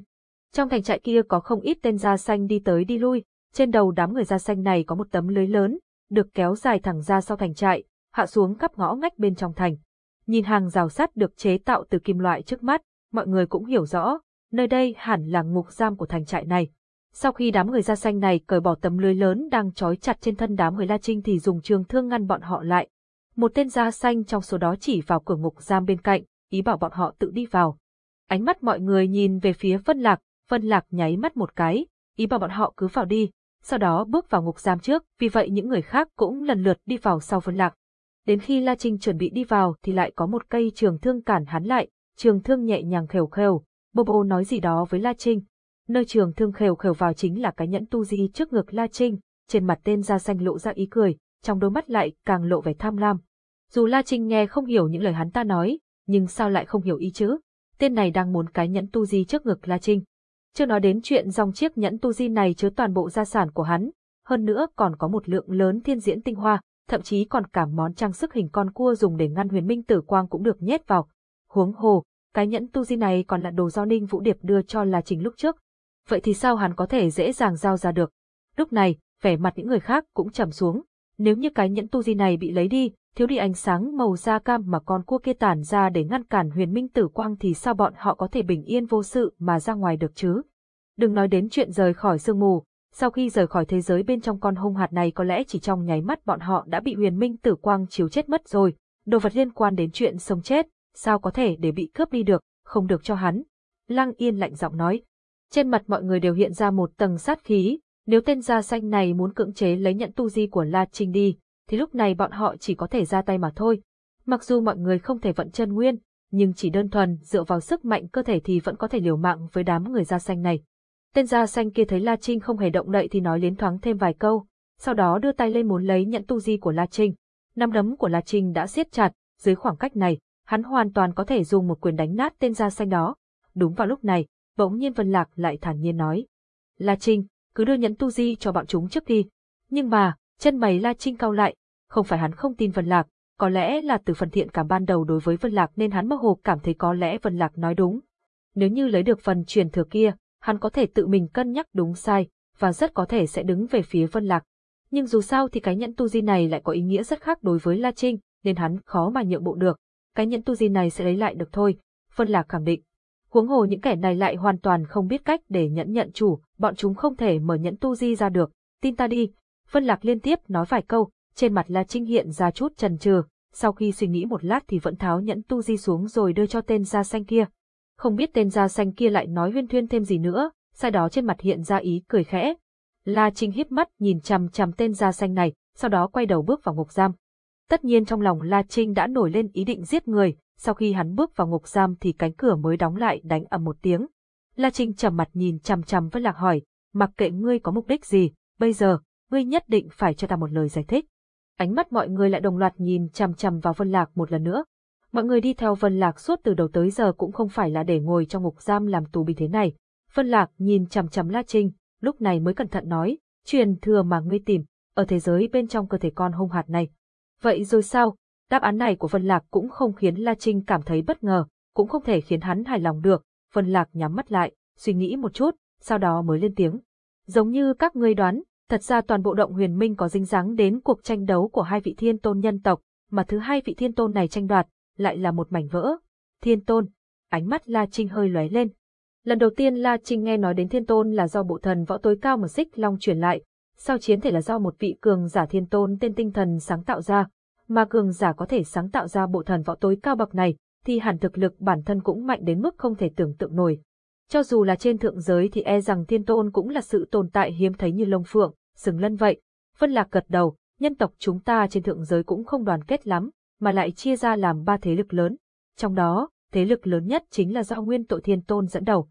Trong thành trại kia có không ít tên da xanh đi tới đi lui, trên đầu đám người da xanh này có một tấm lưới lớn, được kéo dài thẳng ra sau thành trại, hạ xuống khắp ngõ ngách bên trong thành. Nhìn hàng rào sắt được chế tạo từ kim loại trước mắt, mọi người cũng hiểu rõ, nơi đây hẳn là ngục giam của thành trại này. Sau khi đám người da xanh này cởi bỏ tấm lưới lớn đang trói chặt trên thân đám người La Trinh thì dùng trường thương ngăn bọn họ lại. Một tên da xanh trong số đó chỉ vào cửa ngục giam bên cạnh, ý bảo bọn họ tự đi vào. Ánh mắt mọi người nhìn về phía Vân Lạc, Vân Lạc nháy mắt một cái, ý bảo bọn họ cứ vào đi, sau đó bước vào ngục giam trước, vì vậy những người khác cũng lần lượt đi vào sau Vân Lạc. Đến khi La Trinh chuẩn bị đi vào thì lại có một cây trường thương cản hắn lại, trường thương nhẹ nhàng khều khều, Bô Bô nói gì đó với La Trinh. Nơi trường thương khều khều vào chính là cái nhẫn tu di trước ngực La Trinh, trên mặt tên da xanh lộ ra ý cười, trong đôi mắt lại càng lộ vẻ tham lam. Dù La Trinh nghe không hiểu những lời hắn ta nói, nhưng sao lại không hiểu ý chứ? Tên này đang muốn cái nhẫn tu di trước ngực La Trinh. Chưa nói đến chuyện dòng chiếc nhẫn tu di này chứa toàn bộ gia sản của hắn, hơn nữa còn có một lượng lớn thiên diễn tinh hoa, thậm chí còn cả món trang sức hình con cua dùng để ngăn huyền minh tử quang cũng được nhét vào. Huống hồ, cái nhẫn tu di này còn là đồ do Ninh Vũ Điệp đưa cho là Trình lúc trước. Vậy thì sao hắn có thể dễ dàng giao ra được? Lúc này, vẻ mặt những người khác cũng trầm xuống. Nếu như cái nhẫn tu di này bị lấy đi, thiếu đi ánh sáng màu da cam mà con cua kia tản ra để ngăn cản huyền minh tử quang thì sao bọn họ có thể bình yên vô sự mà ra ngoài được chứ? Đừng nói đến chuyện rời khỏi sương mù, sau khi rời khỏi thế giới bên trong con hung hạt này có lẽ chỉ trong nháy mắt bọn họ đã bị huyền minh tử quang chiếu chết mất rồi, đồ vật liên quan đến chuyện sống chết, sao có thể để bị cướp đi được, không được cho hắn. Lăng yên lạnh giọng nói. Trên mặt mọi người đều hiện ra một tầng sát khí, nếu tên da xanh này muốn cưỡng chế lấy nhận tu di của La Trinh đi, thì lúc này bọn họ chỉ có thể ra tay mà thôi. Mặc dù mọi người không thể vận chân nguyên, nhưng chỉ đơn thuần dựa vào sức mạnh cơ thể thì vẫn có thể liều mạng với đám người da xanh này. Tên da xanh kia thấy La Trinh không hề động đậy thì nói liến thoáng thêm vài câu, sau đó đưa tay lên muốn lấy nhẫn tu di của La Trinh. Năm đấm của La Trinh đã siết chặt, dưới khoảng cách này, hắn hoàn toàn có thể dùng một quyền đánh nát tên da xanh đó. Đúng vào lúc này, bỗng nhiên Vân Lạc lại thản nhiên nói. La Trinh, cứ đưa nhẫn tu di cho bọn chúng trước đi. Nhưng mà, chân mày La Trinh cau lại, không phải hắn không tin Vân Lạc, có lẽ là từ phần thiện cảm ban đầu đối với Vân Lạc nên hắn mơ hồ cảm thấy có lẽ Vân Lạc nói đúng. Nếu như lấy được phần truyền thừa kia, hắn có thể tự mình cân nhắc đúng sai, và rất có thể sẽ đứng về phía Vân Lạc. Nhưng dù sao thì cái nhẫn tu di này lại có ý nghĩa rất khác đối với La Trinh, nên hắn khó mà nhượng bộ được. Cái nhẫn tu di này sẽ lấy lại được thôi, Vân Lạc khẳng định. Huống hồ những kẻ này lại hoàn toàn không biết cách để nhẫn nhận chủ, bọn chúng không thể mở nhẫn tu di ra được. Tin ta đi. Vân Lạc liên tiếp nói vài câu, trên mặt La Trinh hiện ra chút chần chừ, sau khi suy nghĩ một lát thì vẫn tháo nhẫn tu di xuống rồi đưa cho tên da xanh kia. Không biết tên da xanh kia lại nói huyên thuyên thêm gì nữa, sau đó trên mặt hiện ra ý cười khẽ. La Trinh híp mắt nhìn chằm chằm tên da xanh này, sau đó quay đầu bước vào ngục giam. Tất nhiên trong lòng La Trinh đã nổi lên ý định giết người, sau khi hắn bước vào ngục giam thì cánh cửa mới đóng lại đánh ầm một tiếng. La Trinh trầm mặt nhìn chằm chằm Vân Lạc hỏi, mặc kệ ngươi có mục đích gì, bây giờ, ngươi nhất định phải cho ta một lời giải thích. Ánh mắt mọi người lại đồng loạt nhìn chằm chằm vào Vân Lạc một lần nữa. Mọi người đi theo Vân Lạc suốt từ đầu tới giờ cũng không phải là để ngồi trong ngục giam làm tù bị thế này. Vân Lạc nhìn chằm chằm La Trinh, lúc này mới cẩn thận nói, truyền thừa mà ngươi tìm, ở thế giới bên trong cơ thể con hung hạt này. Vậy rồi sao? Đáp án này của Vân Lạc cũng không khiến La Trinh cảm thấy bất ngờ, cũng không thể khiến hắn hài lòng được. Vân Lạc nhắm mắt lại, suy nghĩ một chút, sau đó mới lên tiếng. Giống như các ngươi đoán, thật ra toàn bộ động huyền minh có dính dáng đến cuộc tranh đấu của hai vị thiên tôn nhân tộc, mà thứ hai vị thiên tôn này tranh đoạt, lại là một mảnh vỡ. Thiên tôn, ánh mắt La Trinh hơi lóe lên. Lần đầu tiên La Trinh nghe nói đến thiên tôn là do bộ thần võ tối cao mà xích long truyền lại, sau chiến thể là do một vị cường giả thiên tôn tên tinh thần sáng tạo ra, mà cường giả có thể sáng tạo ra bộ thần võ tối cao bậc này, thì hẳn thực lực bản thân cũng mạnh đến mức không thể tưởng tượng nổi. Cho dù là trên thượng giới thì e rằng thiên tôn cũng là sự tồn tại hiếm thấy như lông phượng, sừng lân vậy. Vân Lạc gật đầu, nhân tộc chúng ta trên thượng giới cũng không đoàn kết lắm, mà lại chia ra làm ba thế lực lớn. Trong đó, thế lực lớn nhất chính là do Nguyên Tội Thiên Tôn dẫn đầu.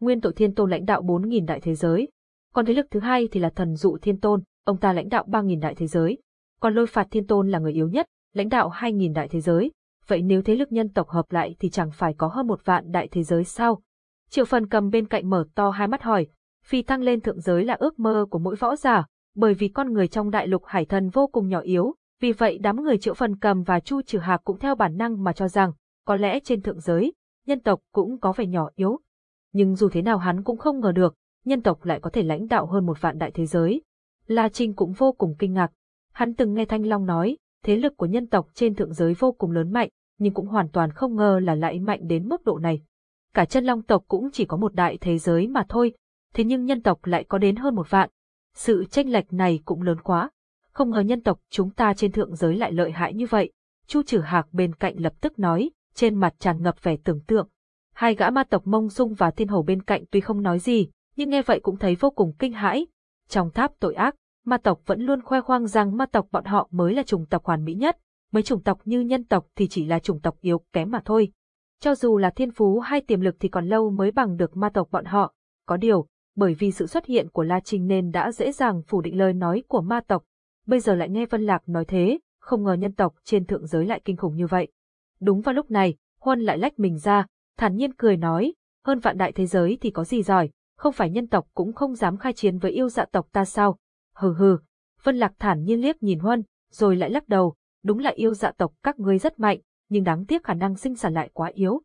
Nguyên Tội Thiên Tôn lãnh đạo 4.000 đại thế giới. Còn thế lực thứ hai thì là Thần Dụ Thiên Tôn, ông ta lãnh đạo 3.000 đại thế giới. Còn Lôi Phạt Thiên Tôn là người yếu nhất, lãnh đạo 2.000 đại thế giới. Vậy nếu thế lực nhân tộc hợp lại thì chẳng phải có hơn một vạn đại thế giới sao? Triệu phần cầm bên cạnh mở to hai mắt hỏi, phi thăng lên thượng giới là ước mơ của mỗi võ giả, bởi vì con người trong đại lục hải thần vô cùng nhỏ yếu, vì vậy đám người triệu phần cầm và chu trừ hạc cũng theo bản năng mà cho rằng, có lẽ trên thượng giới, nhân tộc cũng có vẻ nhỏ yếu. Nhưng dù thế nào hắn cũng không ngờ được, nhân tộc lại có thể lãnh đạo hơn một vạn đại thế giới. La Trinh cũng vô cùng kinh ngạc. Hắn từng nghe Thanh Long nói, thế lực của nhân tộc trên thượng giới vô cùng lớn mạnh, nhưng cũng hoàn toàn không ngờ là lại mạnh đến mức độ này. Cả chân long tộc cũng chỉ có một đại thế giới mà thôi, thế nhưng nhân tộc lại có đến hơn một vạn. Sự tranh lệch này cũng lớn quá. Không ngờ nhân tộc chúng ta trên thượng giới lại lợi hại như vậy. Chu trừ hạc bên cạnh lập tức nói, trên mặt tràn ngập vẻ tưởng tượng. Hai gã ma tộc mông dung và thiên hầu bên cạnh tuy không nói gì, nhưng nghe vậy cũng thấy vô cùng kinh hãi. Trong tháp tội ác, ma tộc vẫn luôn khoe khoang rằng ma tộc bọn họ mới là chủng tộc hoàn mỹ nhất, mấy chủng tộc như nhân tộc thì chỉ là chủng tộc yếu kém mà thôi. Cho dù là thiên phú hay tiềm lực thì còn lâu mới bằng được ma tộc bọn họ. Có điều, bởi vì sự xuất hiện của La Trinh nên đã dễ dàng phủ định lời nói của ma tộc. Bây giờ lại nghe Vân Lạc nói thế, không ngờ nhân tộc trên thượng giới lại kinh khủng như vậy. Đúng vào lúc này, Huân lại lách mình ra, thản nhiên cười nói, hơn vạn đại thế giới thì có gì giỏi, không phải nhân tộc cũng không dám khai chiến với yêu dạ tộc ta sao. Hừ hừ, Vân Lạc thản nhiên liếc nhìn Huân, rồi lại lắc đầu, đúng là yêu dạ tộc các ngươi rất mạnh, nhưng đáng tiếc khả năng sinh sản lại quá yếu.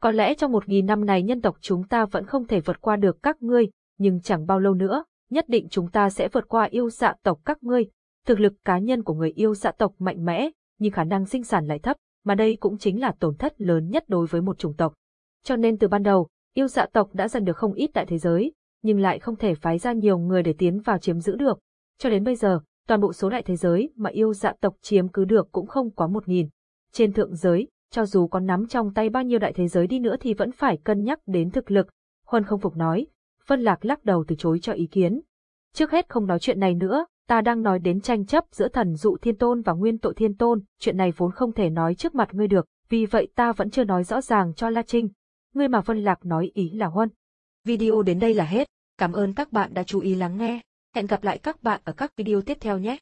Có lẽ trong một nghìn năm này nhân tộc chúng ta vẫn không thể vượt qua được các ngươi, nhưng chẳng bao lâu nữa, nhất định chúng ta sẽ vượt qua yêu dạ tộc các ngươi. Thực lực cá nhân của người yêu dạ tộc mạnh mẽ, nhưng khả năng sinh sản lại thấp, mà đây cũng chính là tổn thất lớn nhất đối với một chủng tộc. Cho nên từ ban đầu, yêu dạ tộc đã giành được không ít tại thế giới, nhưng lại không thể phái ra nhiều người để tiến vào chiếm giữ được. Cho đến bây giờ, toàn bộ số đại thế giới mà yêu dạ tộc chiếm cứ được cũng không quá một nghìn. Trên thượng giới, cho dù có nắm trong tay bao nhiêu đại thế giới đi nữa thì vẫn phải cân nhắc đến thực lực. Huân không phục nói, Vân Lạc lắc đầu từ chối cho ý kiến. Trước hết không nói chuyện này nữa, ta đang nói đến tranh chấp giữa thần dụ thiên tôn và nguyên tội thiên tôn, chuyện này vốn không thể nói trước mặt ngươi được, vì vậy ta vẫn chưa nói rõ ràng cho La Trinh. Ngươi mà Vân Lạc nói ý là Huân. Video đến đây là hết, cảm ơn các bạn đã chú ý lắng nghe, hẹn gặp lại các bạn ở các video tiếp theo nhé.